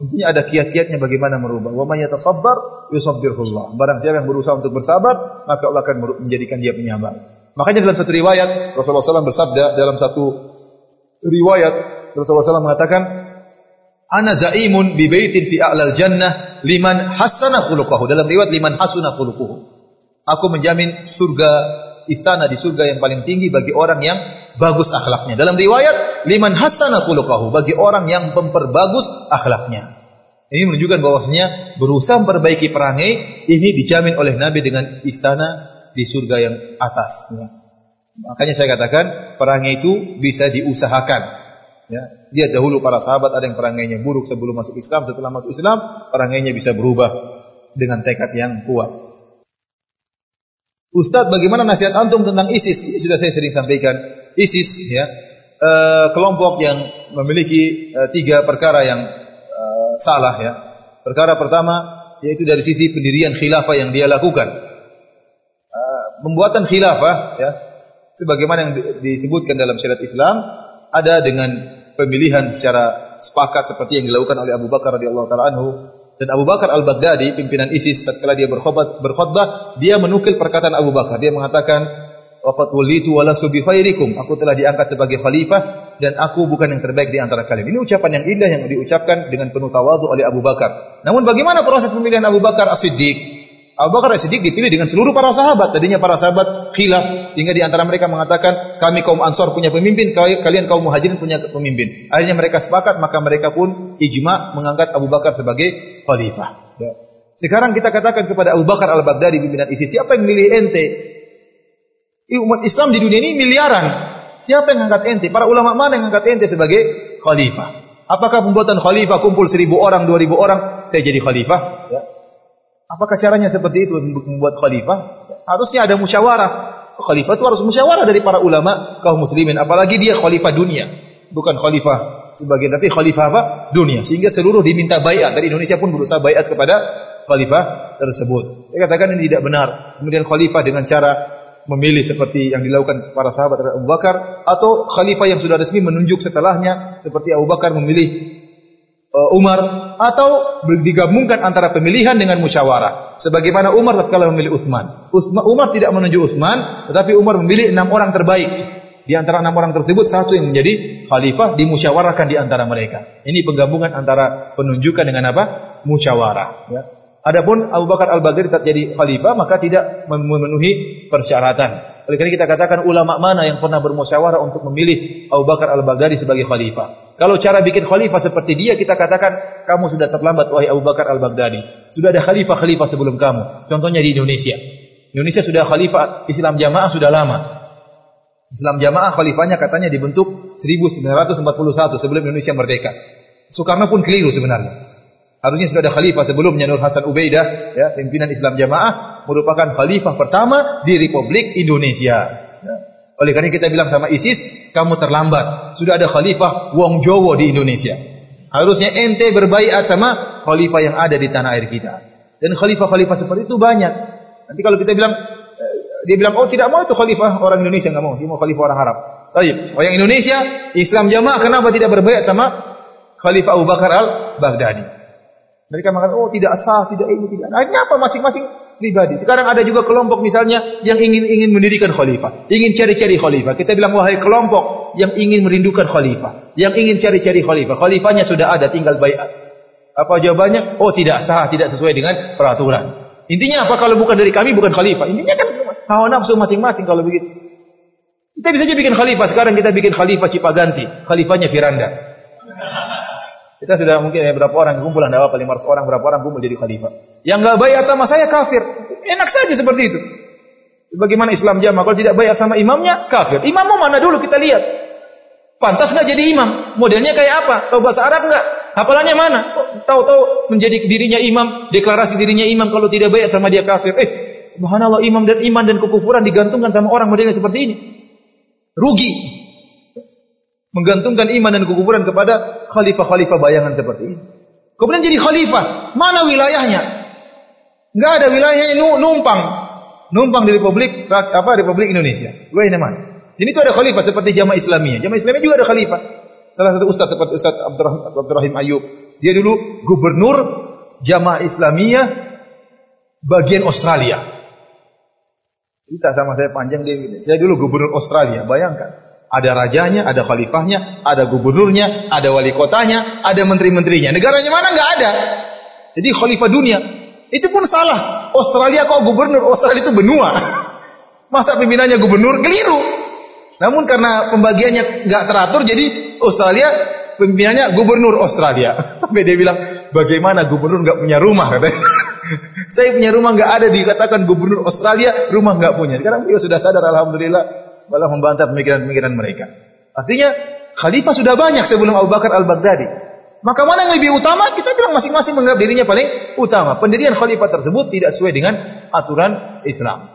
Intinya ada kiat-kiatnya bagaimana merubah. Wa may yatasabbar yusabbirullah. Barang siapa yang berusaha untuk bersabar, maka Allah akan menjadikan dia penyabar. Makanya dalam satu riwayat Rasulullah SAW bersabda dalam satu riwayat Rasulullah SAW mengatakan, Ana zaimun bi baitin fi a'lal jannah liman hasana khuluquhu. Dalam riwayat liman hasuna khuluquhu. Aku menjamin surga istana di surga yang paling tinggi bagi orang yang bagus akhlaknya. Dalam riwayat liman hasana khuluquhu bagi orang yang memperbagus akhlaknya. Ini menunjukkan bahwasanya berusaha memperbaiki perangai ini dijamin oleh Nabi dengan istana di surga yang atas. Makanya saya katakan perangai itu bisa diusahakan. Ya, lihat dahulu para sahabat ada yang perangainya buruk sebelum masuk Islam, setelah masuk Islam perangainya bisa berubah dengan tekad yang kuat. Ustadz, bagaimana nasihat antum tentang ISIS? Ini sudah saya sering sampaikan. ISIS, ya, e, kelompok yang memiliki e, tiga perkara yang e, salah, ya. Perkara pertama yaitu dari sisi pendirian khilafah yang dia lakukan. E, pembuatan khilafah, ya, sebagaimana yang disebutkan dalam syariat Islam, ada dengan pemilihan secara sepakat seperti yang dilakukan oleh Abu Bakar radhiyallahu taala anhu dan Abu Bakar al-Baghdadi pimpinan ISIS tatkala dia berkhutbah dia menukil perkataan Abu Bakar. Dia mengatakan wala subi aku telah diangkat sebagai khalifah dan aku bukan yang terbaik di antara kalian. Ini ucapan yang indah yang diucapkan dengan penuh tawadhu oleh Abu Bakar. Namun bagaimana proses pemilihan Abu Bakar As-Siddiq Abu Bakar As-Siddiq dipilih dengan seluruh para sahabat. Tadinya para sahabat khilaf sehingga di antara mereka mengatakan kami kaum Ansor punya pemimpin, kalian kaum Muhajirin punya pemimpin. Akhirnya mereka sepakat maka mereka pun ijma mengangkat Abu Bakar sebagai khalifah. Ya. Sekarang kita katakan kepada Abu Bakar Al-Baghdadi pimpinan ISIS, siapa yang milih ente? Umat Islam di dunia ini miliaran. Siapa yang angkat ente? Para ulama mana yang angkat ente sebagai khalifah? Apakah pembuatan khalifah kumpul seribu orang, dua ribu orang, saya jadi khalifah? Ya. Apakah caranya seperti itu membuat khalifah? Harusnya ada musyawarah. Khalifah itu harus musyawarah dari para ulama kaum muslimin. Apalagi dia khalifah dunia. Bukan khalifah sebagian tapi khalifah apa? Dunia. Sehingga seluruh diminta bayat. Dari Indonesia pun berusaha bayat kepada khalifah tersebut. Saya katakan ini tidak benar. Kemudian khalifah dengan cara memilih seperti yang dilakukan para sahabat Abu Bakar atau khalifah yang sudah resmi menunjuk setelahnya seperti Abu Bakar memilih Umar atau digabungkan antara pemilihan dengan musyawarah. Sebagaimana Umar tatkala memilih Utsman. Umar tidak menunjuk Utsman, tetapi Umar memilih enam orang terbaik. Di antara enam orang tersebut satu yang menjadi khalifah dimusyawarahkan di antara mereka. Ini penggabungan antara penunjukan dengan apa? Musyawarah. Ya. Adapun Abu Bakar Al-Baghdadi tetap jadi khalifah maka tidak memenuhi persyaratan. Oleh karena kita katakan ulama mana yang pernah bermusyawarah untuk memilih Abu Bakar Al-Baghdadi sebagai khalifah. Kalau cara bikin khalifah seperti dia, kita katakan kamu sudah terlambat wahai Abu Bakar Al-Baghdadi. Sudah ada khalifah-khalifah sebelum kamu. Contohnya di Indonesia. Indonesia sudah khalifah Islam jamaah sudah lama. Islam jamaah khalifahnya katanya dibentuk 1941 sebelum Indonesia merdeka. Soekarno pun keliru sebenarnya. Harusnya sudah ada khalifah sebelumnya Nur Hasan Ubaidah, ya, pimpinan Islam jamaah merupakan khalifah pertama di Republik Indonesia. Ya. Oleh karena kita bilang sama ISIS, kamu terlambat. Sudah ada khalifah Wong Jowo di Indonesia. Harusnya ente berbaiat sama khalifah yang ada di tanah air kita. Dan khalifah-khalifah seperti itu banyak. Nanti kalau kita bilang eh, dia bilang oh tidak mau itu khalifah orang Indonesia nggak mau, dia mau khalifah orang Arab. Baik, orang Indonesia Islam jamaah kenapa tidak berbaiat sama Khalifah Abu Bakar al Baghdadi? Mereka mengatakan oh tidak sah, tidak ini, tidak. Akhirnya apa masing-masing pribadi. Sekarang ada juga kelompok misalnya yang ingin ingin mendirikan khalifah, ingin cari-cari khalifah. Kita bilang wahai kelompok yang ingin merindukan khalifah, yang ingin cari-cari khalifah. Khalifahnya sudah ada, tinggal bayat. Apa jawabannya? Oh tidak sah, tidak sesuai dengan peraturan. Intinya apa kalau bukan dari kami bukan khalifah? Intinya kan hawa nafsu masing-masing kalau begitu. Kita bisa aja bikin khalifah. Sekarang kita bikin khalifah Cipaganti, khalifahnya Firanda. Kita sudah mungkin ya, berapa orang kumpulan ada apa 500 orang berapa orang kumpul jadi khalifah. Yang nggak bayar sama saya kafir. Enak saja seperti itu. Bagaimana Islam jamaah kalau tidak bayar sama imamnya kafir. Imam mana dulu kita lihat. Pantas nggak jadi imam? Modelnya kayak apa? Tahu bahasa Arab nggak? Hafalannya mana? Tahu-tahu menjadi dirinya imam, deklarasi dirinya imam kalau tidak bayar sama dia kafir. Eh, subhanallah imam dan iman dan kekufuran digantungkan sama orang modelnya seperti ini. Rugi. Menggantungkan iman dan kekufuran kepada khalifah-khalifah bayangan seperti ini. Kemudian jadi khalifah, mana wilayahnya? Enggak ada wilayahnya numpang. Numpang di Republik apa Republik Indonesia. Gue ini mana? Jadi itu ada khalifah seperti jamaah Islamiyah. Jamaah Islamiyah juga ada khalifah. Salah satu ustaz seperti Ustaz Abdurrahim Ayub. Dia dulu gubernur jamaah Islamiyah bagian Australia. Kita sama saya panjang dia. Saya dulu gubernur Australia, bayangkan. Ada rajanya, ada khalifahnya, ada gubernurnya, ada wali kotanya, ada menteri-menterinya. Negaranya mana nggak ada. Jadi khalifah dunia. Itu pun salah. Australia kok gubernur? Australia itu benua. Masa pimpinannya gubernur? Keliru. Namun karena pembagiannya nggak teratur, jadi Australia pimpinannya gubernur Australia. Sampai dia bilang, bagaimana gubernur nggak punya rumah katanya. Saya punya rumah nggak ada dikatakan gubernur Australia, rumah nggak punya. Sekarang dia sudah sadar, alhamdulillah malah membantah pemikiran-pemikiran mereka. Artinya khalifah sudah banyak sebelum Abu Bakar Al-Baghdadi. Maka mana yang lebih utama? Kita bilang masing-masing menganggap dirinya paling utama. Pendirian khalifah tersebut tidak sesuai dengan aturan Islam.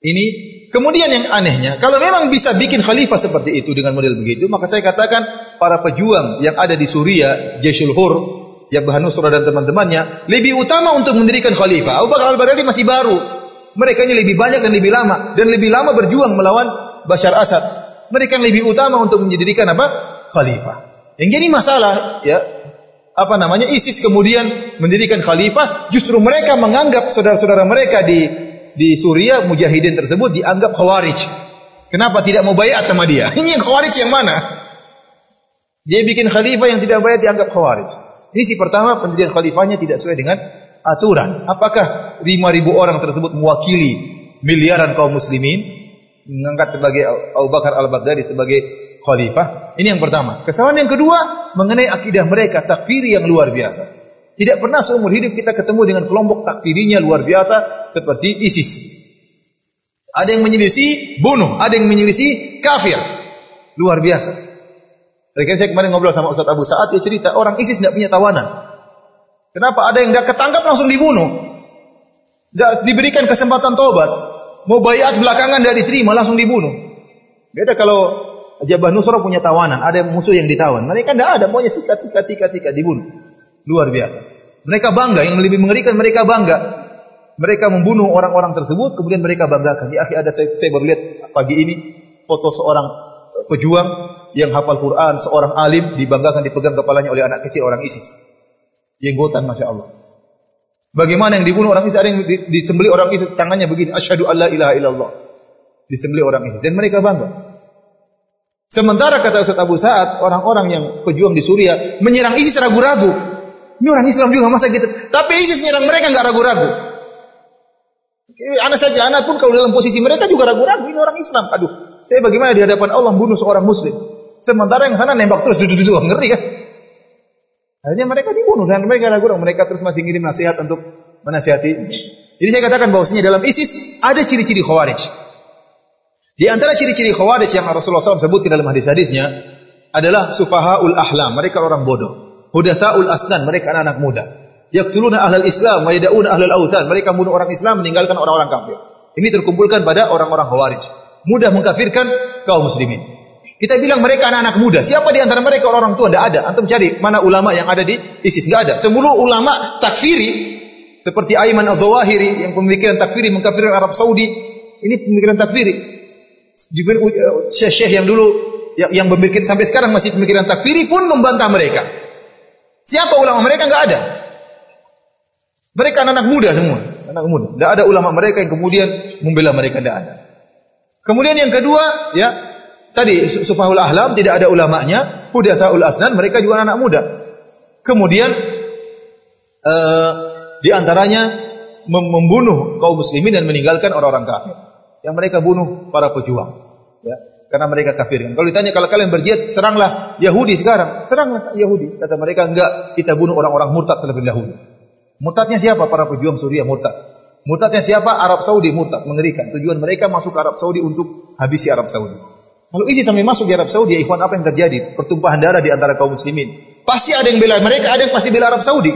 Ini kemudian yang anehnya, kalau memang bisa bikin khalifah seperti itu dengan model begitu, maka saya katakan para pejuang yang ada di Suriah, Jeshul Hur, Yabah Nusra dan teman-temannya, lebih utama untuk mendirikan khalifah. Abu Bakar Al-Baghdadi masih baru, mereka ini lebih banyak dan lebih lama dan lebih lama berjuang melawan Bashar Assad. Mereka yang lebih utama untuk menjadikan apa? Khalifah. Yang jadi masalah ya apa namanya ISIS kemudian mendirikan khalifah, justru mereka menganggap saudara-saudara mereka di di Suriah mujahidin tersebut dianggap khawarij. Kenapa tidak mau bayat sama dia? Ini yang khawarij yang mana? Dia bikin khalifah yang tidak bayat dianggap khawarij. Ini si pertama pendirian khalifahnya tidak sesuai dengan aturan. Apakah 5.000 orang tersebut mewakili miliaran kaum muslimin? Mengangkat sebagai Abu Bakar al-Baghdadi sebagai khalifah. Ini yang pertama. Kesalahan yang kedua mengenai akidah mereka takfiri yang luar biasa. Tidak pernah seumur hidup kita ketemu dengan kelompok takfirinya luar biasa seperti ISIS. Ada yang menyelisih bunuh, ada yang menyelisih kafir. Luar biasa. Tadi saya kemarin ngobrol sama Ustaz Abu Sa'ad, dia cerita orang ISIS tidak punya tawanan. Kenapa ada yang tidak ketangkap langsung dibunuh? Tidak diberikan kesempatan tobat. Mau bayat belakangan tidak diterima langsung dibunuh. Beda kalau Jabah Nusra punya tawanan, ada musuh yang ditawan. Mereka tidak ada, maunya sikat, sikat, sikat, sikat, dibunuh. Luar biasa. Mereka bangga, yang lebih mengerikan mereka bangga. Mereka membunuh orang-orang tersebut, kemudian mereka banggakan. Di akhir ada saya, saya baru lihat pagi ini foto seorang pejuang yang hafal Quran, seorang alim dibanggakan dipegang kepalanya oleh anak kecil orang ISIS jenggotan masya Allah. Bagaimana yang dibunuh orang Islam, ada yang disembeli orang itu tangannya begini, asyhadu alla ilaha illallah. Disembeli orang itu dan mereka bangga. Sementara kata Ustaz Abu Sa'ad, orang-orang yang pejuang di Suriah menyerang ISIS ragu-ragu. Ini orang Islam juga masa gitu. Tapi ISIS menyerang mereka nggak ragu-ragu. Anak saja, anak pun kalau dalam posisi mereka juga ragu-ragu. Ini orang Islam. Aduh, saya bagaimana di hadapan Allah bunuh seorang Muslim. Sementara yang sana nembak terus, duduk-duduk, ngeri kan? Akhirnya mereka dibunuh dan mereka ragu mereka terus masih ngirim nasihat untuk menasihati. Jadi saya katakan bahwasanya dalam ISIS ada ciri-ciri khawarij. Di antara ciri-ciri khawarij yang Rasulullah SAW sebutkan dalam hadis-hadisnya adalah sufahaul ahlam, mereka orang bodoh. Hudathaul asnan, mereka anak-anak muda. Yaqtuluna ahlal Islam wa yada'una ahlal autan, mereka bunuh orang Islam meninggalkan orang-orang kafir. Ini terkumpulkan pada orang-orang khawarij. Mudah mengkafirkan kaum muslimin. Kita bilang mereka anak-anak muda. Siapa di antara mereka orang tua? Tidak ada. Antum cari mana ulama yang ada di ISIS? Tidak ada. Semua ulama takfiri seperti Aiman al-Zawahiri yang pemikiran takfiri mengkafirkan Arab Saudi. Ini pemikiran takfiri. Juga uh, syekh yang dulu yang, yang memikir, sampai sekarang masih pemikiran takfiri pun membantah mereka. Siapa ulama mereka? Enggak ada. Mereka anak-anak muda semua, anak muda. Tidak ada ulama mereka yang kemudian membela mereka. Tidak ada. Kemudian yang kedua, ya Tadi Sufahul Ahlam tidak ada ulamanya, Hudatsaul Asnan mereka juga anak, -anak muda. Kemudian uh, di antaranya mem membunuh kaum muslimin dan meninggalkan orang-orang kafir. Yang mereka bunuh para pejuang. Ya, karena mereka kafir. Kalau ditanya kalau kalian berjihad, seranglah Yahudi sekarang. Seranglah Yahudi. Kata mereka enggak, kita bunuh orang-orang murtad terlebih dahulu. Murtadnya siapa? Para pejuang Suriah murtad. Murtadnya siapa? Arab Saudi murtad, mengerikan. Tujuan mereka masuk ke Arab Saudi untuk habisi Arab Saudi. Kalau ISIS sampai masuk di Arab Saudi, ya ikhwan apa yang terjadi? Pertumpahan darah di antara kaum muslimin. Pasti ada yang bela mereka, ada yang pasti bela Arab Saudi.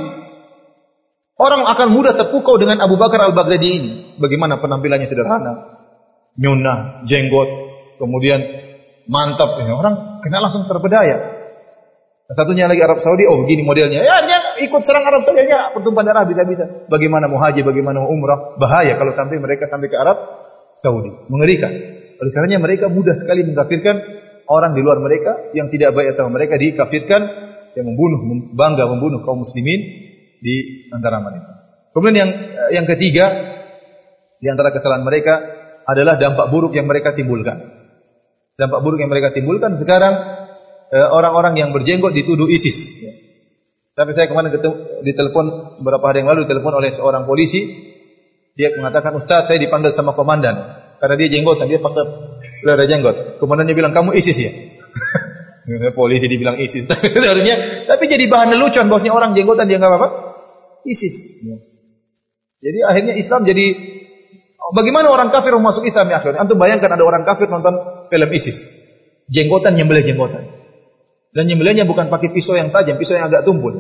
Orang akan mudah terpukau dengan Abu Bakar al-Baghdadi ini. Bagaimana penampilannya sederhana, nyunah, jenggot, kemudian mantap. Ya, orang kena langsung terpedaya. Satunya lagi Arab Saudi, oh begini modelnya. Ya dia ikut serang Arab Saudi aja, pertumpahan darah bisa-bisa. Bagaimana mau haji, bagaimana umrah, bahaya kalau sampai mereka sampai ke Arab Saudi. Mengerikan. Oleh karenanya mereka mudah sekali mengkafirkan orang di luar mereka yang tidak baik sama mereka dikafirkan yang membunuh, bangga membunuh kaum muslimin di antara mereka. Kemudian yang yang ketiga di antara kesalahan mereka adalah dampak buruk yang mereka timbulkan. Dampak buruk yang mereka timbulkan sekarang Eh, orang-orang yang berjenggot dituduh ISIS. Tapi saya kemarin ketemu, ditelepon beberapa hari yang lalu ditelepon oleh seorang polisi. Dia mengatakan, Ustaz saya dipanggil sama komandan. Karena dia jenggot, dia paksa ada jenggot. Komandan dia bilang, kamu ISIS ya? polisi dibilang ISIS. Seharusnya, tapi jadi bahan lelucon bosnya orang jenggotan dia nggak apa-apa. ISIS. Jadi akhirnya Islam jadi bagaimana orang kafir masuk Islam ya akhirnya? Antum bayangkan ada orang kafir nonton film ISIS. Jenggotan nyembelih jenggotan. Dan nyembelihnya bukan pakai pisau yang tajam, pisau yang agak tumpul.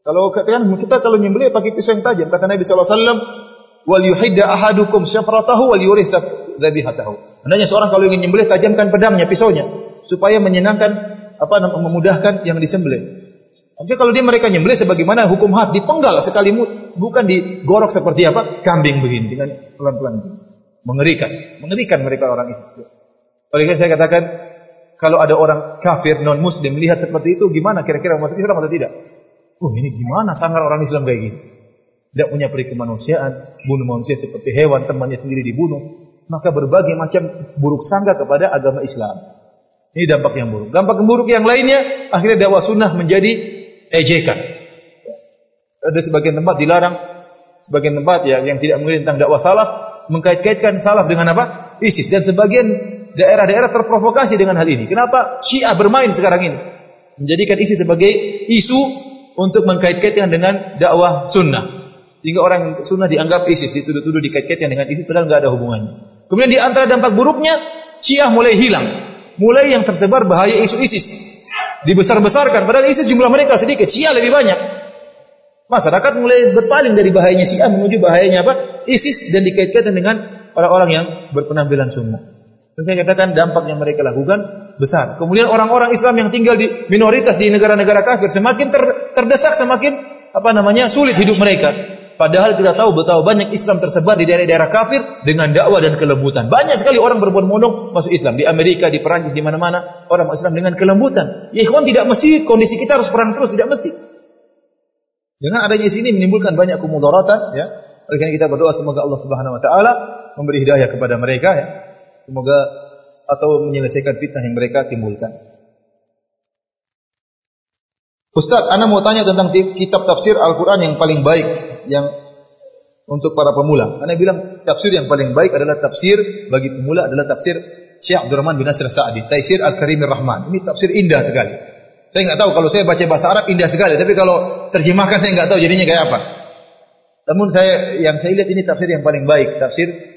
Kalau kita kalau nyembelih pakai pisau yang tajam, kata Nabi sallallahu alaihi wasallam, "Wal yuhidda ahadukum syafratahu wal yurih dzabihatahu." Hendaknya seorang kalau ingin nyembelih tajamkan pedangnya, pisaunya supaya menyenangkan apa memudahkan yang disembelih. Tapi kalau dia mereka nyembelih sebagaimana hukum had dipenggal sekali bukan digorok seperti apa kambing begini dengan pelan-pelan mengerikan mengerikan mereka orang ISIS. Oleh karena saya katakan kalau ada orang kafir non muslim lihat seperti itu gimana kira-kira masuk Islam atau tidak? Oh ini gimana sangar orang Islam kayak gini? Tidak punya peri kemanusiaan, bunuh manusia seperti hewan, temannya sendiri dibunuh. Maka berbagai macam buruk sangka kepada agama Islam. Ini dampak yang buruk. Dampak yang buruk yang lainnya, akhirnya dakwah sunnah menjadi ejekan. Ada sebagian tempat dilarang, sebagian tempat ya yang tidak mengerti tentang dakwah salaf, mengkait-kaitkan salaf dengan apa? ISIS. Dan sebagian daerah-daerah terprovokasi dengan hal ini. Kenapa Syiah bermain sekarang ini? Menjadikan isi sebagai isu untuk mengkait-kaitkan dengan dakwah sunnah. Sehingga orang sunnah dianggap ISIS, dituduh-tuduh dikait-kaitkan dengan ISIS padahal nggak ada hubungannya. Kemudian di antara dampak buruknya, Syiah mulai hilang. Mulai yang tersebar bahaya isu ISIS. Dibesar-besarkan, padahal ISIS jumlah mereka sedikit, Syiah lebih banyak. Masyarakat mulai berpaling dari bahayanya Syiah menuju bahayanya apa? ISIS dan dikait-kaitkan dengan orang-orang yang berpenampilan sunnah. Saya katakan dampak yang mereka lakukan besar. Kemudian orang-orang Islam yang tinggal di minoritas di negara-negara kafir semakin ter, terdesak, semakin apa namanya sulit hidup mereka. Padahal kita tahu betapa banyak Islam tersebar di daerah-daerah kafir dengan dakwah dan kelembutan. Banyak sekali orang berbondong-bondong masuk Islam di Amerika, di Perancis, di mana-mana orang masuk Islam dengan kelembutan. Ya ikhwan tidak mesti kondisi kita harus perang terus, tidak mesti. Dengan adanya sini menimbulkan banyak kemudaratan ya. Oleh karena kita berdoa semoga Allah Subhanahu wa taala memberi hidayah kepada mereka ya Semoga atau menyelesaikan fitnah yang mereka timbulkan. Ustaz, Anda mau tanya tentang kitab tafsir Al-Quran yang paling baik yang untuk para pemula. Anda bilang tafsir yang paling baik adalah tafsir bagi pemula adalah tafsir Syekh Abdurrahman bin Nasir Sa'di, Taisir Al-Karimir Rahman. Ini tafsir indah sekali. Saya nggak tahu kalau saya baca bahasa Arab indah sekali, tapi kalau terjemahkan saya nggak tahu jadinya kayak apa. Namun saya yang saya lihat ini tafsir yang paling baik, tafsir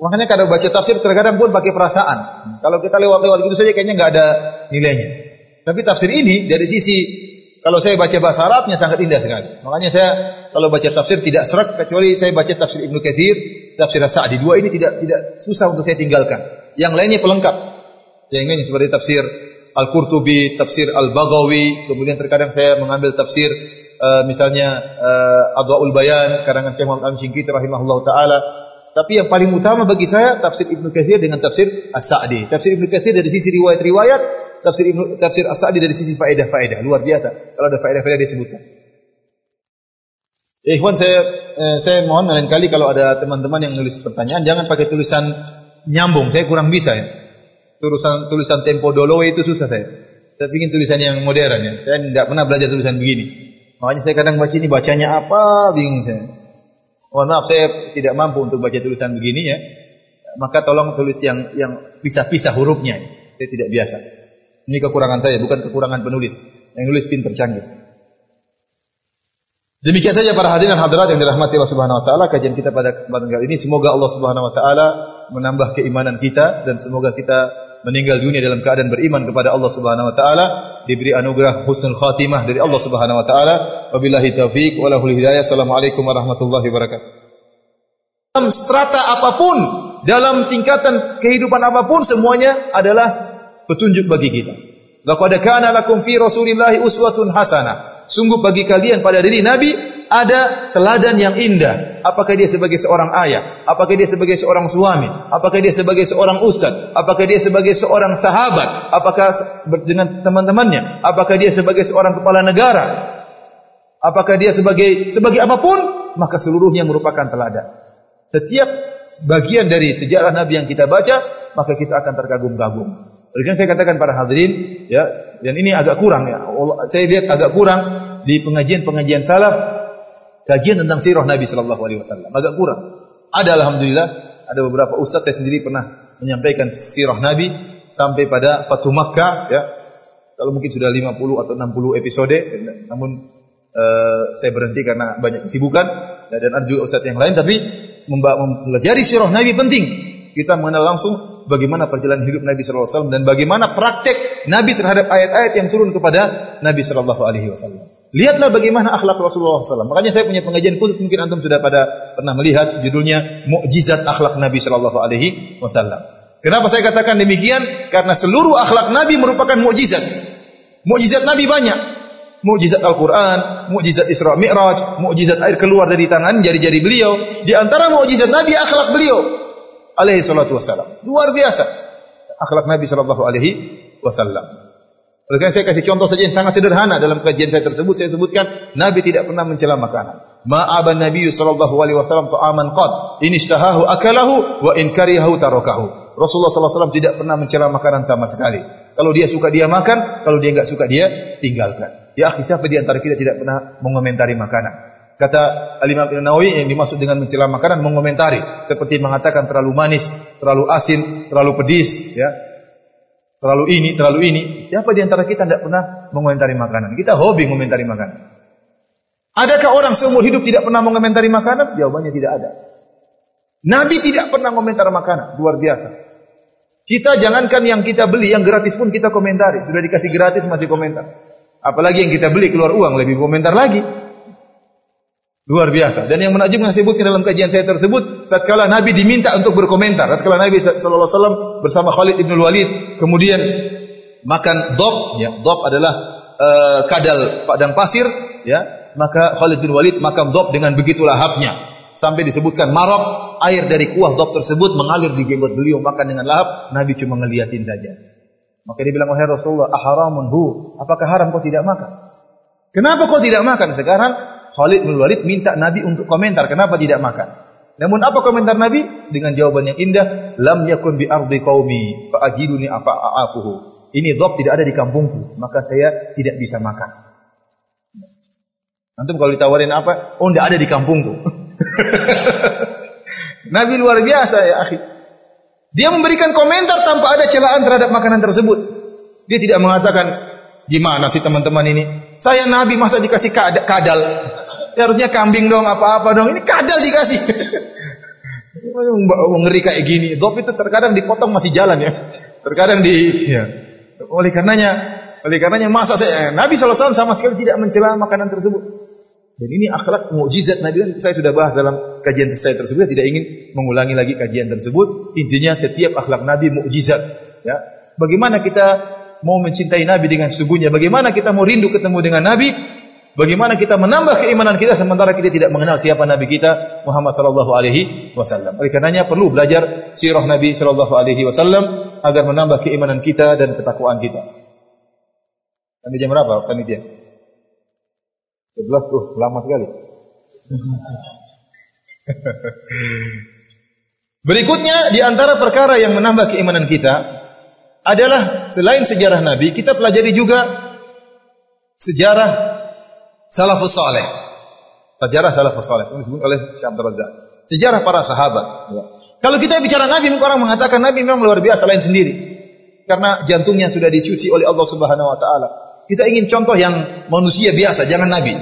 Makanya kalau baca tafsir terkadang pun pakai perasaan. Kalau kita lewat-lewat gitu saja kayaknya nggak ada nilainya. Tapi tafsir ini dari sisi kalau saya baca bahasa Arabnya sangat indah sekali. Makanya saya kalau baca tafsir tidak serak kecuali saya baca tafsir Ibnu Katsir, tafsir Sa'di. Dua ini tidak tidak susah untuk saya tinggalkan. Yang lainnya pelengkap. Yang lainnya seperti tafsir Al-Qurtubi, tafsir Al-Baghawi, kemudian terkadang saya mengambil tafsir uh, misalnya uh, Adwaul Bayan karangan Syekh Muhammad Al-Syinqiti rahimahullah taala tapi yang paling utama bagi saya tafsir Ibnu Katsir dengan tafsir As-Sa'di. Tafsir Ibnu Katsir dari sisi riwayat-riwayat, tafsir Ibnu tafsir As-Sa'di dari sisi faedah-faedah. Luar biasa. Kalau ada faedah-faedah disebutkan. Ya, ikhwan saya eh, saya mohon lain kali kalau ada teman-teman yang nulis pertanyaan jangan pakai tulisan nyambung. Saya kurang bisa ya. Tulisan tulisan tempo dolo itu susah saya. Saya ingin tulisan yang modern ya. Saya tidak pernah belajar tulisan begini. Makanya saya kadang baca ini bacanya apa bingung saya. Mohon maaf saya tidak mampu untuk baca tulisan begini ya. Maka tolong tulis yang yang pisah-pisah hurufnya. Saya tidak biasa. Ini kekurangan saya, bukan kekurangan penulis. Yang nulis pintar canggih. Demikian saja para hadirin dan hadirat yang dirahmati Allah Subhanahu wa taala. Kajian kita pada kesempatan kali ini. Semoga Allah Subhanahu wa taala menambah keimanan kita dan semoga kita meninggal dunia dalam keadaan beriman kepada Allah Subhanahu wa taala. Diberi anugerah husnul khatimah dari Allah Subhanahu wa taala. Wabillahi taufik walahul hidayah. Assalamualaikum warahmatullahi wabarakatuh. Dalam strata apa pun dalam tingkatan kehidupan apa pun semuanya adalah petunjuk bagi kita laqad kana lakum fi rasulillahi uswatun hasanah Sungguh bagi kalian pada diri Nabi ada teladan yang indah. Apakah dia sebagai seorang ayah? Apakah dia sebagai seorang suami? Apakah dia sebagai seorang ustaz? Apakah dia sebagai seorang sahabat? Apakah dengan teman-temannya? Apakah dia sebagai seorang kepala negara? Apakah dia sebagai sebagai apa pun? Maka seluruhnya merupakan teladan. Setiap bagian dari sejarah Nabi yang kita baca, maka kita akan terkagum-kagum. Karena saya katakan para hadirin, ya, dan ini agak kurang ya. Saya lihat agak kurang di pengajian-pengajian salaf kajian tentang sirah Nabi sallallahu alaihi wasallam. Agak kurang. Ada alhamdulillah, ada beberapa ustaz saya sendiri pernah menyampaikan sirah Nabi sampai pada Fatu Makkah ya. Kalau mungkin sudah 50 atau 60 episode namun uh, saya berhenti karena banyak kesibukan dan ada juga ustaz yang lain tapi mempelajari sirah Nabi penting. Kita mengenal langsung bagaimana perjalanan hidup Nabi wasallam dan bagaimana praktek Nabi terhadap ayat-ayat yang turun kepada Nabi wasallam. Lihatlah bagaimana akhlak Rasulullah SAW. Makanya saya punya pengajian khusus mungkin antum sudah pada pernah melihat judulnya Mukjizat Akhlak Nabi Shallallahu Alaihi Wasallam. Kenapa saya katakan demikian? Karena seluruh akhlak Nabi merupakan mukjizat. Mukjizat Nabi banyak. Mukjizat Al-Quran, mukjizat Isra Mi'raj, mukjizat air keluar dari tangan jari-jari beliau. Di antara mukjizat Nabi akhlak beliau alaihi salatu wasallam. Luar biasa akhlak Nabi sallallahu alaihi wasallam. Oleh karena saya kasih contoh saja yang sangat sederhana dalam kajian saya tersebut saya sebutkan Nabi tidak pernah mencela makanan. Ma'aban Nabi sallallahu alaihi wasallam ta'aman qad in ishtahahu akalahu wa in karihahu tarakahu. Rasulullah sallallahu alaihi wasallam tidak pernah mencela makanan sama sekali. Kalau dia suka dia makan, kalau dia enggak suka dia tinggalkan. Ya akhi, siapa di antara kita tidak pernah mengomentari makanan? Kata Al-Imam Ibn Nawawi yang dimaksud dengan mencela makanan mengomentari seperti mengatakan terlalu manis, terlalu asin, terlalu pedis, ya. Terlalu ini, terlalu ini. Siapa di antara kita tidak pernah mengomentari makanan? Kita hobi mengomentari makanan. Adakah orang seumur hidup tidak pernah mengomentari makanan? Jawabannya tidak ada. Nabi tidak pernah mengomentar makanan, luar biasa. Kita jangankan yang kita beli, yang gratis pun kita komentari. Sudah dikasih gratis masih komentar. Apalagi yang kita beli keluar uang lebih komentar lagi. Luar biasa. Dan yang menakjubkan sebutkan dalam kajian saya tersebut, tatkala Nabi diminta untuk berkomentar, tatkala Nabi sallallahu bersama Khalid bin Walid kemudian makan dop, ya, dop adalah uh, kadal padang pasir, ya, maka Khalid bin Walid makan dop dengan begitu lahapnya sampai disebutkan marok air dari kuah dop tersebut mengalir di jenggot beliau makan dengan lahap, Nabi cuma ngeliatin saja. Maka dia bilang, "Wahai Rasulullah, aharamun hu? Apakah haram kau tidak makan?" Kenapa kau tidak makan? Sekarang Khalid bin Walid minta Nabi untuk komentar kenapa tidak makan. Namun apa komentar Nabi? Dengan jawaban yang indah, lam yakun bi ardi qaumi fa ajiduni apa aafuhu. Ini dhab tidak ada di kampungku, maka saya tidak bisa makan. Antum kalau ditawarin apa? Oh, tidak ada di kampungku. Nabi luar biasa ya, akhi. Dia memberikan komentar tanpa ada celaan terhadap makanan tersebut. Dia tidak mengatakan, gimana sih teman-teman ini? Saya Nabi masa dikasih kadal. Ya, harusnya kambing dong, apa-apa dong. Ini kadal dikasih. Ngeri kayak gini. Dop itu terkadang dipotong masih jalan ya. Terkadang di ya. Oleh karenanya, oleh karenanya masa saya Nabi SAW sama sekali tidak mencela makanan tersebut. Dan ini akhlak mukjizat Nabi saya sudah bahas dalam kajian saya tersebut tidak ingin mengulangi lagi kajian tersebut. Intinya setiap akhlak Nabi mukjizat ya. Bagaimana kita mau mencintai Nabi dengan sungguhnya? Bagaimana kita mau rindu ketemu dengan Nabi? Bagaimana kita menambah keimanan kita sementara kita tidak mengenal siapa Nabi kita Muhammad sallallahu alaihi wasallam. Oleh karenanya perlu belajar sirah Nabi sallallahu alaihi wasallam agar menambah keimanan kita dan ketakwaan kita. Sampai jam berapa panitia? 11 tuh, lama sekali. Berikutnya di antara perkara yang menambah keimanan kita adalah selain sejarah Nabi, kita pelajari juga sejarah salafus saleh. Sejarah salafus saleh ini disebut oleh Syekh Abdul Razak. Sejarah para sahabat. Ya. Kalau kita bicara Nabi, orang mengatakan Nabi memang luar biasa lain sendiri. Karena jantungnya sudah dicuci oleh Allah Subhanahu wa taala. Kita ingin contoh yang manusia biasa, jangan Nabi.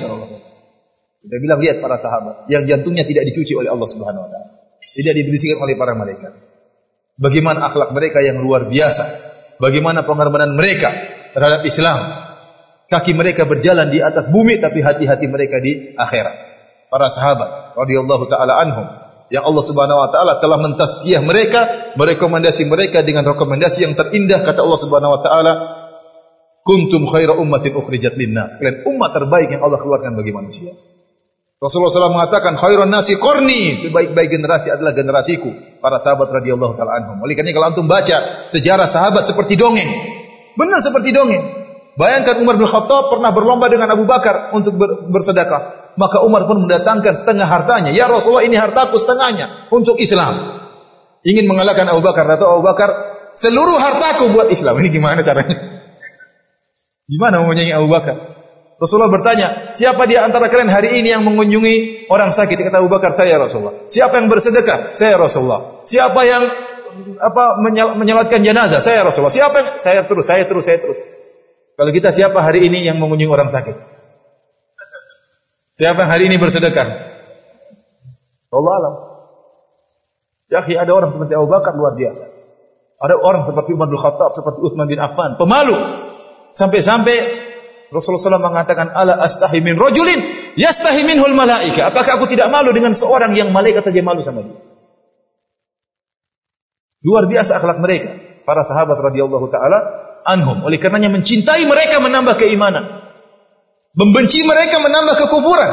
Dia bilang lihat para sahabat yang jantungnya tidak dicuci oleh Allah Subhanahu wa taala. Tidak dibersihkan oleh para malaikat. Bagaimana akhlak mereka yang luar biasa. Bagaimana pengorbanan mereka terhadap Islam. Kaki mereka berjalan di atas bumi tapi hati-hati mereka di akhirat. Para sahabat radhiyallahu taala anhum yang Allah Subhanahu wa taala telah mentazkiyah mereka, merekomendasi mereka dengan rekomendasi yang terindah kata Allah Subhanahu wa taala, "Kuntum khaira ummatin ukhrijat linnas." Kalian umat terbaik yang Allah keluarkan bagi manusia. Rasulullah SAW mengatakan khairun nasi korni sebaik-baik generasi adalah generasiku para sahabat radhiyallahu taala anhum. Oleh karena kalau antum baca sejarah sahabat seperti dongeng. Benar seperti dongeng. Bayangkan Umar bin Khattab pernah berlomba dengan Abu Bakar untuk ber, bersedekah. Maka Umar pun mendatangkan setengah hartanya. Ya Rasulullah ini hartaku setengahnya untuk Islam. Ingin mengalahkan Abu Bakar. Atau Abu Bakar seluruh hartaku buat Islam. Ini gimana caranya? Gimana mau Abu Bakar? Rasulullah bertanya, siapa di antara kalian hari ini yang mengunjungi orang sakit? Kata Abu Bakar, saya Rasulullah. Siapa yang bersedekah? Saya Rasulullah. Siapa yang apa menyalatkan jenazah? Saya Rasulullah. Siapa yang saya terus, saya terus, saya terus. Kalau kita siapa hari ini yang mengunjungi orang sakit? Siapa yang hari ini bersedekah? Allah alam. Ya, ada orang seperti Abu Bakar luar biasa. Ada orang seperti Umar bin Khattab, seperti Utsman bin Affan, pemalu. Sampai-sampai Rasulullah SAW mengatakan, Ala astahi min rojulin, yastahi minhul malaika. Apakah aku tidak malu dengan seorang yang malaikat saja malu sama dia? Luar biasa akhlak mereka. Para sahabat radhiyallahu taala anhum. Oleh karenanya mencintai mereka menambah keimanan. Membenci mereka menambah kekufuran.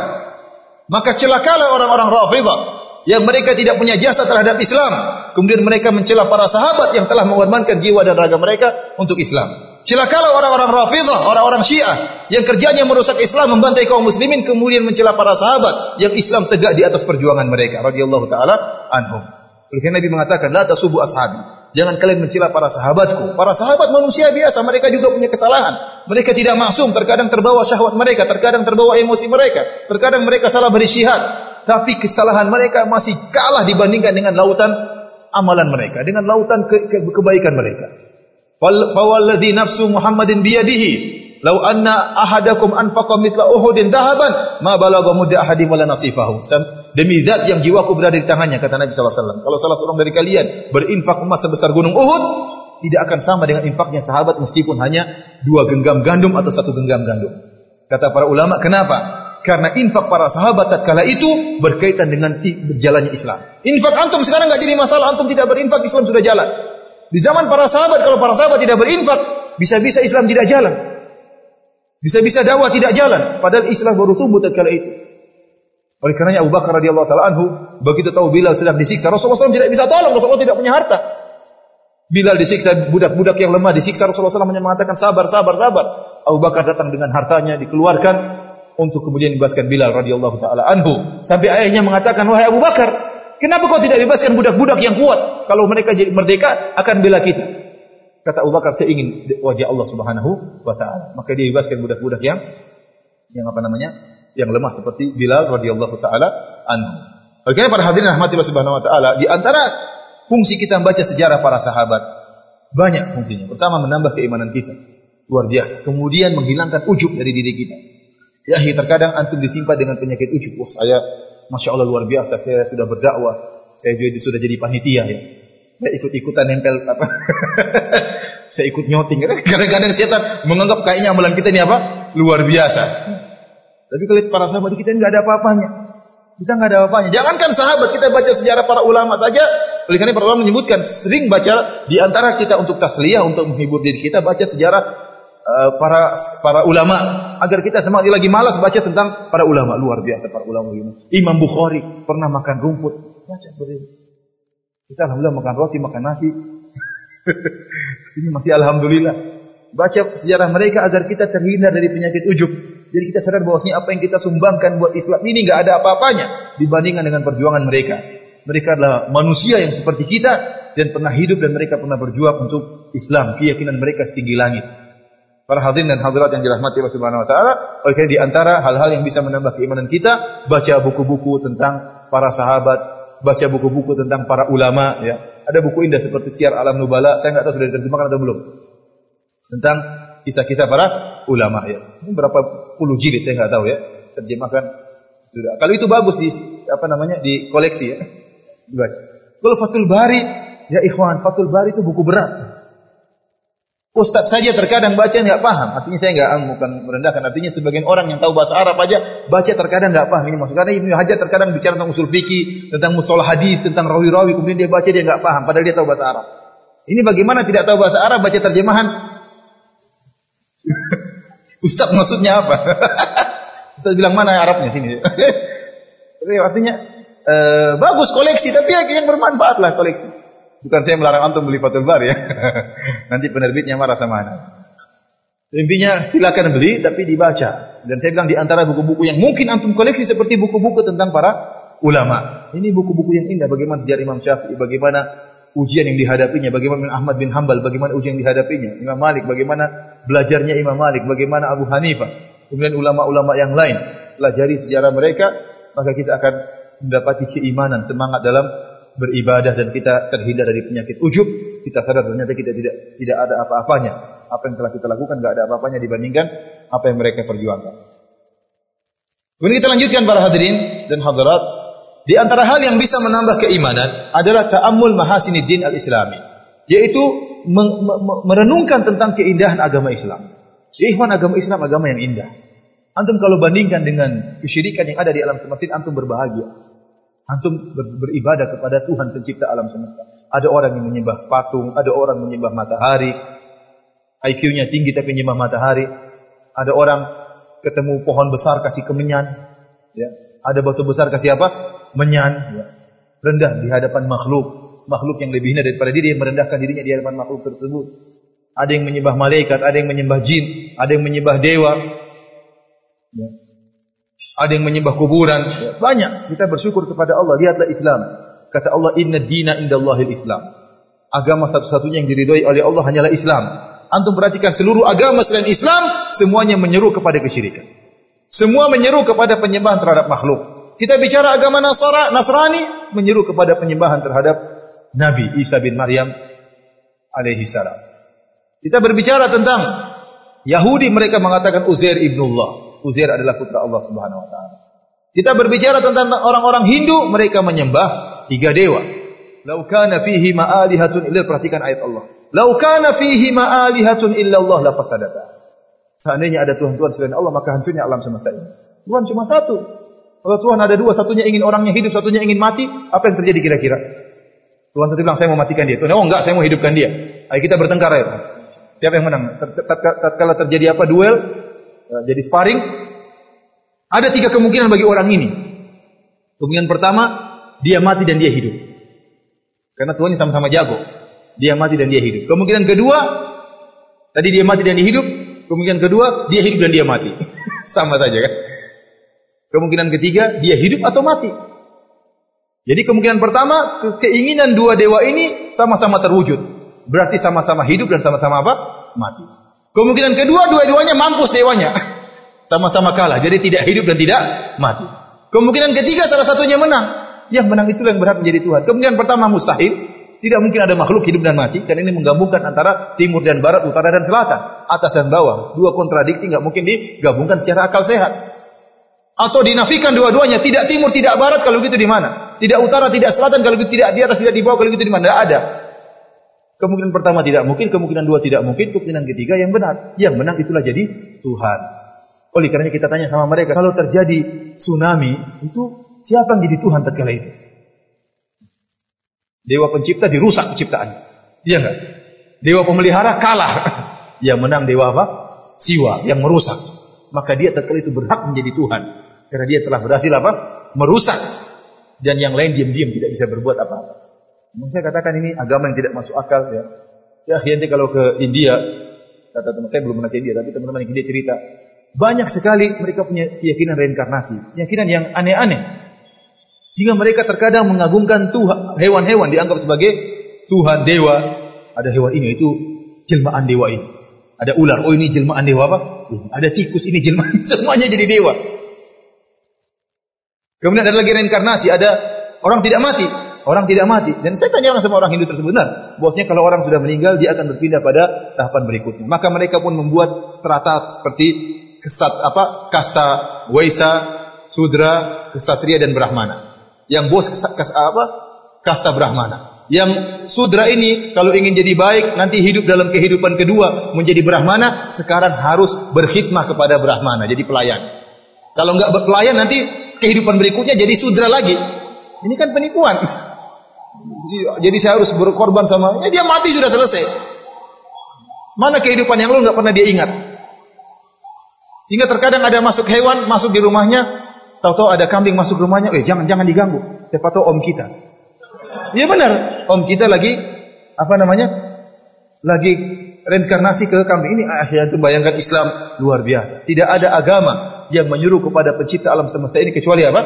Maka celakalah orang-orang Rafidah yang mereka tidak punya jasa terhadap Islam. Kemudian mereka mencela para sahabat yang telah mengorbankan jiwa dan raga mereka untuk Islam. Celakalah orang-orang Rafidah, orang-orang Syiah yang kerjanya merusak Islam, membantai kaum muslimin kemudian mencela para sahabat yang Islam tegak di atas perjuangan mereka radhiyallahu taala anhum. Oleh Nabi mengatakan, "La tasubu ashabi." Jangan kalian mencela para sahabatku. Para sahabat manusia biasa, mereka juga punya kesalahan. Mereka tidak maksum, terkadang terbawa syahwat mereka, terkadang terbawa emosi mereka, terkadang mereka salah berisihat. Tapi kesalahan mereka masih kalah dibandingkan dengan lautan amalan mereka, dengan lautan ke ke kebaikan mereka. Fawalladhi nafsu Muhammadin biyadihi Lau anna ahadakum anfaqa mithla Uhudin dahaban ma balagha mudda ahadim wala nasifahu. Demi zat yang jiwaku berada di tangannya kata Nabi wasallam. Kalau salah seorang dari kalian berinfak emas sebesar gunung Uhud, tidak akan sama dengan infaknya sahabat meskipun hanya dua genggam gandum atau satu genggam gandum. Kata para ulama, kenapa? Karena infak para sahabat tatkala itu berkaitan dengan berjalannya Islam. Infak antum sekarang nggak jadi masalah, antum tidak berinfak, Islam sudah jalan. Di zaman para sahabat, kalau para sahabat tidak berinfak, bisa-bisa Islam tidak jalan. Bisa-bisa dakwah tidak jalan. Padahal Islam baru tumbuh tatkala itu. Oleh karenanya Abu Bakar radhiyallahu taala anhu begitu tahu Bilal sedang disiksa, Rasulullah SAW tidak bisa tolong, Rasulullah tidak punya harta. Bilal disiksa, budak-budak yang lemah disiksa, Rasulullah SAW mengatakan sabar, sabar, sabar. Abu Bakar datang dengan hartanya dikeluarkan untuk kemudian membebaskan Bilal radhiyallahu taala anhu. Sampai ayahnya mengatakan, "Wahai Abu Bakar, kenapa kau tidak bebaskan budak-budak yang kuat? Kalau mereka jadi merdeka akan bela kita." Kata Abu Bakar, saya ingin wajah Allah Subhanahu wa taala. Maka dia bebaskan budak-budak yang yang apa namanya? Yang lemah seperti Bilal radhiyallahu taala anhu. Bagaimana para hadirin rahmati Allah Subhanahu wa taala, di antara fungsi kita membaca sejarah para sahabat banyak fungsinya. Pertama menambah keimanan kita. Luar biasa. Kemudian menghilangkan ujub dari diri kita. Ya, terkadang antum disimpan dengan penyakit ujub. Wah, saya Masya Allah luar biasa, saya sudah berdakwah, saya juga sudah jadi panitia ya. Saya ikut-ikutan nempel apa? saya ikut nyoting. Kadang-kadang setan menganggap kayaknya amalan kita ini apa? Luar biasa. Tapi kalau para sahabat kita nggak ada apa-apanya. Kita nggak ada apa-apanya. Jangankan sahabat, kita baca sejarah para ulama saja. Oleh karena para ulama menyebutkan sering baca di antara kita untuk tasliyah, untuk menghibur diri kita baca sejarah uh, para para ulama agar kita semangat lagi malas baca tentang para ulama luar biasa para ulama Imam Bukhari pernah makan rumput baca berdiri kita alhamdulillah makan roti, makan nasi. Ini masih alhamdulillah. Baca sejarah mereka agar kita terhindar dari penyakit ujub. Jadi kita sadar bahwasanya apa yang kita sumbangkan buat Islam ini nggak ada apa-apanya dibandingkan dengan perjuangan mereka. Mereka adalah manusia yang seperti kita dan pernah hidup dan mereka pernah berjuang untuk Islam. Keyakinan mereka setinggi langit. Para hadirin dan hadirat yang dirahmati Allah Subhanahu wa taala, oleh di antara hal-hal yang bisa menambah keimanan kita, baca buku-buku tentang para sahabat, baca buku-buku tentang para ulama ya. Ada buku indah seperti Syiar Alam Nubala, saya nggak tahu sudah diterjemahkan atau belum. Tentang kisah-kisah para ulama ya. Berapa puluh jilid saya nggak tahu ya. Terjemahkan Sudah. Kalau itu bagus di apa namanya di koleksi ya. Dibaca. Kalau Fathul Bari, ya ikhwan, Fathul Bari itu buku berat. Ustadz saja terkadang baca nggak paham. Artinya saya nggak bukan merendahkan. Artinya sebagian orang yang tahu bahasa Arab aja baca terkadang nggak paham. Ini maksudnya karena Ibnu Hajar terkadang bicara tentang usul fikih, tentang musola hadis, tentang rawi-rawi, kemudian dia baca dia nggak paham. Padahal dia tahu bahasa Arab. Ini bagaimana tidak tahu bahasa Arab baca terjemahan? Ustadz maksudnya apa? Ustadz bilang mana Arabnya sini. Artinya eh, bagus koleksi tapi yang bermanfaat lah koleksi. Bukan saya melarang antum beli Fathul Bar ya. Nanti penerbitnya marah sama anda. Intinya silakan beli tapi dibaca. Dan saya bilang di antara buku-buku yang mungkin antum koleksi seperti buku-buku tentang para ulama. Ini buku-buku yang indah bagaimana sejarah Imam Syafi'i, bagaimana ujian yang dihadapinya, bagaimana Ahmad bin Hambal, bagaimana ujian yang dihadapinya, Imam Malik, bagaimana belajarnya Imam Malik, bagaimana Abu Hanifah, kemudian ulama-ulama yang lain, pelajari sejarah mereka, maka kita akan mendapati keimanan, semangat dalam beribadah dan kita terhindar dari penyakit ujub, kita sadar ternyata kita tidak tidak ada apa-apanya. Apa yang telah kita lakukan tidak ada apa-apanya dibandingkan apa yang mereka perjuangkan. Kemudian kita lanjutkan para hadirin dan hadirat, di antara hal yang bisa menambah keimanan adalah ta'ammul mahasiniddin al-islami, yaitu merenungkan tentang keindahan agama Islam. Ikhwan agama Islam agama yang indah. Antum kalau bandingkan dengan kesyirikan yang ada di alam semesta, antum berbahagia. Antum ber beribadah kepada Tuhan pencipta alam semesta. Ada orang yang menyembah patung, ada orang menyembah matahari. IQ-nya tinggi tapi menyembah matahari. Ada orang ketemu pohon besar kasih kemenyan. Ya. Ada batu besar kasih apa? Menyan. Ya. Rendah di hadapan makhluk. Makhluk yang lebih hina daripada diri yang merendahkan dirinya di hadapan makhluk tersebut. Ada yang menyembah malaikat, ada yang menyembah jin, ada yang menyembah dewa. Ya. Ada yang menyembah kuburan. Banyak. Kita bersyukur kepada Allah. Lihatlah Islam. Kata Allah, Inna dina indallahil Islam. Agama satu-satunya yang diridhoi oleh Allah hanyalah Islam. Antum perhatikan seluruh agama selain Islam, semuanya menyeru kepada kesyirikan. Semua menyeru kepada penyembahan terhadap makhluk. Kita bicara agama Nasara, Nasrani, menyeru kepada penyembahan terhadap Nabi Isa bin Maryam alaihi salam. Kita berbicara tentang Yahudi mereka mengatakan Uzair ibnullah. Uzair adalah putra Allah Subhanahu wa taala. Kita berbicara tentang orang-orang Hindu, mereka menyembah tiga dewa. Lau kana fihi ma'alihatun illa perhatikan ayat Allah. Lau kana fihi ma'alihatun illa Allah la fasadata. Seandainya ada Tuhan-Tuhan selain Allah, maka hancurnya alam semesta ini. Tuhan cuma satu. Kalau Tuhan ada dua, satunya ingin orangnya hidup, satunya ingin mati, apa yang terjadi kira-kira? Tuhan satu bilang, saya mau matikan dia. Tuhan, oh enggak, saya mau hidupkan dia. Ayo kita bertengkar ya. Siapa yang menang? Tatkala terjadi apa? Duel, Eh, jadi sparring. Ada tiga kemungkinan bagi orang ini. Kemungkinan pertama, dia mati dan dia hidup. Karena Tuhan sama-sama jago. Dia mati dan dia hidup. Kemungkinan kedua, tadi dia mati dan dia hidup. Kemungkinan kedua, dia hidup dan dia mati. sama saja kan. Kemungkinan ketiga, dia hidup atau mati. Jadi kemungkinan pertama, keinginan dua dewa ini sama-sama terwujud. Berarti sama-sama hidup dan sama-sama apa? Mati. Kemungkinan kedua, dua-duanya mampus dewanya. Sama-sama kalah. Jadi tidak hidup dan tidak mati. Kemungkinan ketiga, salah satunya menang. Yang menang itulah yang berhak menjadi Tuhan. Kemungkinan pertama mustahil. Tidak mungkin ada makhluk hidup dan mati. Karena ini menggabungkan antara timur dan barat, utara dan selatan. Atas dan bawah. Dua kontradiksi nggak mungkin digabungkan secara akal sehat. Atau dinafikan dua-duanya. Tidak timur, tidak barat. Kalau gitu di mana? Tidak utara, tidak selatan. Kalau gitu tidak di atas, tidak di bawah. Kalau gitu di mana? Tidak ada. Kemungkinan pertama tidak mungkin, kemungkinan dua tidak mungkin, kemungkinan ketiga yang benar. Yang menang itulah jadi Tuhan. Oleh karena kita tanya sama mereka, kalau terjadi tsunami, itu siapa yang jadi Tuhan tatkala itu? Dewa pencipta dirusak penciptaannya. Iya enggak? Dewa pemelihara kalah. Yang menang dewa apa? Siwa, yang merusak. Maka dia tatkala itu berhak menjadi Tuhan. Karena dia telah berhasil apa? Merusak. Dan yang lain diam-diam tidak bisa berbuat apa-apa. Saya katakan ini agama yang tidak masuk akal ya. Ya, nanti kalau ke India, kata teman saya belum pernah ke India, tapi teman-teman di India cerita, banyak sekali mereka punya keyakinan reinkarnasi, keyakinan yang aneh-aneh. Sehingga mereka terkadang mengagungkan Tuhan, hewan-hewan dianggap sebagai Tuhan, dewa. Ada hewan ini, itu jelmaan dewa ini. Ada ular, oh ini jelmaan dewa apa? Ada tikus, ini jelmaan, semuanya jadi dewa. Kemudian ada lagi reinkarnasi, ada orang tidak mati, Orang tidak mati. Dan saya tanya orang sama orang Hindu tersebut benar. Bosnya kalau orang sudah meninggal dia akan berpindah pada tahapan berikutnya. Maka mereka pun membuat strata seperti kesat apa kasta Waisa, sudra, kesatria dan brahmana. Yang bos kas, kas, apa? Kasta brahmana. Yang sudra ini kalau ingin jadi baik nanti hidup dalam kehidupan kedua menjadi brahmana, sekarang harus berkhidmah kepada brahmana, jadi pelayan. Kalau enggak pelayan nanti kehidupan berikutnya jadi sudra lagi. Ini kan penipuan. Jadi saya harus berkorban sama, ya dia mati sudah selesai. Mana kehidupan yang lu nggak pernah dia ingat? Sehingga terkadang ada masuk hewan masuk di rumahnya, tahu-tahu ada kambing masuk rumahnya, eh jangan jangan diganggu. Siapa tahu om kita. Iya benar, om kita lagi apa namanya? Lagi reinkarnasi ke kambing ini akhirnya itu bayangkan Islam luar biasa. Tidak ada agama yang menyuruh kepada pencipta alam semesta ini kecuali apa?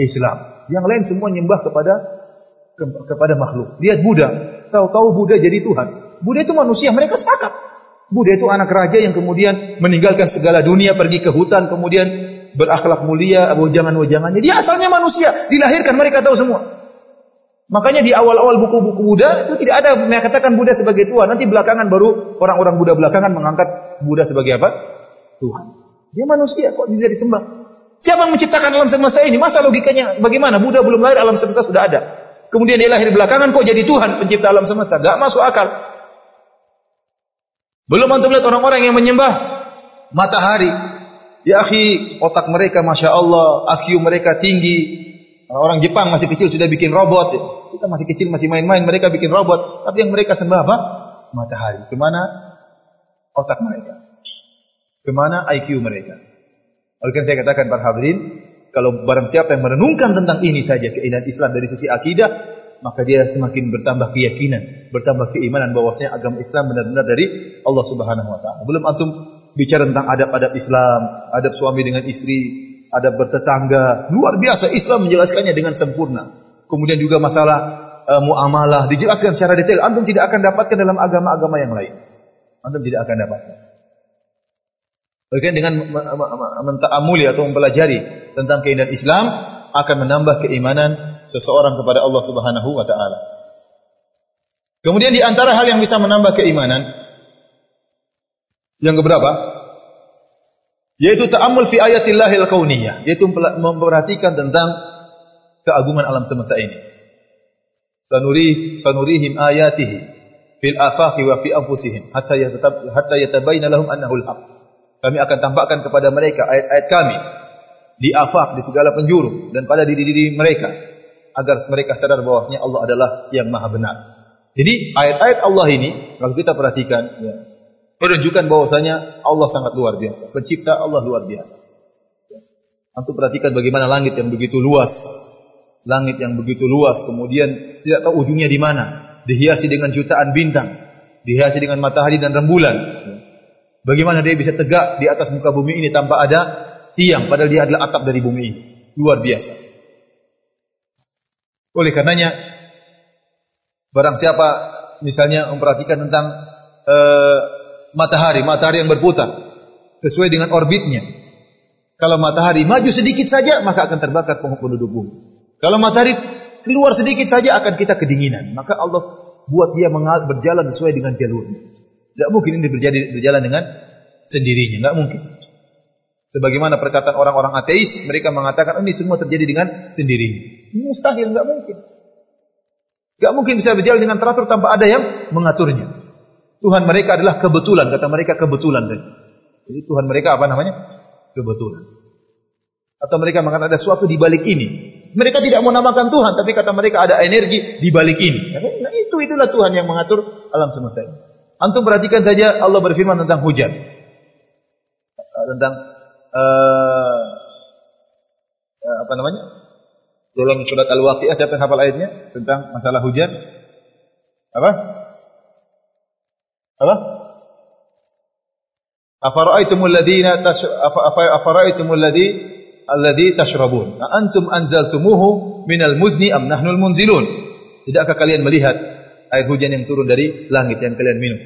Islam. Yang lain semua nyembah kepada kepada makhluk. Lihat Buddha, tahu-tahu Buddha jadi Tuhan. Buddha itu manusia, mereka sepakat. Buddha itu anak raja yang kemudian meninggalkan segala dunia pergi ke hutan kemudian berakhlak mulia, jangan-jangannya. Dia asalnya manusia, dilahirkan mereka tahu semua. Makanya di awal-awal buku-buku Buddha itu tidak ada mengatakan Buddha sebagai Tuhan. Nanti belakangan baru orang-orang Buddha belakangan mengangkat Buddha sebagai apa? Tuhan. Dia manusia kok bisa disembah. Siapa yang menciptakan alam semesta ini? Masa logikanya bagaimana? Buddha belum lahir, alam semesta sudah ada. Kemudian dia lahir belakangan kok jadi Tuhan pencipta alam semesta? Gak masuk akal. Belum antum lihat orang-orang yang menyembah matahari. Ya akhi, otak mereka Masya Allah, IQ mereka tinggi. Orang Jepang masih kecil sudah bikin robot. Kita masih kecil, masih main-main, mereka bikin robot. Tapi yang mereka sembah apa? Matahari. Ke mana otak mereka? Ke mana IQ mereka? Oleh karena saya katakan para hadirin, kalau barang siapa yang merenungkan tentang ini saja keindahan Islam dari sisi akidah, maka dia semakin bertambah keyakinan, bertambah keimanan bahwasanya agama Islam benar-benar dari Allah Subhanahu wa taala. Belum antum bicara tentang adab-adab Islam, adab suami dengan istri, adab bertetangga. Luar biasa Islam menjelaskannya dengan sempurna. Kemudian juga masalah uh, muamalah dijelaskan secara detail. Antum tidak akan dapatkan dalam agama-agama yang lain. Antum tidak akan dapatkan. Berkaitan dengan mentaamuli atau mempelajari tentang keindahan Islam akan menambah keimanan seseorang kepada Allah Subhanahu wa taala. Kemudian di antara hal yang bisa menambah keimanan yang keberapa? Yaitu ta'ammul fi ayatillahil kauniyah, yaitu memperhatikan tentang keagungan alam semesta ini. Sanuri sanurihim ayatihi fil afaqi wa fi anfusihim hatta yatab hatta yatabayyana lahum annahu al-haq. Kami akan tampakkan kepada mereka ayat-ayat kami di afaq di segala penjuru dan pada diri-diri mereka agar mereka sadar bahwasanya Allah adalah yang maha benar. Jadi ayat-ayat Allah ini kalau kita perhatikan ya, menunjukkan bahwasanya Allah sangat luar biasa. Pencipta Allah luar biasa. Antum perhatikan bagaimana langit yang begitu luas. Langit yang begitu luas kemudian tidak tahu ujungnya di mana. Dihiasi dengan jutaan bintang, dihiasi dengan matahari dan rembulan. Bagaimana dia bisa tegak di atas muka bumi ini tanpa ada tiang padahal dia adalah atap dari bumi ini. Luar biasa. Oleh karenanya barang siapa misalnya memperhatikan tentang uh, matahari, matahari yang berputar sesuai dengan orbitnya. Kalau matahari maju sedikit saja maka akan terbakar penduduk bumi. Kalau matahari keluar sedikit saja akan kita kedinginan. Maka Allah buat dia berjalan sesuai dengan jalurnya. Tidak mungkin ini berjalan, berjalan dengan sendirinya, nggak mungkin. Sebagaimana perkataan orang-orang ateis, mereka mengatakan ini semua terjadi dengan sendirinya. Mustahil, nggak mungkin. Nggak mungkin bisa berjalan dengan teratur tanpa ada yang mengaturnya. Tuhan mereka adalah kebetulan, kata mereka kebetulan. Jadi Tuhan mereka apa namanya? Kebetulan. Atau mereka mengatakan ada sesuatu di balik ini. Mereka tidak mau namakan Tuhan, tapi kata mereka ada energi di balik ini. Nah, itu itulah Tuhan yang mengatur alam semesta ini. Antum perhatikan saja Allah berfirman tentang hujan. Tentang uh, apa namanya? Dalam surat Al-Waqiah siapa yang hafal ayatnya tentang masalah hujan? Apa? Apa? Afara'aitumul ladzina afara'aitumul ladzi alladzi tashrabun? A antum anzaltumuhu minal muzni am nahnul munzilun? Tidakkah kalian melihat air hujan yang turun dari langit yang kalian minum?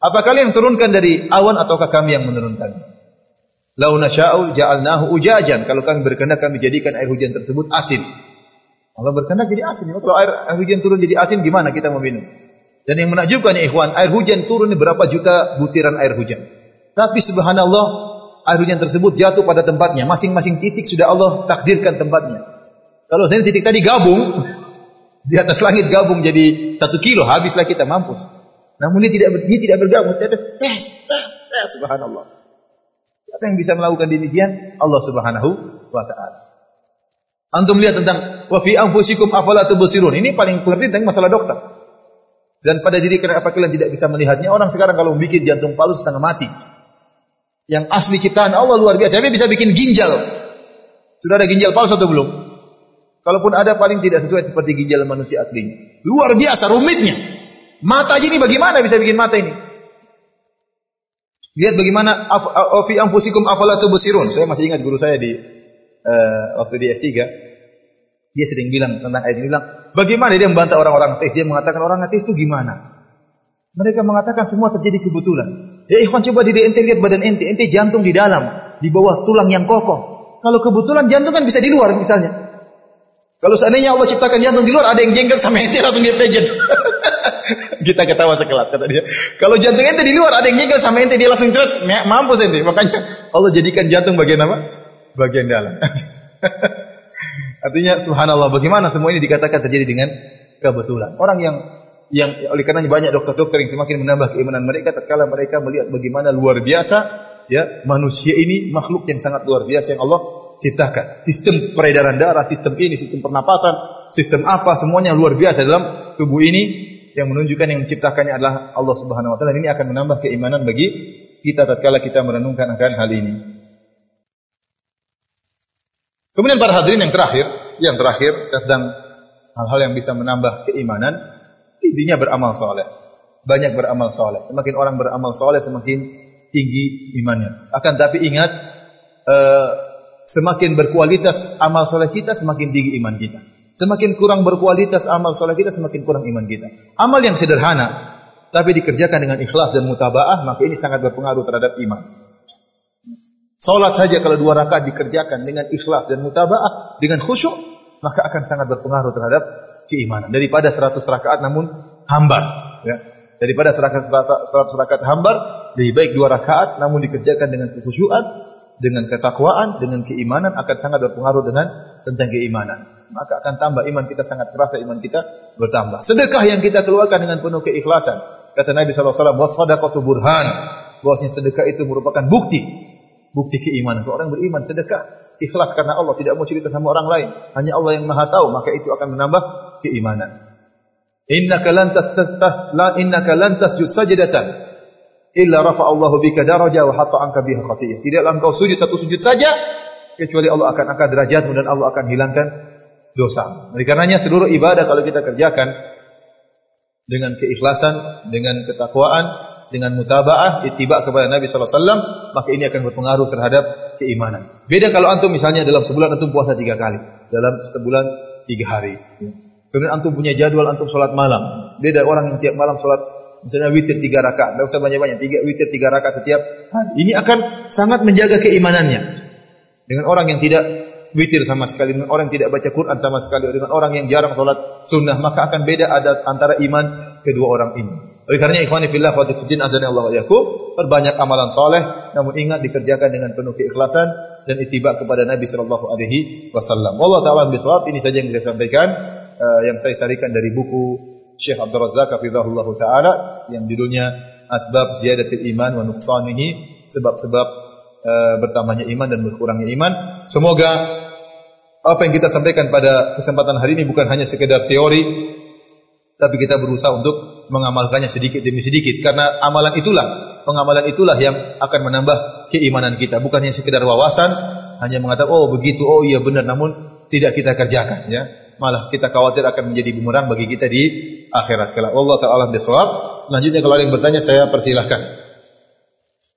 Apa kalian turunkan dari awan ataukah kami yang menurunkannya? Lau nasya'u ja'alnahu ujajan. Kalau kami berkehendak kami jadikan air hujan tersebut asin. Allah berkehendak jadi asin. Kalau air, air hujan turun jadi asin gimana kita mau minum? Dan yang menakjubkan ya ikhwan, air hujan turun berapa juta butiran air hujan. Tapi subhanallah, air hujan tersebut jatuh pada tempatnya. Masing-masing titik sudah Allah takdirkan tempatnya. Kalau saya titik tadi gabung, di atas langit gabung jadi satu kilo, habislah kita mampus. Namun ini tidak dia tidak bergabung, tes tes tes tes subhanallah. Siapa yang bisa melakukan demikian? Allah Subhanahu wa taala. Antum lihat tentang wa fi anfusikum afala tubsirun. Ini paling penting tentang masalah dokter. Dan pada diri kenapa kalian tidak bisa melihatnya? Orang sekarang kalau bikin jantung palsu setengah mati. Yang asli ciptaan Allah luar biasa. Siapa bisa bikin ginjal? Sudah ada ginjal palsu atau belum? Kalaupun ada paling tidak sesuai seperti ginjal manusia aslinya. Luar biasa rumitnya. Mata ini bagaimana bisa bikin mata ini? Lihat bagaimana fi anfusikum afala tubsirun. Saya masih ingat guru saya di uh, waktu di S3 dia sering bilang tentang ayat ini bilang, bagaimana dia membantah orang-orang ateis? Dia mengatakan orang ateis itu gimana? Mereka mengatakan semua terjadi kebetulan. Ya ikhwan coba diri ente lihat badan ente, ente jantung di dalam, di bawah tulang yang kokoh. Kalau kebetulan jantung kan bisa di luar misalnya. Kalau seandainya Allah ciptakan jantung di luar, ada yang jengkel sama ente langsung dia pejen. Kita ketawa sekelas kata dia. Kalau jantung ente di luar, ada yang jengkel sama ente dia langsung ceret, mampus ente. Makanya Allah jadikan jantung bagian apa? Bagian dalam. Artinya subhanallah bagaimana semua ini dikatakan terjadi dengan kebetulan. Orang yang yang oleh karenanya banyak dokter-dokter yang semakin menambah keimanan mereka tatkala mereka melihat bagaimana luar biasa ya manusia ini makhluk yang sangat luar biasa yang Allah ciptakan. Sistem peredaran darah, sistem ini, sistem pernapasan, sistem apa semuanya luar biasa dalam tubuh ini yang menunjukkan yang menciptakannya adalah Allah Subhanahu wa taala. Ini akan menambah keimanan bagi kita tatkala kita merenungkan akan hal ini. Kemudian para hadirin yang terakhir, yang terakhir tentang hal-hal yang bisa menambah keimanan, intinya beramal soleh. Banyak beramal soleh. Semakin orang beramal soleh, semakin tinggi imannya. Akan tapi ingat, uh, semakin berkualitas amal soleh kita, semakin tinggi iman kita. Semakin kurang berkualitas amal soleh kita, semakin kurang iman kita. Amal yang sederhana, tapi dikerjakan dengan ikhlas dan mutabaah, maka ini sangat berpengaruh terhadap iman. Salat saja kalau dua rakaat dikerjakan dengan ikhlas dan mutabaah, dengan khusyuk, maka akan sangat berpengaruh terhadap keimanan. Daripada seratus rakaat namun hambar. Ya. Daripada seratus rakaat hambar, lebih baik dua rakaat namun dikerjakan dengan kekhusyuan, dengan ketakwaan, dengan keimanan akan sangat berpengaruh dengan tentang keimanan. Maka akan tambah iman kita sangat terasa iman kita bertambah. Sedekah yang kita keluarkan dengan penuh keikhlasan. Kata Nabi SAW, wassadaqatu burhan. Bahwasanya sedekah itu merupakan bukti bukti keimanan. Kalau orang beriman sedekah, ikhlas karena Allah, tidak mau cerita sama orang lain. Hanya Allah yang Maha tahu, maka itu akan menambah keimanan. Innaka lan tastas la innaka lan tasjud sajdatan illa rafa Allahu bika daraja wa hatta anka biha khatiyah. Tidaklah engkau sujud satu sujud saja kecuali Allah akan angkat derajatmu dan Allah akan hilangkan dosa. Oleh karenanya seluruh ibadah kalau kita kerjakan dengan keikhlasan, dengan ketakwaan, dengan mutabaah, ittiba kepada Nabi sallallahu alaihi wasallam, maka ini akan berpengaruh terhadap keimanan. Beda kalau antum misalnya dalam sebulan antum puasa tiga kali, dalam sebulan tiga hari. Kemudian antum punya jadwal antum sholat malam. Beda orang yang tiap malam sholat misalnya witir tiga rakaat, tidak usah banyak-banyak, tiga witir tiga rakaat setiap hari. Ini akan sangat menjaga keimanannya. Dengan orang yang tidak witir sama sekali, dengan orang yang tidak baca Quran sama sekali, dengan orang yang jarang sholat sunnah, maka akan beda ada antara iman kedua orang ini. Oleh karena ikhwani fillah wa tifuddin azani Allah wa perbanyak amalan soleh, namun ingat dikerjakan dengan penuh keikhlasan dan ittiba kepada Nabi sallallahu alaihi wasallam. Wallahu taala bisawab, ini saja yang saya sampaikan uh, yang saya sarikan dari buku Syekh Abdul Razak hafizahullah taala yang judulnya Asbab Ziyadatil Iman wa Nuqsanihi, sebab-sebab uh, bertambahnya iman dan berkurangnya iman. Semoga apa yang kita sampaikan pada kesempatan hari ini bukan hanya sekedar teori tapi kita berusaha untuk mengamalkannya sedikit demi sedikit. Karena amalan itulah pengamalan itulah yang akan menambah keimanan kita. Bukan hanya sekedar wawasan hanya mengatakan oh begitu oh iya benar. Namun tidak kita kerjakan ya. Malah kita khawatir akan menjadi bumerang bagi kita di akhirat kelak. Allah taala bisawab. Selanjutnya kalau ada yang bertanya saya persilahkan.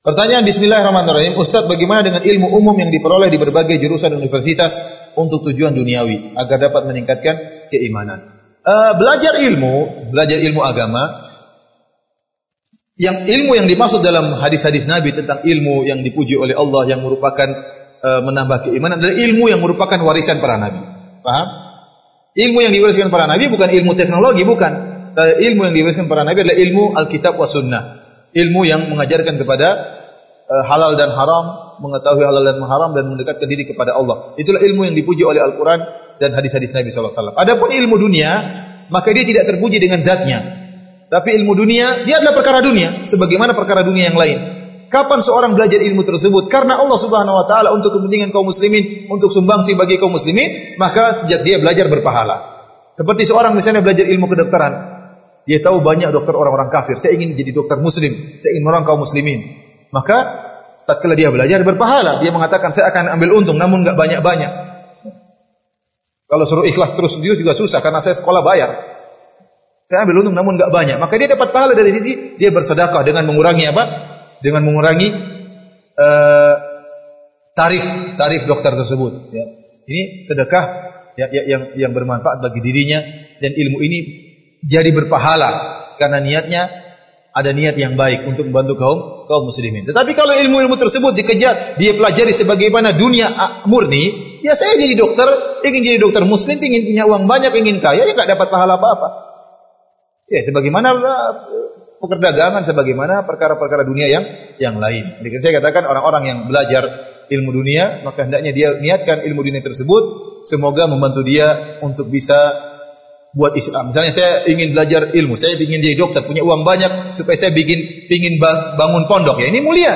Pertanyaan Bismillahirrahmanirrahim. Ustadz bagaimana dengan ilmu umum yang diperoleh di berbagai jurusan universitas untuk tujuan duniawi agar dapat meningkatkan keimanan uh, belajar ilmu, belajar ilmu agama, yang ilmu yang dimaksud dalam hadis-hadis Nabi tentang ilmu yang dipuji oleh Allah yang merupakan uh, menambah keimanan adalah ilmu yang merupakan warisan para nabi. Paham? Ilmu yang diwariskan para nabi bukan ilmu teknologi, bukan. Uh, ilmu yang diwariskan para nabi adalah ilmu Alkitab wa Sunnah. Ilmu yang mengajarkan kepada halal dan haram, mengetahui halal dan haram dan mendekatkan diri kepada Allah. Itulah ilmu yang dipuji oleh Al-Qur'an dan hadis-hadis Nabi SAW. Adapun ilmu dunia, maka dia tidak terpuji dengan zatnya. Tapi ilmu dunia, dia adalah perkara dunia, sebagaimana perkara dunia yang lain. Kapan seorang belajar ilmu tersebut? Karena Allah Subhanahu wa taala untuk kepentingan kaum muslimin, untuk sumbangsi bagi kaum muslimin, maka sejak dia belajar berpahala. Seperti seorang misalnya belajar ilmu kedokteran, dia tahu banyak dokter orang-orang kafir. Saya ingin jadi dokter muslim, saya ingin menolong kaum muslimin. Maka tatkala dia belajar berpahala, dia mengatakan saya akan ambil untung namun enggak banyak-banyak. Kalau suruh ikhlas terus dia juga susah karena saya sekolah bayar. Saya ambil untung namun enggak banyak. Maka dia dapat pahala dari sisi dia bersedekah dengan mengurangi apa? Dengan mengurangi uh, tarif tarif dokter tersebut. Ya. Ini sedekah ya, ya, yang yang bermanfaat bagi dirinya dan ilmu ini jadi berpahala karena niatnya ada niat yang baik untuk membantu kaum kaum muslimin. Tetapi kalau ilmu-ilmu tersebut dikejar, dia pelajari sebagaimana dunia murni, ya saya jadi dokter, ingin jadi dokter muslim, ingin punya uang banyak, ingin kaya, ya nggak dapat pahala apa-apa. Ya sebagaimana uh, pekerdagangan, sebagaimana perkara-perkara dunia yang yang lain. Jadi saya katakan orang-orang yang belajar ilmu dunia, maka hendaknya dia niatkan ilmu dunia tersebut semoga membantu dia untuk bisa buat Islam. Misalnya saya ingin belajar ilmu, saya ingin jadi dokter, punya uang banyak supaya saya bikin ingin bangun pondok. Ya ini mulia.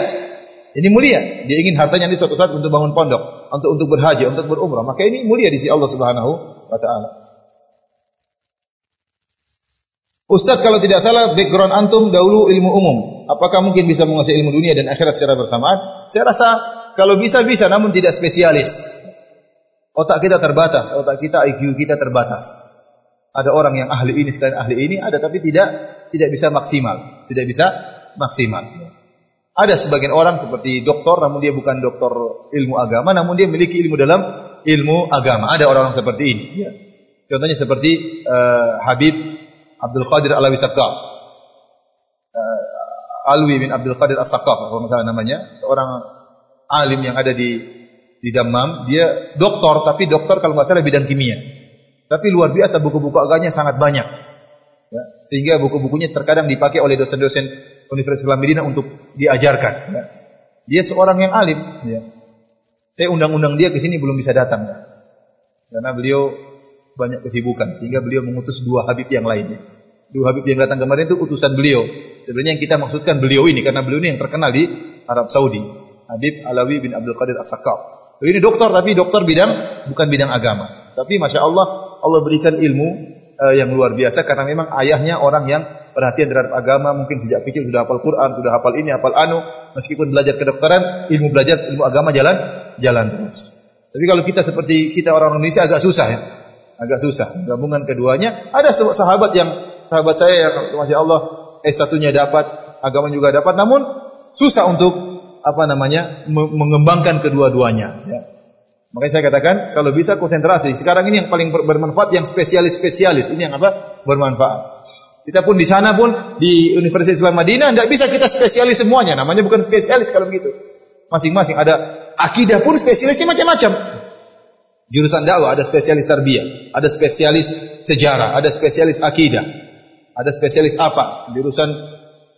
Ini mulia. Dia ingin hartanya ini suatu saat untuk bangun pondok, untuk untuk berhaji, untuk berumrah. Maka ini mulia di sisi Allah Subhanahu wa taala. Ustaz kalau tidak salah background antum dahulu ilmu umum. Apakah mungkin bisa menguasai ilmu dunia dan akhirat secara bersamaan? Saya rasa kalau bisa bisa namun tidak spesialis. Otak kita terbatas, otak kita IQ kita terbatas. Ada orang yang ahli ini sekalian ahli ini, ada tapi tidak tidak bisa maksimal, tidak bisa maksimal. Ada sebagian orang seperti doktor, namun dia bukan doktor ilmu agama, namun dia memiliki ilmu dalam ilmu agama. Ada orang-orang seperti ini. Ya. Contohnya seperti uh, Habib Abdul Qadir Alawi Sakaf. Uh, Alwi bin Abdul Qadir As-Sakaf, kalau misalnya namanya, seorang alim yang ada di di Damam, dia doktor tapi doktor kalau nggak salah bidang kimia. Tapi luar biasa buku-buku agamanya sangat banyak. Ya, sehingga buku-bukunya terkadang dipakai oleh dosen-dosen Universitas Islam Medina untuk diajarkan. Ya. Dia seorang yang alim. Ya. Saya undang-undang dia ke sini belum bisa datang. Ya. Karena beliau banyak kesibukan. Sehingga beliau mengutus dua Habib yang lainnya. Dua Habib yang datang kemarin itu utusan beliau. Sebenarnya yang kita maksudkan beliau ini. Karena beliau ini yang terkenal di Arab Saudi. Habib Alawi bin Abdul Qadir As-Sakaf. Ini dokter tapi dokter bidang bukan bidang agama. Tapi masya Allah Allah berikan ilmu uh, yang luar biasa karena memang ayahnya orang yang perhatian terhadap agama, mungkin sejak kecil sudah hafal Quran, sudah hafal ini, hafal anu, meskipun belajar kedokteran, ilmu belajar ilmu agama jalan jalan terus. Tapi kalau kita seperti kita orang Indonesia agak susah ya. Agak susah. Gabungan keduanya. Ada sahabat yang sahabat saya yang masya Allah S1-nya dapat, agama juga dapat, namun susah untuk apa namanya mengembangkan kedua-duanya. Ya. Makanya saya katakan kalau bisa konsentrasi. Sekarang ini yang paling bermanfaat yang spesialis-spesialis. Ini yang apa? Bermanfaat. Kita pun di sana pun di Universitas Islam Madinah tidak bisa kita spesialis semuanya. Namanya bukan spesialis kalau begitu. Masing-masing ada akidah pun spesialisnya macam-macam. Jurusan dakwah ada spesialis tarbiyah, ada spesialis sejarah, ada spesialis akidah, ada spesialis apa? Jurusan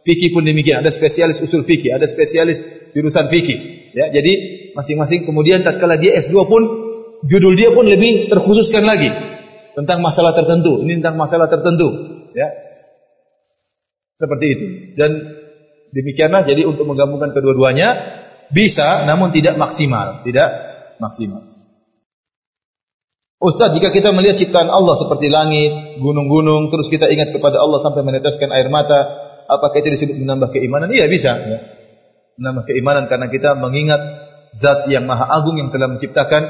fikih pun demikian, ada spesialis usul fikih, ada spesialis jurusan fikih. Ya, jadi masing-masing kemudian tatkala dia S2 pun judul dia pun lebih terkhususkan lagi tentang masalah tertentu. Ini tentang masalah tertentu, ya. Seperti itu. Dan demikianlah jadi untuk menggabungkan kedua-duanya bisa namun tidak maksimal, tidak maksimal. Ustaz, jika kita melihat ciptaan Allah seperti langit, gunung-gunung, terus kita ingat kepada Allah sampai meneteskan air mata, apakah itu disebut menambah keimanan? Iya bisa. Ya nama keimanan karena kita mengingat zat yang maha agung yang telah menciptakan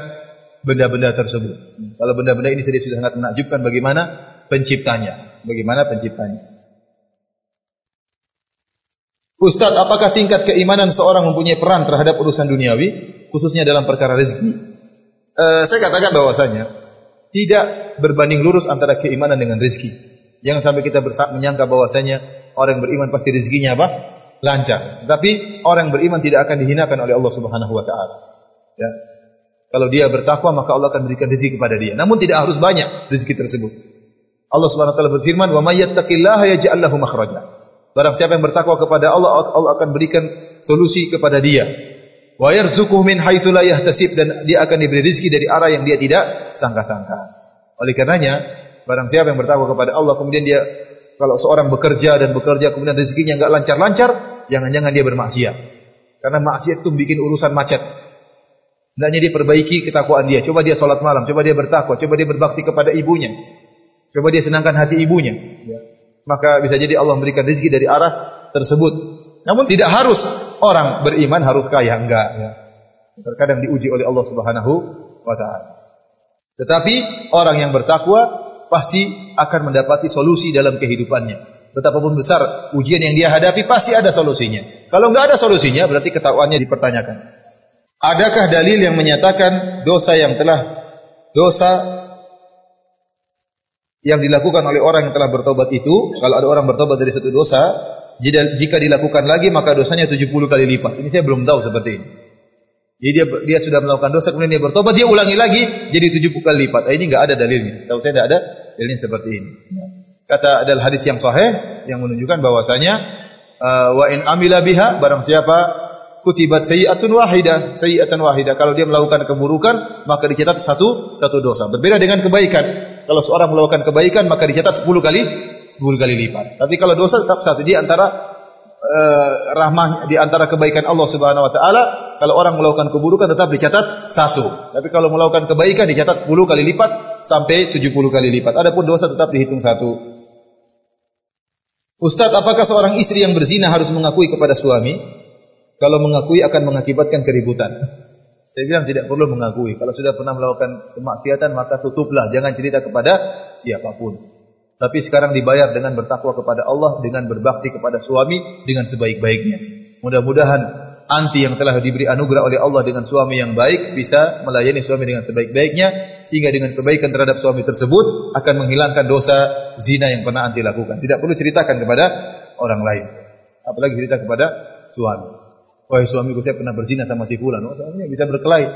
benda-benda tersebut. Kalau benda-benda ini sudah sangat menakjubkan bagaimana penciptanya, bagaimana penciptanya. Ustaz, apakah tingkat keimanan seorang mempunyai peran terhadap urusan duniawi, khususnya dalam perkara rezeki? Uh, saya katakan bahwasanya tidak berbanding lurus antara keimanan dengan rezeki. Jangan sampai kita menyangka bahwasanya orang beriman pasti rezekinya apa? Lancar. Tapi orang beriman tidak akan dihinakan oleh Allah Subhanahu wa taala. Ya. Kalau dia bertakwa maka Allah akan berikan rezeki kepada dia. Namun tidak harus banyak rezeki tersebut. Allah Subhanahu wa taala berfirman, "Wa may yattaqillaha yaj'al lahu makhraja." Barang siapa yang bertakwa kepada Allah, Allah akan berikan solusi kepada dia. Wa yarzuquhu min haitsu la yahtasib dan dia akan diberi rezeki dari arah yang dia tidak sangka-sangka. Oleh karenanya, barang siapa yang bertakwa kepada Allah kemudian dia kalau seorang bekerja dan bekerja kemudian rezekinya enggak lancar-lancar, jangan-jangan dia bermaksiat. Karena maksiat itu bikin urusan macet. Hendaknya dia perbaiki ketakwaan dia. Coba dia sholat malam, coba dia bertakwa, coba dia berbakti kepada ibunya. Coba dia senangkan hati ibunya. Ya. Maka bisa jadi Allah memberikan rezeki dari arah tersebut. Namun tidak harus orang beriman harus kaya, enggak. Ya. Terkadang diuji oleh Allah Subhanahu wa taala. Tetapi orang yang bertakwa pasti akan mendapati solusi dalam kehidupannya. Betapapun besar ujian yang dia hadapi pasti ada solusinya. Kalau enggak ada solusinya berarti ketakwaannya dipertanyakan. Adakah dalil yang menyatakan dosa yang telah dosa yang dilakukan oleh orang yang telah bertobat itu, kalau ada orang bertobat dari satu dosa, jika dilakukan lagi maka dosanya 70 kali lipat. Ini saya belum tahu seperti ini. Jadi dia dia sudah melakukan dosa kemudian dia bertobat, dia ulangi lagi jadi 70 kali lipat. Nah, ini enggak ada dalilnya. Tahu saya tidak ada dalilnya seperti ini. Kata adalah hadis yang sahih yang menunjukkan bahwasanya uh, wa in amila biha barang siapa kutibat sayyi'atun wahidah, sayyi'atan wahidah. Kalau dia melakukan keburukan, maka dicatat satu satu dosa. Berbeda dengan kebaikan. Kalau seorang melakukan kebaikan, maka dicatat 10 kali 10 kali lipat. Tapi kalau dosa tetap satu di antara uh, rahmah di antara kebaikan Allah Subhanahu wa taala, kalau orang melakukan keburukan tetap dicatat satu. Tapi kalau melakukan kebaikan dicatat 10 kali lipat sampai 70 kali lipat. Adapun dosa tetap dihitung satu. Ustaz, apakah seorang istri yang berzina harus mengakui kepada suami? Kalau mengakui akan mengakibatkan keributan. Saya bilang tidak perlu mengakui. Kalau sudah pernah melakukan kemaksiatan maka tutuplah. Jangan cerita kepada siapa pun. Tapi sekarang dibayar dengan bertakwa kepada Allah, dengan berbakti kepada suami dengan sebaik-baiknya. Mudah-mudahan anti yang telah diberi anugerah oleh Allah dengan suami yang baik bisa melayani suami dengan sebaik-baiknya sehingga dengan kebaikan terhadap suami tersebut akan menghilangkan dosa zina yang pernah anti lakukan. Tidak perlu ceritakan kepada orang lain. Apalagi cerita kepada suami. Wahai suamiku saya pernah berzina sama si fulan. Oh, suaminya bisa berkelahi.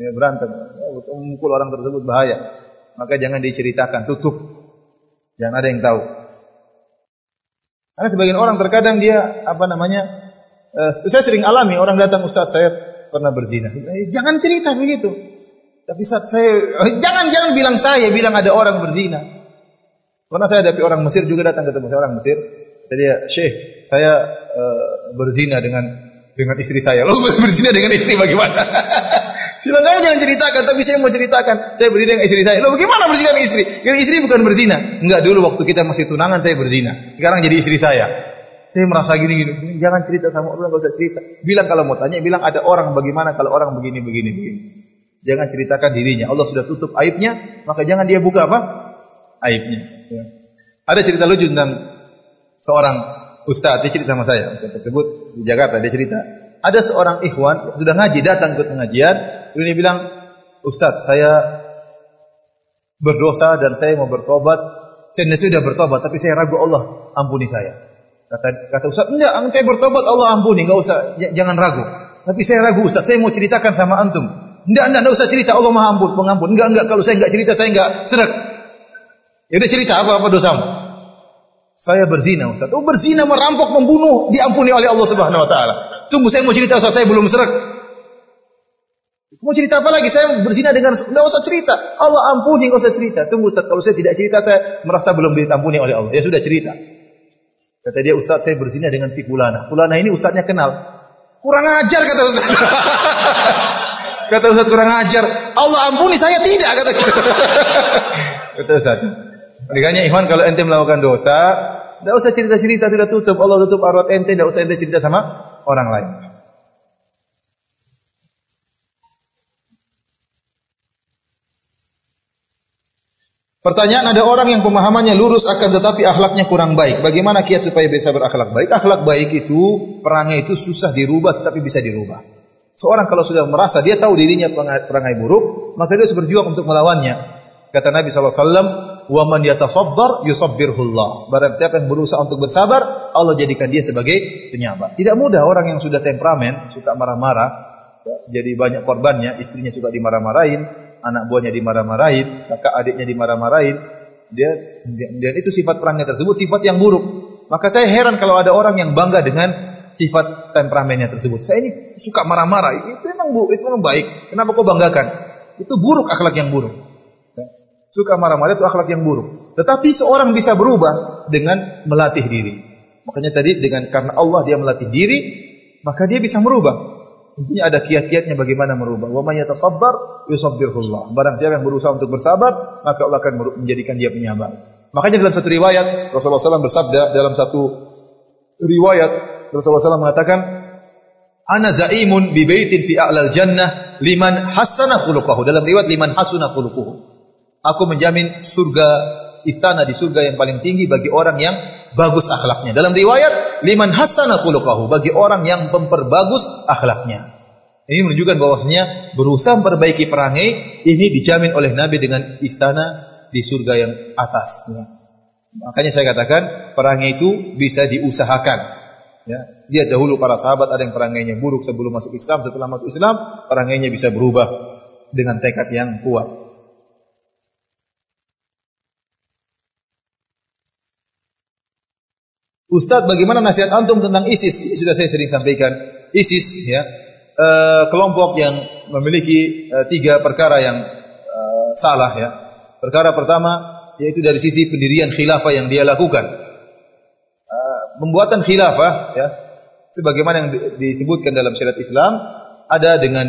Ya, berantem. Ya, mukul orang tersebut bahaya. Maka jangan diceritakan, tutup. Jangan ada yang tahu. Karena sebagian orang terkadang dia apa namanya? Uh, saya sering alami orang datang Ustaz saya pernah berzina. Eh, jangan cerita begitu. Tapi saat saya eh, jangan jangan bilang saya, bilang ada orang berzina. Pernah saya hadapi orang Mesir juga datang ketemu saya orang Mesir. Jadi ya, Syekh, saya uh, berzina dengan dengan istri saya. Lalu berzina dengan istri bagaimana? Silakan jangan ceritakan, tapi saya mau ceritakan. Saya berzina dengan istri saya. Lalu bagaimana berzina istri? Dengan istri bukan berzina. Enggak dulu waktu kita masih tunangan saya berzina. Sekarang jadi istri saya. Saya merasa gini gini. Jangan cerita sama orang, enggak usah cerita. Bilang kalau mau tanya, bilang ada orang bagaimana kalau orang begini begini begini. Jangan ceritakan dirinya. Allah sudah tutup aibnya, maka jangan dia buka apa? Aibnya. Ya. Ada cerita lucu tentang seorang ustaz dia cerita sama saya, ustaz tersebut di Jakarta dia cerita, ada seorang ikhwan sudah ngaji datang ke pengajian, lalu dia bilang, "Ustaz, saya berdosa dan saya mau bertobat. Saya sudah bertobat, tapi saya ragu Allah ampuni saya." Kata kata Ustaz, "Enggak, engkau bertobat Allah ampuni, enggak usah jangan ragu." Tapi saya ragu Ustaz, saya mau ceritakan sama antum. Enggak, enggak, enggak usah cerita Allah Maha ampun, pengampun. Enggak, enggak, kalau saya enggak cerita saya enggak serak. Ya udah cerita apa apa dosamu? Saya berzina Ustaz. Oh berzina, merampok, membunuh, diampuni oleh Allah Subhanahu wa taala. Tunggu saya mau cerita Ustaz, saya belum serak. Mau cerita apa lagi? Saya berzina dengan enggak usah cerita. Allah ampuni, enggak usah cerita. Tunggu Ustaz, kalau saya tidak cerita saya merasa belum diampuni oleh Allah. Ya sudah cerita. Kata dia, Ustaz saya berzina dengan si Fulana. Fulana ini Ustaznya kenal. Kurang ajar kata Ustaz. kata Ustaz kurang ajar. Allah ampuni saya tidak kata kata Ustaz. Makanya Ikhwan kalau ente melakukan dosa, tidak usah cerita-cerita, tidak tutup. Allah tutup aurat ente, tidak usah ente cerita sama orang lain. Pertanyaan ada orang yang pemahamannya lurus akan tetapi akhlaknya kurang baik. Bagaimana kiat supaya bisa berakhlak baik? Akhlak baik itu perangai itu susah dirubah tetapi bisa dirubah. Seorang kalau sudah merasa dia tahu dirinya perangai buruk, maka dia harus berjuang untuk melawannya. Kata Nabi SAW, Wa man yatasabbar yusabbirhullah. Barang siapa yang berusaha untuk bersabar, Allah jadikan dia sebagai penyabar. Tidak mudah orang yang sudah temperamen, suka marah-marah, ya, jadi banyak korbannya, istrinya suka dimarah-marahin, anak buahnya dimarah-marahin, kakak adiknya dimarah-marahin, dia dan itu sifat perangnya tersebut sifat yang buruk. Maka saya heran kalau ada orang yang bangga dengan sifat temperamennya tersebut. Saya ini suka marah-marah. Itu memang bu, itu memang baik. Kenapa kau banggakan? Itu buruk akhlak yang buruk. Ya. Suka marah-marah itu akhlak yang buruk. Tetapi seorang bisa berubah dengan melatih diri. Makanya tadi dengan karena Allah dia melatih diri, maka dia bisa merubah. Intinya ada kiat-kiatnya bagaimana merubah. Wa may yatasabbar yusabbirullah. Barang siapa yang berusaha untuk bersabar, maka Allah akan menjadikan dia penyabar. Makanya dalam satu riwayat Rasulullah SAW bersabda dalam satu riwayat Rasulullah SAW mengatakan, Ana zaimun bi baitin fi a'lal jannah liman hasana khuluquhu. Dalam riwayat liman hasuna khuluquhu. Aku menjamin surga istana di surga yang paling tinggi bagi orang yang bagus akhlaknya. Dalam riwayat liman hasana khuluquhu bagi orang yang memperbagus akhlaknya. Ini menunjukkan bahwasanya berusaha memperbaiki perangai ini dijamin oleh Nabi dengan istana di surga yang atasnya. Makanya saya katakan perangai itu bisa diusahakan. Ya, dia dahulu para sahabat ada yang perangainya buruk sebelum masuk Islam, setelah masuk Islam perangainya bisa berubah dengan tekad yang kuat. Ustadz, bagaimana nasihat antum tentang ISIS? Sudah saya sering sampaikan. ISIS, ya, e, kelompok yang memiliki e, tiga perkara yang e, salah, ya. Perkara pertama yaitu dari sisi pendirian khilafah yang dia lakukan pembuatan khilafah ya sebagaimana yang disebutkan dalam syariat Islam ada dengan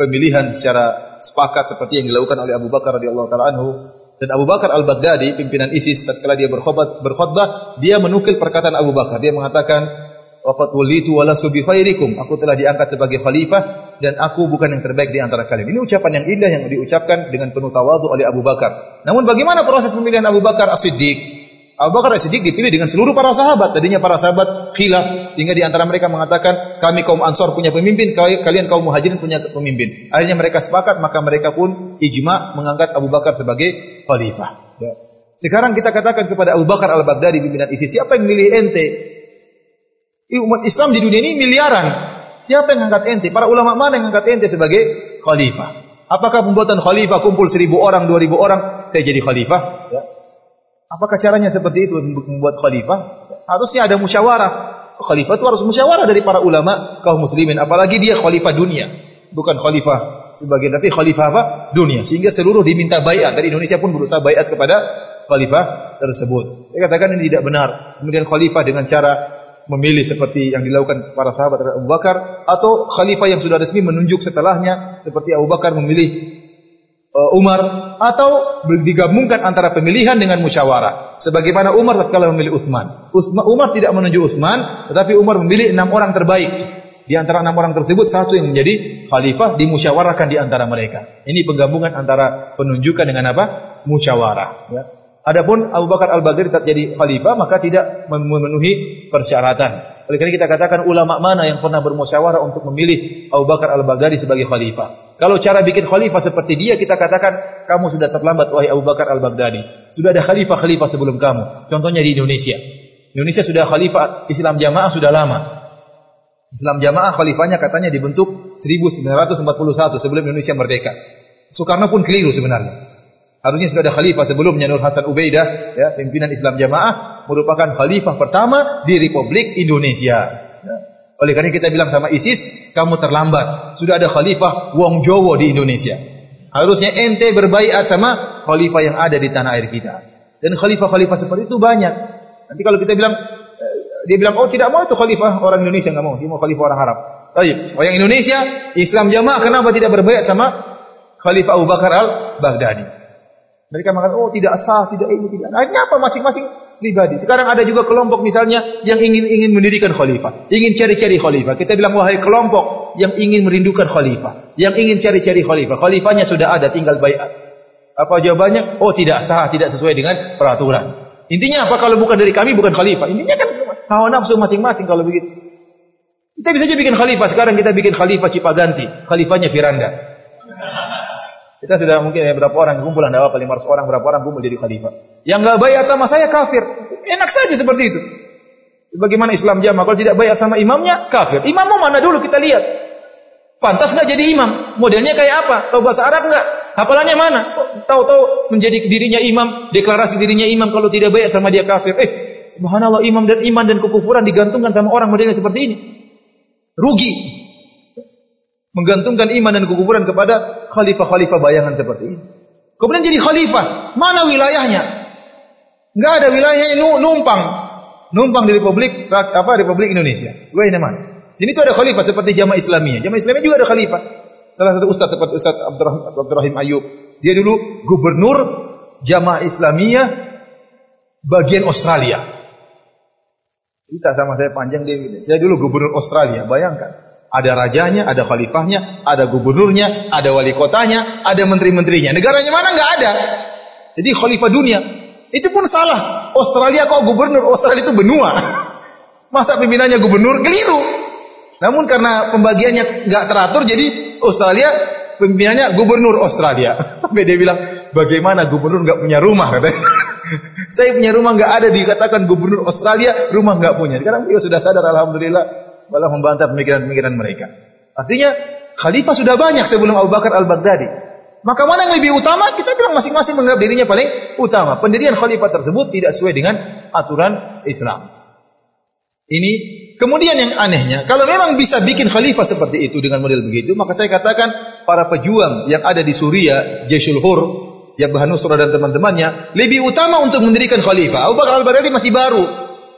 pemilihan secara sepakat seperti yang dilakukan oleh Abu Bakar radhiyallahu taala anhu dan Abu Bakar al-Baghdadi pimpinan ISIS tatkala dia berkhutbah dia menukil perkataan Abu Bakar. Dia mengatakan wafat wulitu walastu bi khairikum. Aku telah diangkat sebagai khalifah dan aku bukan yang terbaik di antara kalian. Ini ucapan yang indah yang diucapkan dengan penuh tawadhu oleh Abu Bakar. Namun bagaimana proses pemilihan Abu Bakar As-Siddiq Abu Bakar Siddiq dipilih dengan seluruh para sahabat. Tadinya para sahabat khilaf sehingga di antara mereka mengatakan kami kaum Ansor punya pemimpin, kalian kaum Muhajirin punya pemimpin. Akhirnya mereka sepakat maka mereka pun ijma mengangkat Abu Bakar sebagai khalifah. Ya. Sekarang kita katakan kepada Abu Bakar Al-Baghdadi pimpinan ISIS, siapa yang milih ente? Umat Islam di dunia ini miliaran. Siapa yang angkat ente? Para ulama mana yang angkat ente sebagai khalifah? Apakah pembuatan khalifah kumpul seribu orang, dua ribu orang, saya jadi khalifah? Ya. Apakah caranya seperti itu membuat khalifah? Harusnya ada musyawarah. Khalifah itu harus musyawarah dari para ulama kaum muslimin. Apalagi dia khalifah dunia. Bukan khalifah sebagian, tapi khalifah apa? Dunia. Sehingga seluruh diminta bayat. Dari Indonesia pun berusaha bayat kepada khalifah tersebut. Saya katakan ini tidak benar. Kemudian khalifah dengan cara memilih seperti yang dilakukan para sahabat Abu Bakar atau khalifah yang sudah resmi menunjuk setelahnya seperti Abu Bakar memilih Umar atau digabungkan antara pemilihan dengan musyawarah. Sebagaimana Umar tatkala memilih Utsman. Umar tidak menunjuk Utsman, tetapi Umar memilih enam orang terbaik. Di antara enam orang tersebut satu yang menjadi khalifah dimusyawarahkan di antara mereka. Ini penggabungan antara penunjukan dengan apa? Musyawarah. Ya. Adapun Abu Bakar Al-Baghdadi tak jadi khalifah maka tidak memenuhi persyaratan. Oleh karena kita katakan ulama mana yang pernah bermusyawarah untuk memilih Abu Bakar Al-Baghdadi sebagai khalifah. Kalau cara bikin khalifah seperti dia, kita katakan kamu sudah terlambat wahai Abu Bakar Al-Baghdadi. Sudah ada khalifah-khalifah sebelum kamu. Contohnya di Indonesia. Indonesia sudah khalifah Islam jamaah sudah lama. Islam jamaah khalifahnya katanya dibentuk 1941 sebelum Indonesia merdeka. Soekarno pun keliru sebenarnya. Harusnya sudah ada khalifah sebelumnya Nur Hasan Ubaidah, ya, pimpinan Islam jamaah merupakan khalifah pertama di Republik Indonesia. Oleh karena kita bilang sama ISIS, kamu terlambat. Sudah ada khalifah Wong Jowo di Indonesia. Harusnya ente berbaiat sama khalifah yang ada di tanah air kita. Dan khalifah-khalifah seperti itu banyak. Nanti kalau kita bilang eh, dia bilang oh tidak mau itu khalifah orang Indonesia nggak mau, dia mau khalifah orang Arab. Baik, orang Indonesia Islam jamaah kenapa tidak berbaiat sama Khalifah Abu Bakar Al Baghdadi? Mereka mengatakan oh tidak sah, tidak ini, tidak. Akhirnya apa masing-masing pribadi. Sekarang ada juga kelompok misalnya yang ingin ingin mendirikan khalifah, ingin cari-cari khalifah. Kita bilang wahai kelompok yang ingin merindukan khalifah, yang ingin cari-cari khalifah. Khalifahnya sudah ada, tinggal bayat. Apa jawabannya? Oh tidak sah, tidak sesuai dengan peraturan. Intinya apa kalau bukan dari kami bukan khalifah? Intinya kan hawa nafsu masing-masing kalau begitu. Kita bisa aja bikin khalifah. Sekarang kita bikin khalifah Cipaganti, khalifahnya Firanda. Kita sudah mungkin ya berapa orang kumpul anda apa 500 orang berapa orang kumpul jadi khalifah. Yang nggak bayat sama saya kafir. Enak saja seperti itu. Bagaimana Islam jamaah kalau tidak bayat sama imamnya kafir. Imam mau mana dulu kita lihat. Pantas nggak jadi imam? Modelnya kayak apa? Tahu bahasa Arab nggak? Hafalannya mana? Tahu-tahu menjadi dirinya imam, deklarasi dirinya imam kalau tidak bayat sama dia kafir. Eh, Subhanallah imam dan iman dan kekufuran digantungkan sama orang model seperti ini. Rugi. Menggantungkan iman dan kekufuran kepada khalifah-khalifah bayangan seperti ini. Kemudian jadi khalifah, mana wilayahnya? Enggak ada wilayahnya numpang. Numpang di Republik apa Republik Indonesia. Gue ini mana? Ini tuh ada khalifah seperti jamaah Islamiyah. Jamaah Islamiyah juga ada khalifah. Salah satu ustaz seperti Ustaz Abdurrahim, Abdurrahim Ayub. Dia dulu gubernur jamaah Islamiyah bagian Australia. Kita sama saya panjang dia gini. Saya dulu gubernur Australia, bayangkan. Ada rajanya, ada khalifahnya, ada gubernurnya, ada wali kotanya, ada menteri-menterinya. Negaranya mana nggak ada. Jadi khalifah dunia. Itu pun salah. Australia kok gubernur? Australia itu benua. Masa pimpinannya gubernur? Keliru. Namun karena pembagiannya nggak teratur, jadi Australia pimpinannya gubernur Australia. Sampai dia bilang, bagaimana gubernur nggak punya rumah katanya. Saya punya rumah nggak ada dikatakan gubernur Australia, rumah nggak punya. Sekarang beliau sudah sadar, alhamdulillah malah membantah pemikiran-pemikiran mereka. Artinya khalifah sudah banyak sebelum Abu Bakar Al-Baghdadi. Maka mana yang lebih utama? Kita bilang masing-masing menganggap dirinya paling utama. Pendirian khalifah tersebut tidak sesuai dengan aturan Islam. Ini kemudian yang anehnya, kalau memang bisa bikin khalifah seperti itu dengan model begitu, maka saya katakan para pejuang yang ada di Suria, Jeshul Hur, ya Bahanusra dan teman-temannya, lebih utama untuk mendirikan khalifah. Abu Bakar Al-Baghdadi masih baru,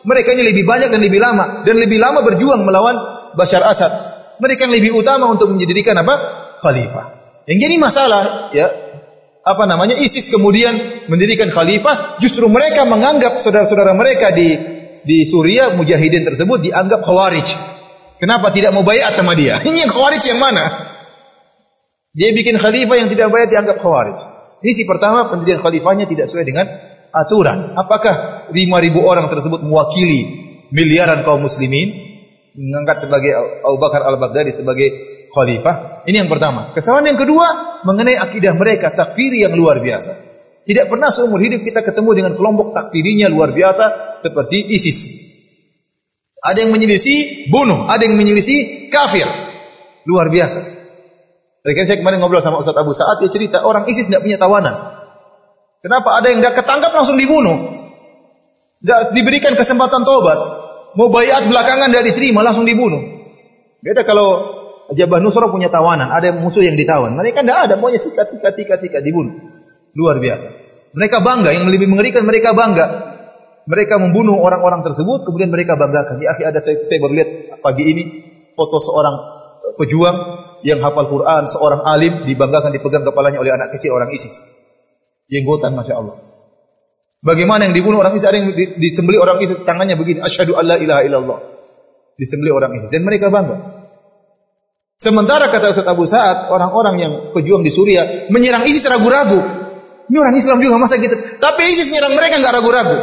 mereka ini lebih banyak dan lebih lama dan lebih lama berjuang melawan Bashar Assad. Mereka yang lebih utama untuk menjadikan apa? Khalifah. Yang jadi masalah ya apa namanya ISIS kemudian mendirikan khalifah, justru mereka menganggap saudara-saudara mereka di di Suriah mujahidin tersebut dianggap khawarij. Kenapa tidak mau bayat sama dia? Ini yang khawarij yang mana? Dia bikin khalifah yang tidak bayat dianggap khawarij. Ini si pertama pendirian khalifahnya tidak sesuai dengan aturan. Apakah 5.000 orang tersebut mewakili miliaran kaum muslimin? Mengangkat sebagai Abu Bakar al-Baghdadi sebagai khalifah. Ini yang pertama. Kesalahan yang kedua mengenai akidah mereka takfiri yang luar biasa. Tidak pernah seumur hidup kita ketemu dengan kelompok takfirinya luar biasa seperti ISIS. Ada yang menyelisih bunuh, ada yang menyelisih kafir. Luar biasa. Saya kemarin ngobrol sama Ustaz Abu Sa'ad, dia cerita orang ISIS tidak punya tawanan. Kenapa ada yang tidak ketangkap langsung dibunuh? Tidak diberikan kesempatan tobat. Mau bayat belakangan tidak diterima langsung dibunuh. Beda kalau Jabah Nusra punya tawanan, ada musuh yang ditawan. Mereka tidak ada, maunya sikat, sikat, sikat, sikat, dibunuh. Luar biasa. Mereka bangga, yang lebih mengerikan mereka bangga. Mereka membunuh orang-orang tersebut, kemudian mereka banggakan. Di akhir ada saya, saya baru lihat pagi ini foto seorang pejuang yang hafal Quran, seorang alim dibanggakan dipegang kepalanya oleh anak kecil orang ISIS jenggotan masya Allah. Bagaimana yang dibunuh orang Islam, ada yang disembeli orang Islam tangannya begini, asyhadu alla ilaha illallah. Disembeli orang Islam dan mereka bangga. Sementara kata Ustaz Abu Sa'ad, orang-orang yang pejuang di Suriah menyerang ISIS ragu-ragu. Ini orang Islam juga masa gitu. Tapi ISIS menyerang mereka nggak ragu-ragu.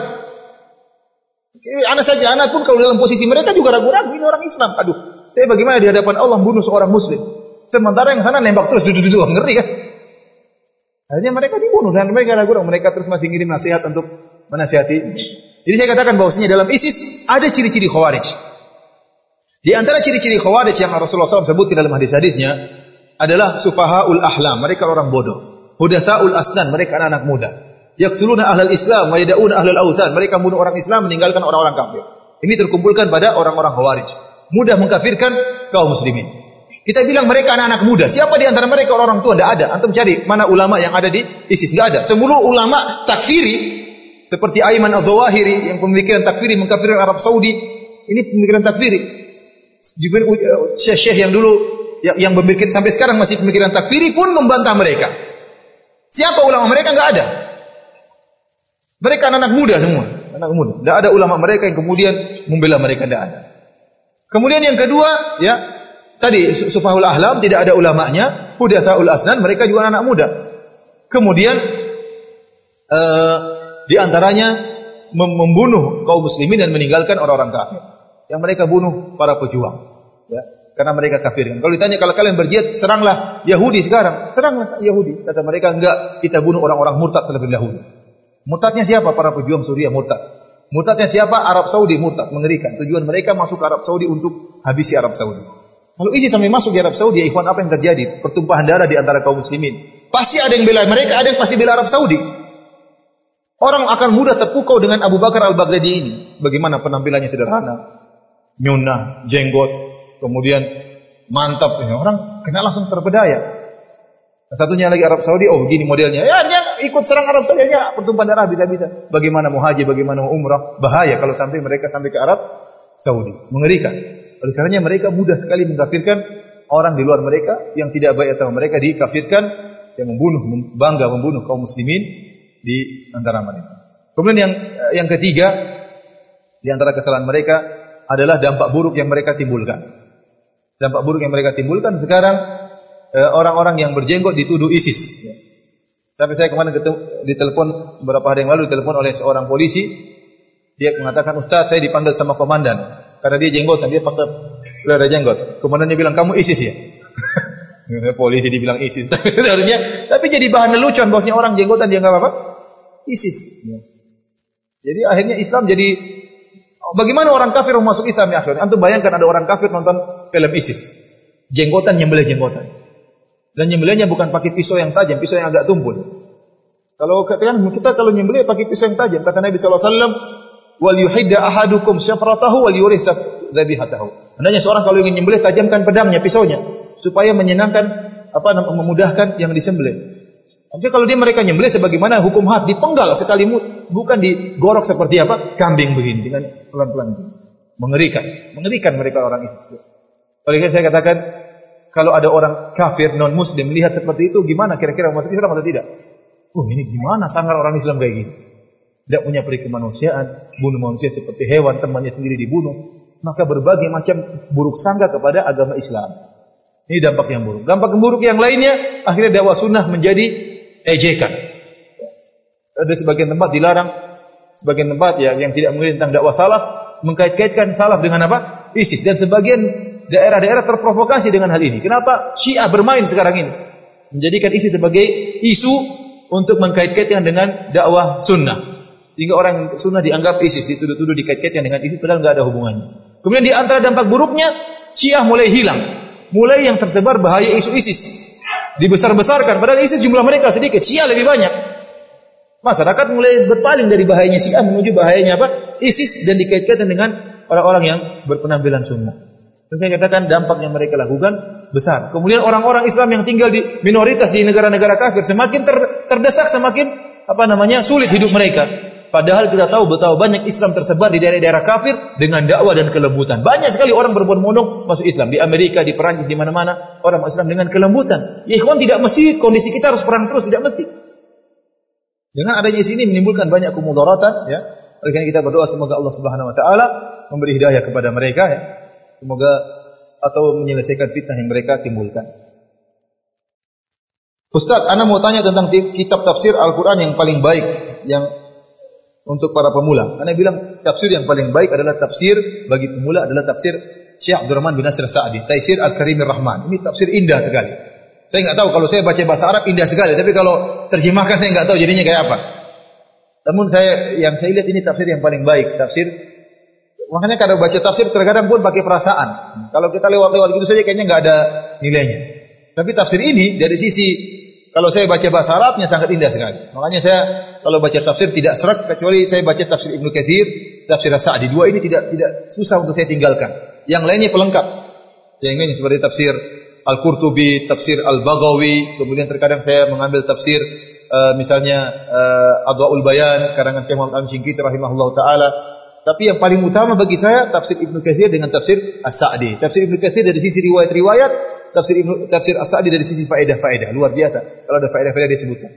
Anak saja, anak pun kalau dalam posisi mereka juga ragu-ragu. Ini orang Islam. Aduh, saya bagaimana di hadapan Allah bunuh seorang Muslim? Sementara yang sana nembak terus, duduk-duduk, ngeri kan? Akhirnya mereka dibunuh dan mereka ragu mereka terus masih ngirim nasihat untuk menasihati. Jadi saya katakan bahwasanya dalam ISIS ada ciri-ciri khawarij. Di antara ciri-ciri khawarij yang Rasulullah SAW sebutkan dalam hadis-hadisnya adalah sufahaul ahlam, mereka orang bodoh. Hudatsaul asnan, mereka anak-anak muda. Yaqtuluna ahlal Islam wa yad'una ahlal autan, mereka bunuh orang Islam meninggalkan orang-orang kafir. Ini terkumpulkan pada orang-orang khawarij. Mudah mengkafirkan kaum muslimin. Kita bilang mereka anak-anak muda. Siapa di antara mereka orang tua? Tidak ada. Antum cari mana ulama yang ada di ISIS? Tidak ada. Semua ulama takfiri seperti Aiman al-Zawahiri yang pemikiran takfiri mengkafirkan Arab Saudi. Ini pemikiran takfiri. Juga uh, syekh yang dulu yang, yang berpikir sampai sekarang masih pemikiran takfiri pun membantah mereka. Siapa ulama mereka? Tidak ada. Mereka anak-anak muda semua, anak muda. Tidak ada ulama mereka yang kemudian membela mereka. Tidak ada. Kemudian yang kedua, ya Tadi Sufahul Ahlam tidak ada ulamanya, Hudatsaul Asnan mereka juga anak, -anak muda. Kemudian uh, di antaranya membunuh kaum muslimin dan meninggalkan orang-orang kafir. Yang mereka bunuh para pejuang. Ya, karena mereka kafir. Kalau ditanya kalau kalian berjihad, seranglah Yahudi sekarang. Seranglah Yahudi. Kata mereka enggak, kita bunuh orang-orang murtad terlebih dahulu. Murtadnya siapa? Para pejuang Suriah murtad. Murtadnya siapa? Arab Saudi murtad. Mengerikan. Tujuan mereka masuk ke Arab Saudi untuk habisi Arab Saudi. Kalau ISIS sampai masuk di Arab Saudi, ya ikhwan apa yang terjadi? Pertumpahan darah di antara kaum muslimin. Pasti ada yang bela mereka, ada yang pasti bela Arab Saudi. Orang akan mudah terpukau dengan Abu Bakar Al-Baghdadi ini. Bagaimana penampilannya sederhana, nyunah, jenggot, kemudian mantap. Ya, orang kena langsung terpedaya. Satunya lagi Arab Saudi, oh gini modelnya. Ya, dia ikut serang Arab Saudi, ya pertumpahan darah bisa-bisa. Bagaimana mau haji, bagaimana mau umrah. Bahaya kalau sampai mereka sampai ke Arab Saudi. Mengerikan. Oleh karenanya mereka mudah sekali mengkafirkan orang di luar mereka yang tidak baik sama mereka dikafirkan yang membunuh, bangga membunuh kaum muslimin di antara mereka. Kemudian yang yang ketiga di antara kesalahan mereka adalah dampak buruk yang mereka timbulkan. Dampak buruk yang mereka timbulkan sekarang Eh, orang-orang yang berjenggot dituduh ISIS. Tapi saya kemarin ditelepon beberapa hari yang lalu ditelepon oleh seorang polisi. Dia mengatakan, Ustaz saya dipanggil sama komandan. Karena dia jenggotan, dia paksa ada jenggot. Komandannya bilang, kamu ISIS ya? polisi dibilang ISIS. Seharusnya, tapi jadi bahan lelucon. Bosnya orang jenggotan dia nggak apa-apa. ISIS. Jadi akhirnya Islam jadi Bagaimana orang kafir masuk Islam ya akhirnya? Antum bayangkan ada orang kafir nonton film ISIS. Jenggotan nyembelih jenggotan. Dan nyembelihnya bukan pakai pisau yang tajam, pisau yang agak tumpul. Kalau katakan kita kalau nyembelih pakai pisau yang tajam, kata Nabi sallallahu alaihi wasallam, "Wal yuhidda ahadukum syafratahu wal yurisaf dzabihatahu." Hendaknya seorang kalau ingin nyembelih tajamkan pedangnya, pisaunya supaya menyenangkan apa memudahkan yang disembelih. Tapi kalau dia mereka nyembelih sebagaimana hukum had dipenggal sekali bukan digorok seperti apa kambing begini dengan pelan-pelan mengerikan mengerikan mereka orang ISIS. Oleh saya katakan kalau ada orang kafir non muslim melihat seperti itu gimana kira-kira masuk Islam atau tidak? Oh ini gimana sangar orang Islam kayak gini? Tidak punya peri kemanusiaan, bunuh manusia seperti hewan, temannya sendiri dibunuh. Maka berbagai macam buruk sangka kepada agama Islam. Ini dampak yang buruk. Dampak yang buruk yang lainnya, akhirnya dakwah sunnah menjadi ejekan. Ada sebagian tempat dilarang, sebagian tempat ya yang tidak mengerti tentang dakwah salaf, mengkait-kaitkan salaf dengan apa? ISIS. Dan sebagian daerah-daerah terprovokasi dengan hal ini. Kenapa Syiah bermain sekarang ini? Menjadikan isi sebagai isu untuk mengkait-kaitkan dengan dakwah sunnah. Sehingga orang sunnah dianggap ISIS, dituduh-tuduh dikait-kaitkan dengan ISIS, padahal nggak ada hubungannya. Kemudian di antara dampak buruknya, Syiah mulai hilang. Mulai yang tersebar bahaya isu ISIS. Dibesar-besarkan, padahal ISIS jumlah mereka sedikit, Syiah lebih banyak. Masyarakat mulai berpaling dari bahayanya Syiah menuju bahayanya apa? ISIS dan dikait-kaitkan dengan orang-orang yang berpenampilan sunnah. Saya katakan dampak yang mereka lakukan besar. Kemudian orang-orang Islam yang tinggal di minoritas di negara-negara kafir semakin ter, terdesak, semakin apa namanya sulit hidup mereka. Padahal kita tahu betapa banyak Islam tersebar di daerah-daerah kafir dengan dakwah dan kelembutan. Banyak sekali orang berbondong-bondong masuk Islam di Amerika, di Perancis, di mana-mana orang masuk Islam dengan kelembutan. Ya ikhwan tidak mesti kondisi kita harus perang terus, tidak mesti. Dengan adanya sini menimbulkan banyak kemudaratan ya. Oleh kita berdoa semoga Allah Subhanahu wa taala memberi hidayah kepada mereka ya Semoga atau menyelesaikan fitnah yang mereka timbulkan. Ustaz, Anda mau tanya tentang kitab tafsir Al-Quran yang paling baik yang untuk para pemula. Anda bilang tafsir yang paling baik adalah tafsir bagi pemula adalah tafsir Syekh Abdurrahman bin Nasir Sa'di, Taisir Al-Karimir Rahman. Ini tafsir indah sekali. Saya nggak tahu kalau saya baca bahasa Arab indah sekali, tapi kalau terjemahkan saya nggak tahu jadinya kayak apa. Namun saya yang saya lihat ini tafsir yang paling baik, tafsir Makanya kadang baca tafsir terkadang pun pakai perasaan. Kalau kita lewat-lewat gitu saja kayaknya nggak ada nilainya. Tapi tafsir ini dari sisi kalau saya baca bahasa Arabnya sangat indah sekali. Makanya saya kalau baca tafsir tidak serak kecuali saya baca tafsir Ibnu Katsir, tafsir Sa'di. Dua ini tidak tidak susah untuk saya tinggalkan. Yang lainnya pelengkap. Yang lainnya seperti tafsir Al-Qurtubi, tafsir Al-Baghawi, kemudian terkadang saya mengambil tafsir uh, misalnya uh, Adwaul Bayan karangan Syekh Muhammad Al-Syinqiti rahimahullah taala tapi yang paling utama bagi saya tafsir Ibnu Katsir dengan tafsir As-Sa'di. Tafsir Ibnu Katsir dari sisi riwayat-riwayat, tafsir Ibnu tafsir As-Sa'di dari sisi faedah-faedah. Luar biasa. Kalau ada faedah-faedah disebutkan.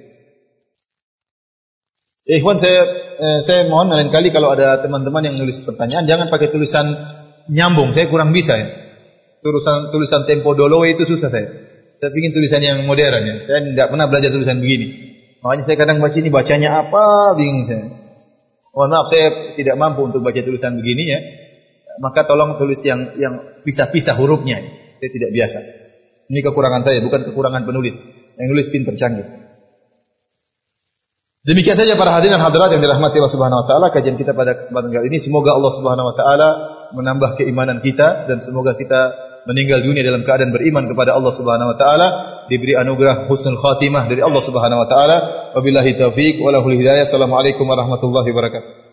Ya, ikhwan saya eh, saya mohon lain kali kalau ada teman-teman yang nulis pertanyaan jangan pakai tulisan nyambung. Saya kurang bisa ya. Tulisan tulisan tempo dolo itu susah saya. Saya ingin tulisan yang modern ya. Saya tidak pernah belajar tulisan begini. Makanya saya kadang baca ini bacanya apa bingung saya. Mohon maaf saya tidak mampu untuk baca tulisan begini ya. Maka tolong tulis yang yang pisah-pisah hurufnya. Saya tidak biasa. Ini kekurangan saya, bukan kekurangan penulis. Yang nulis pintar canggih. Demikian saja para hadirin dan hadirat yang dirahmati Allah Subhanahu wa taala kajian kita pada kesempatan kali ini. Semoga Allah Subhanahu wa taala menambah keimanan kita dan semoga kita meninggal dunia dalam keadaan beriman kepada Allah Subhanahu wa taala diberi anugerah husnul khatimah dari Allah Subhanahu wa taala. Wabillahi taufik wa lahul hidayah. Assalamualaikum warahmatullahi wabarakatuh.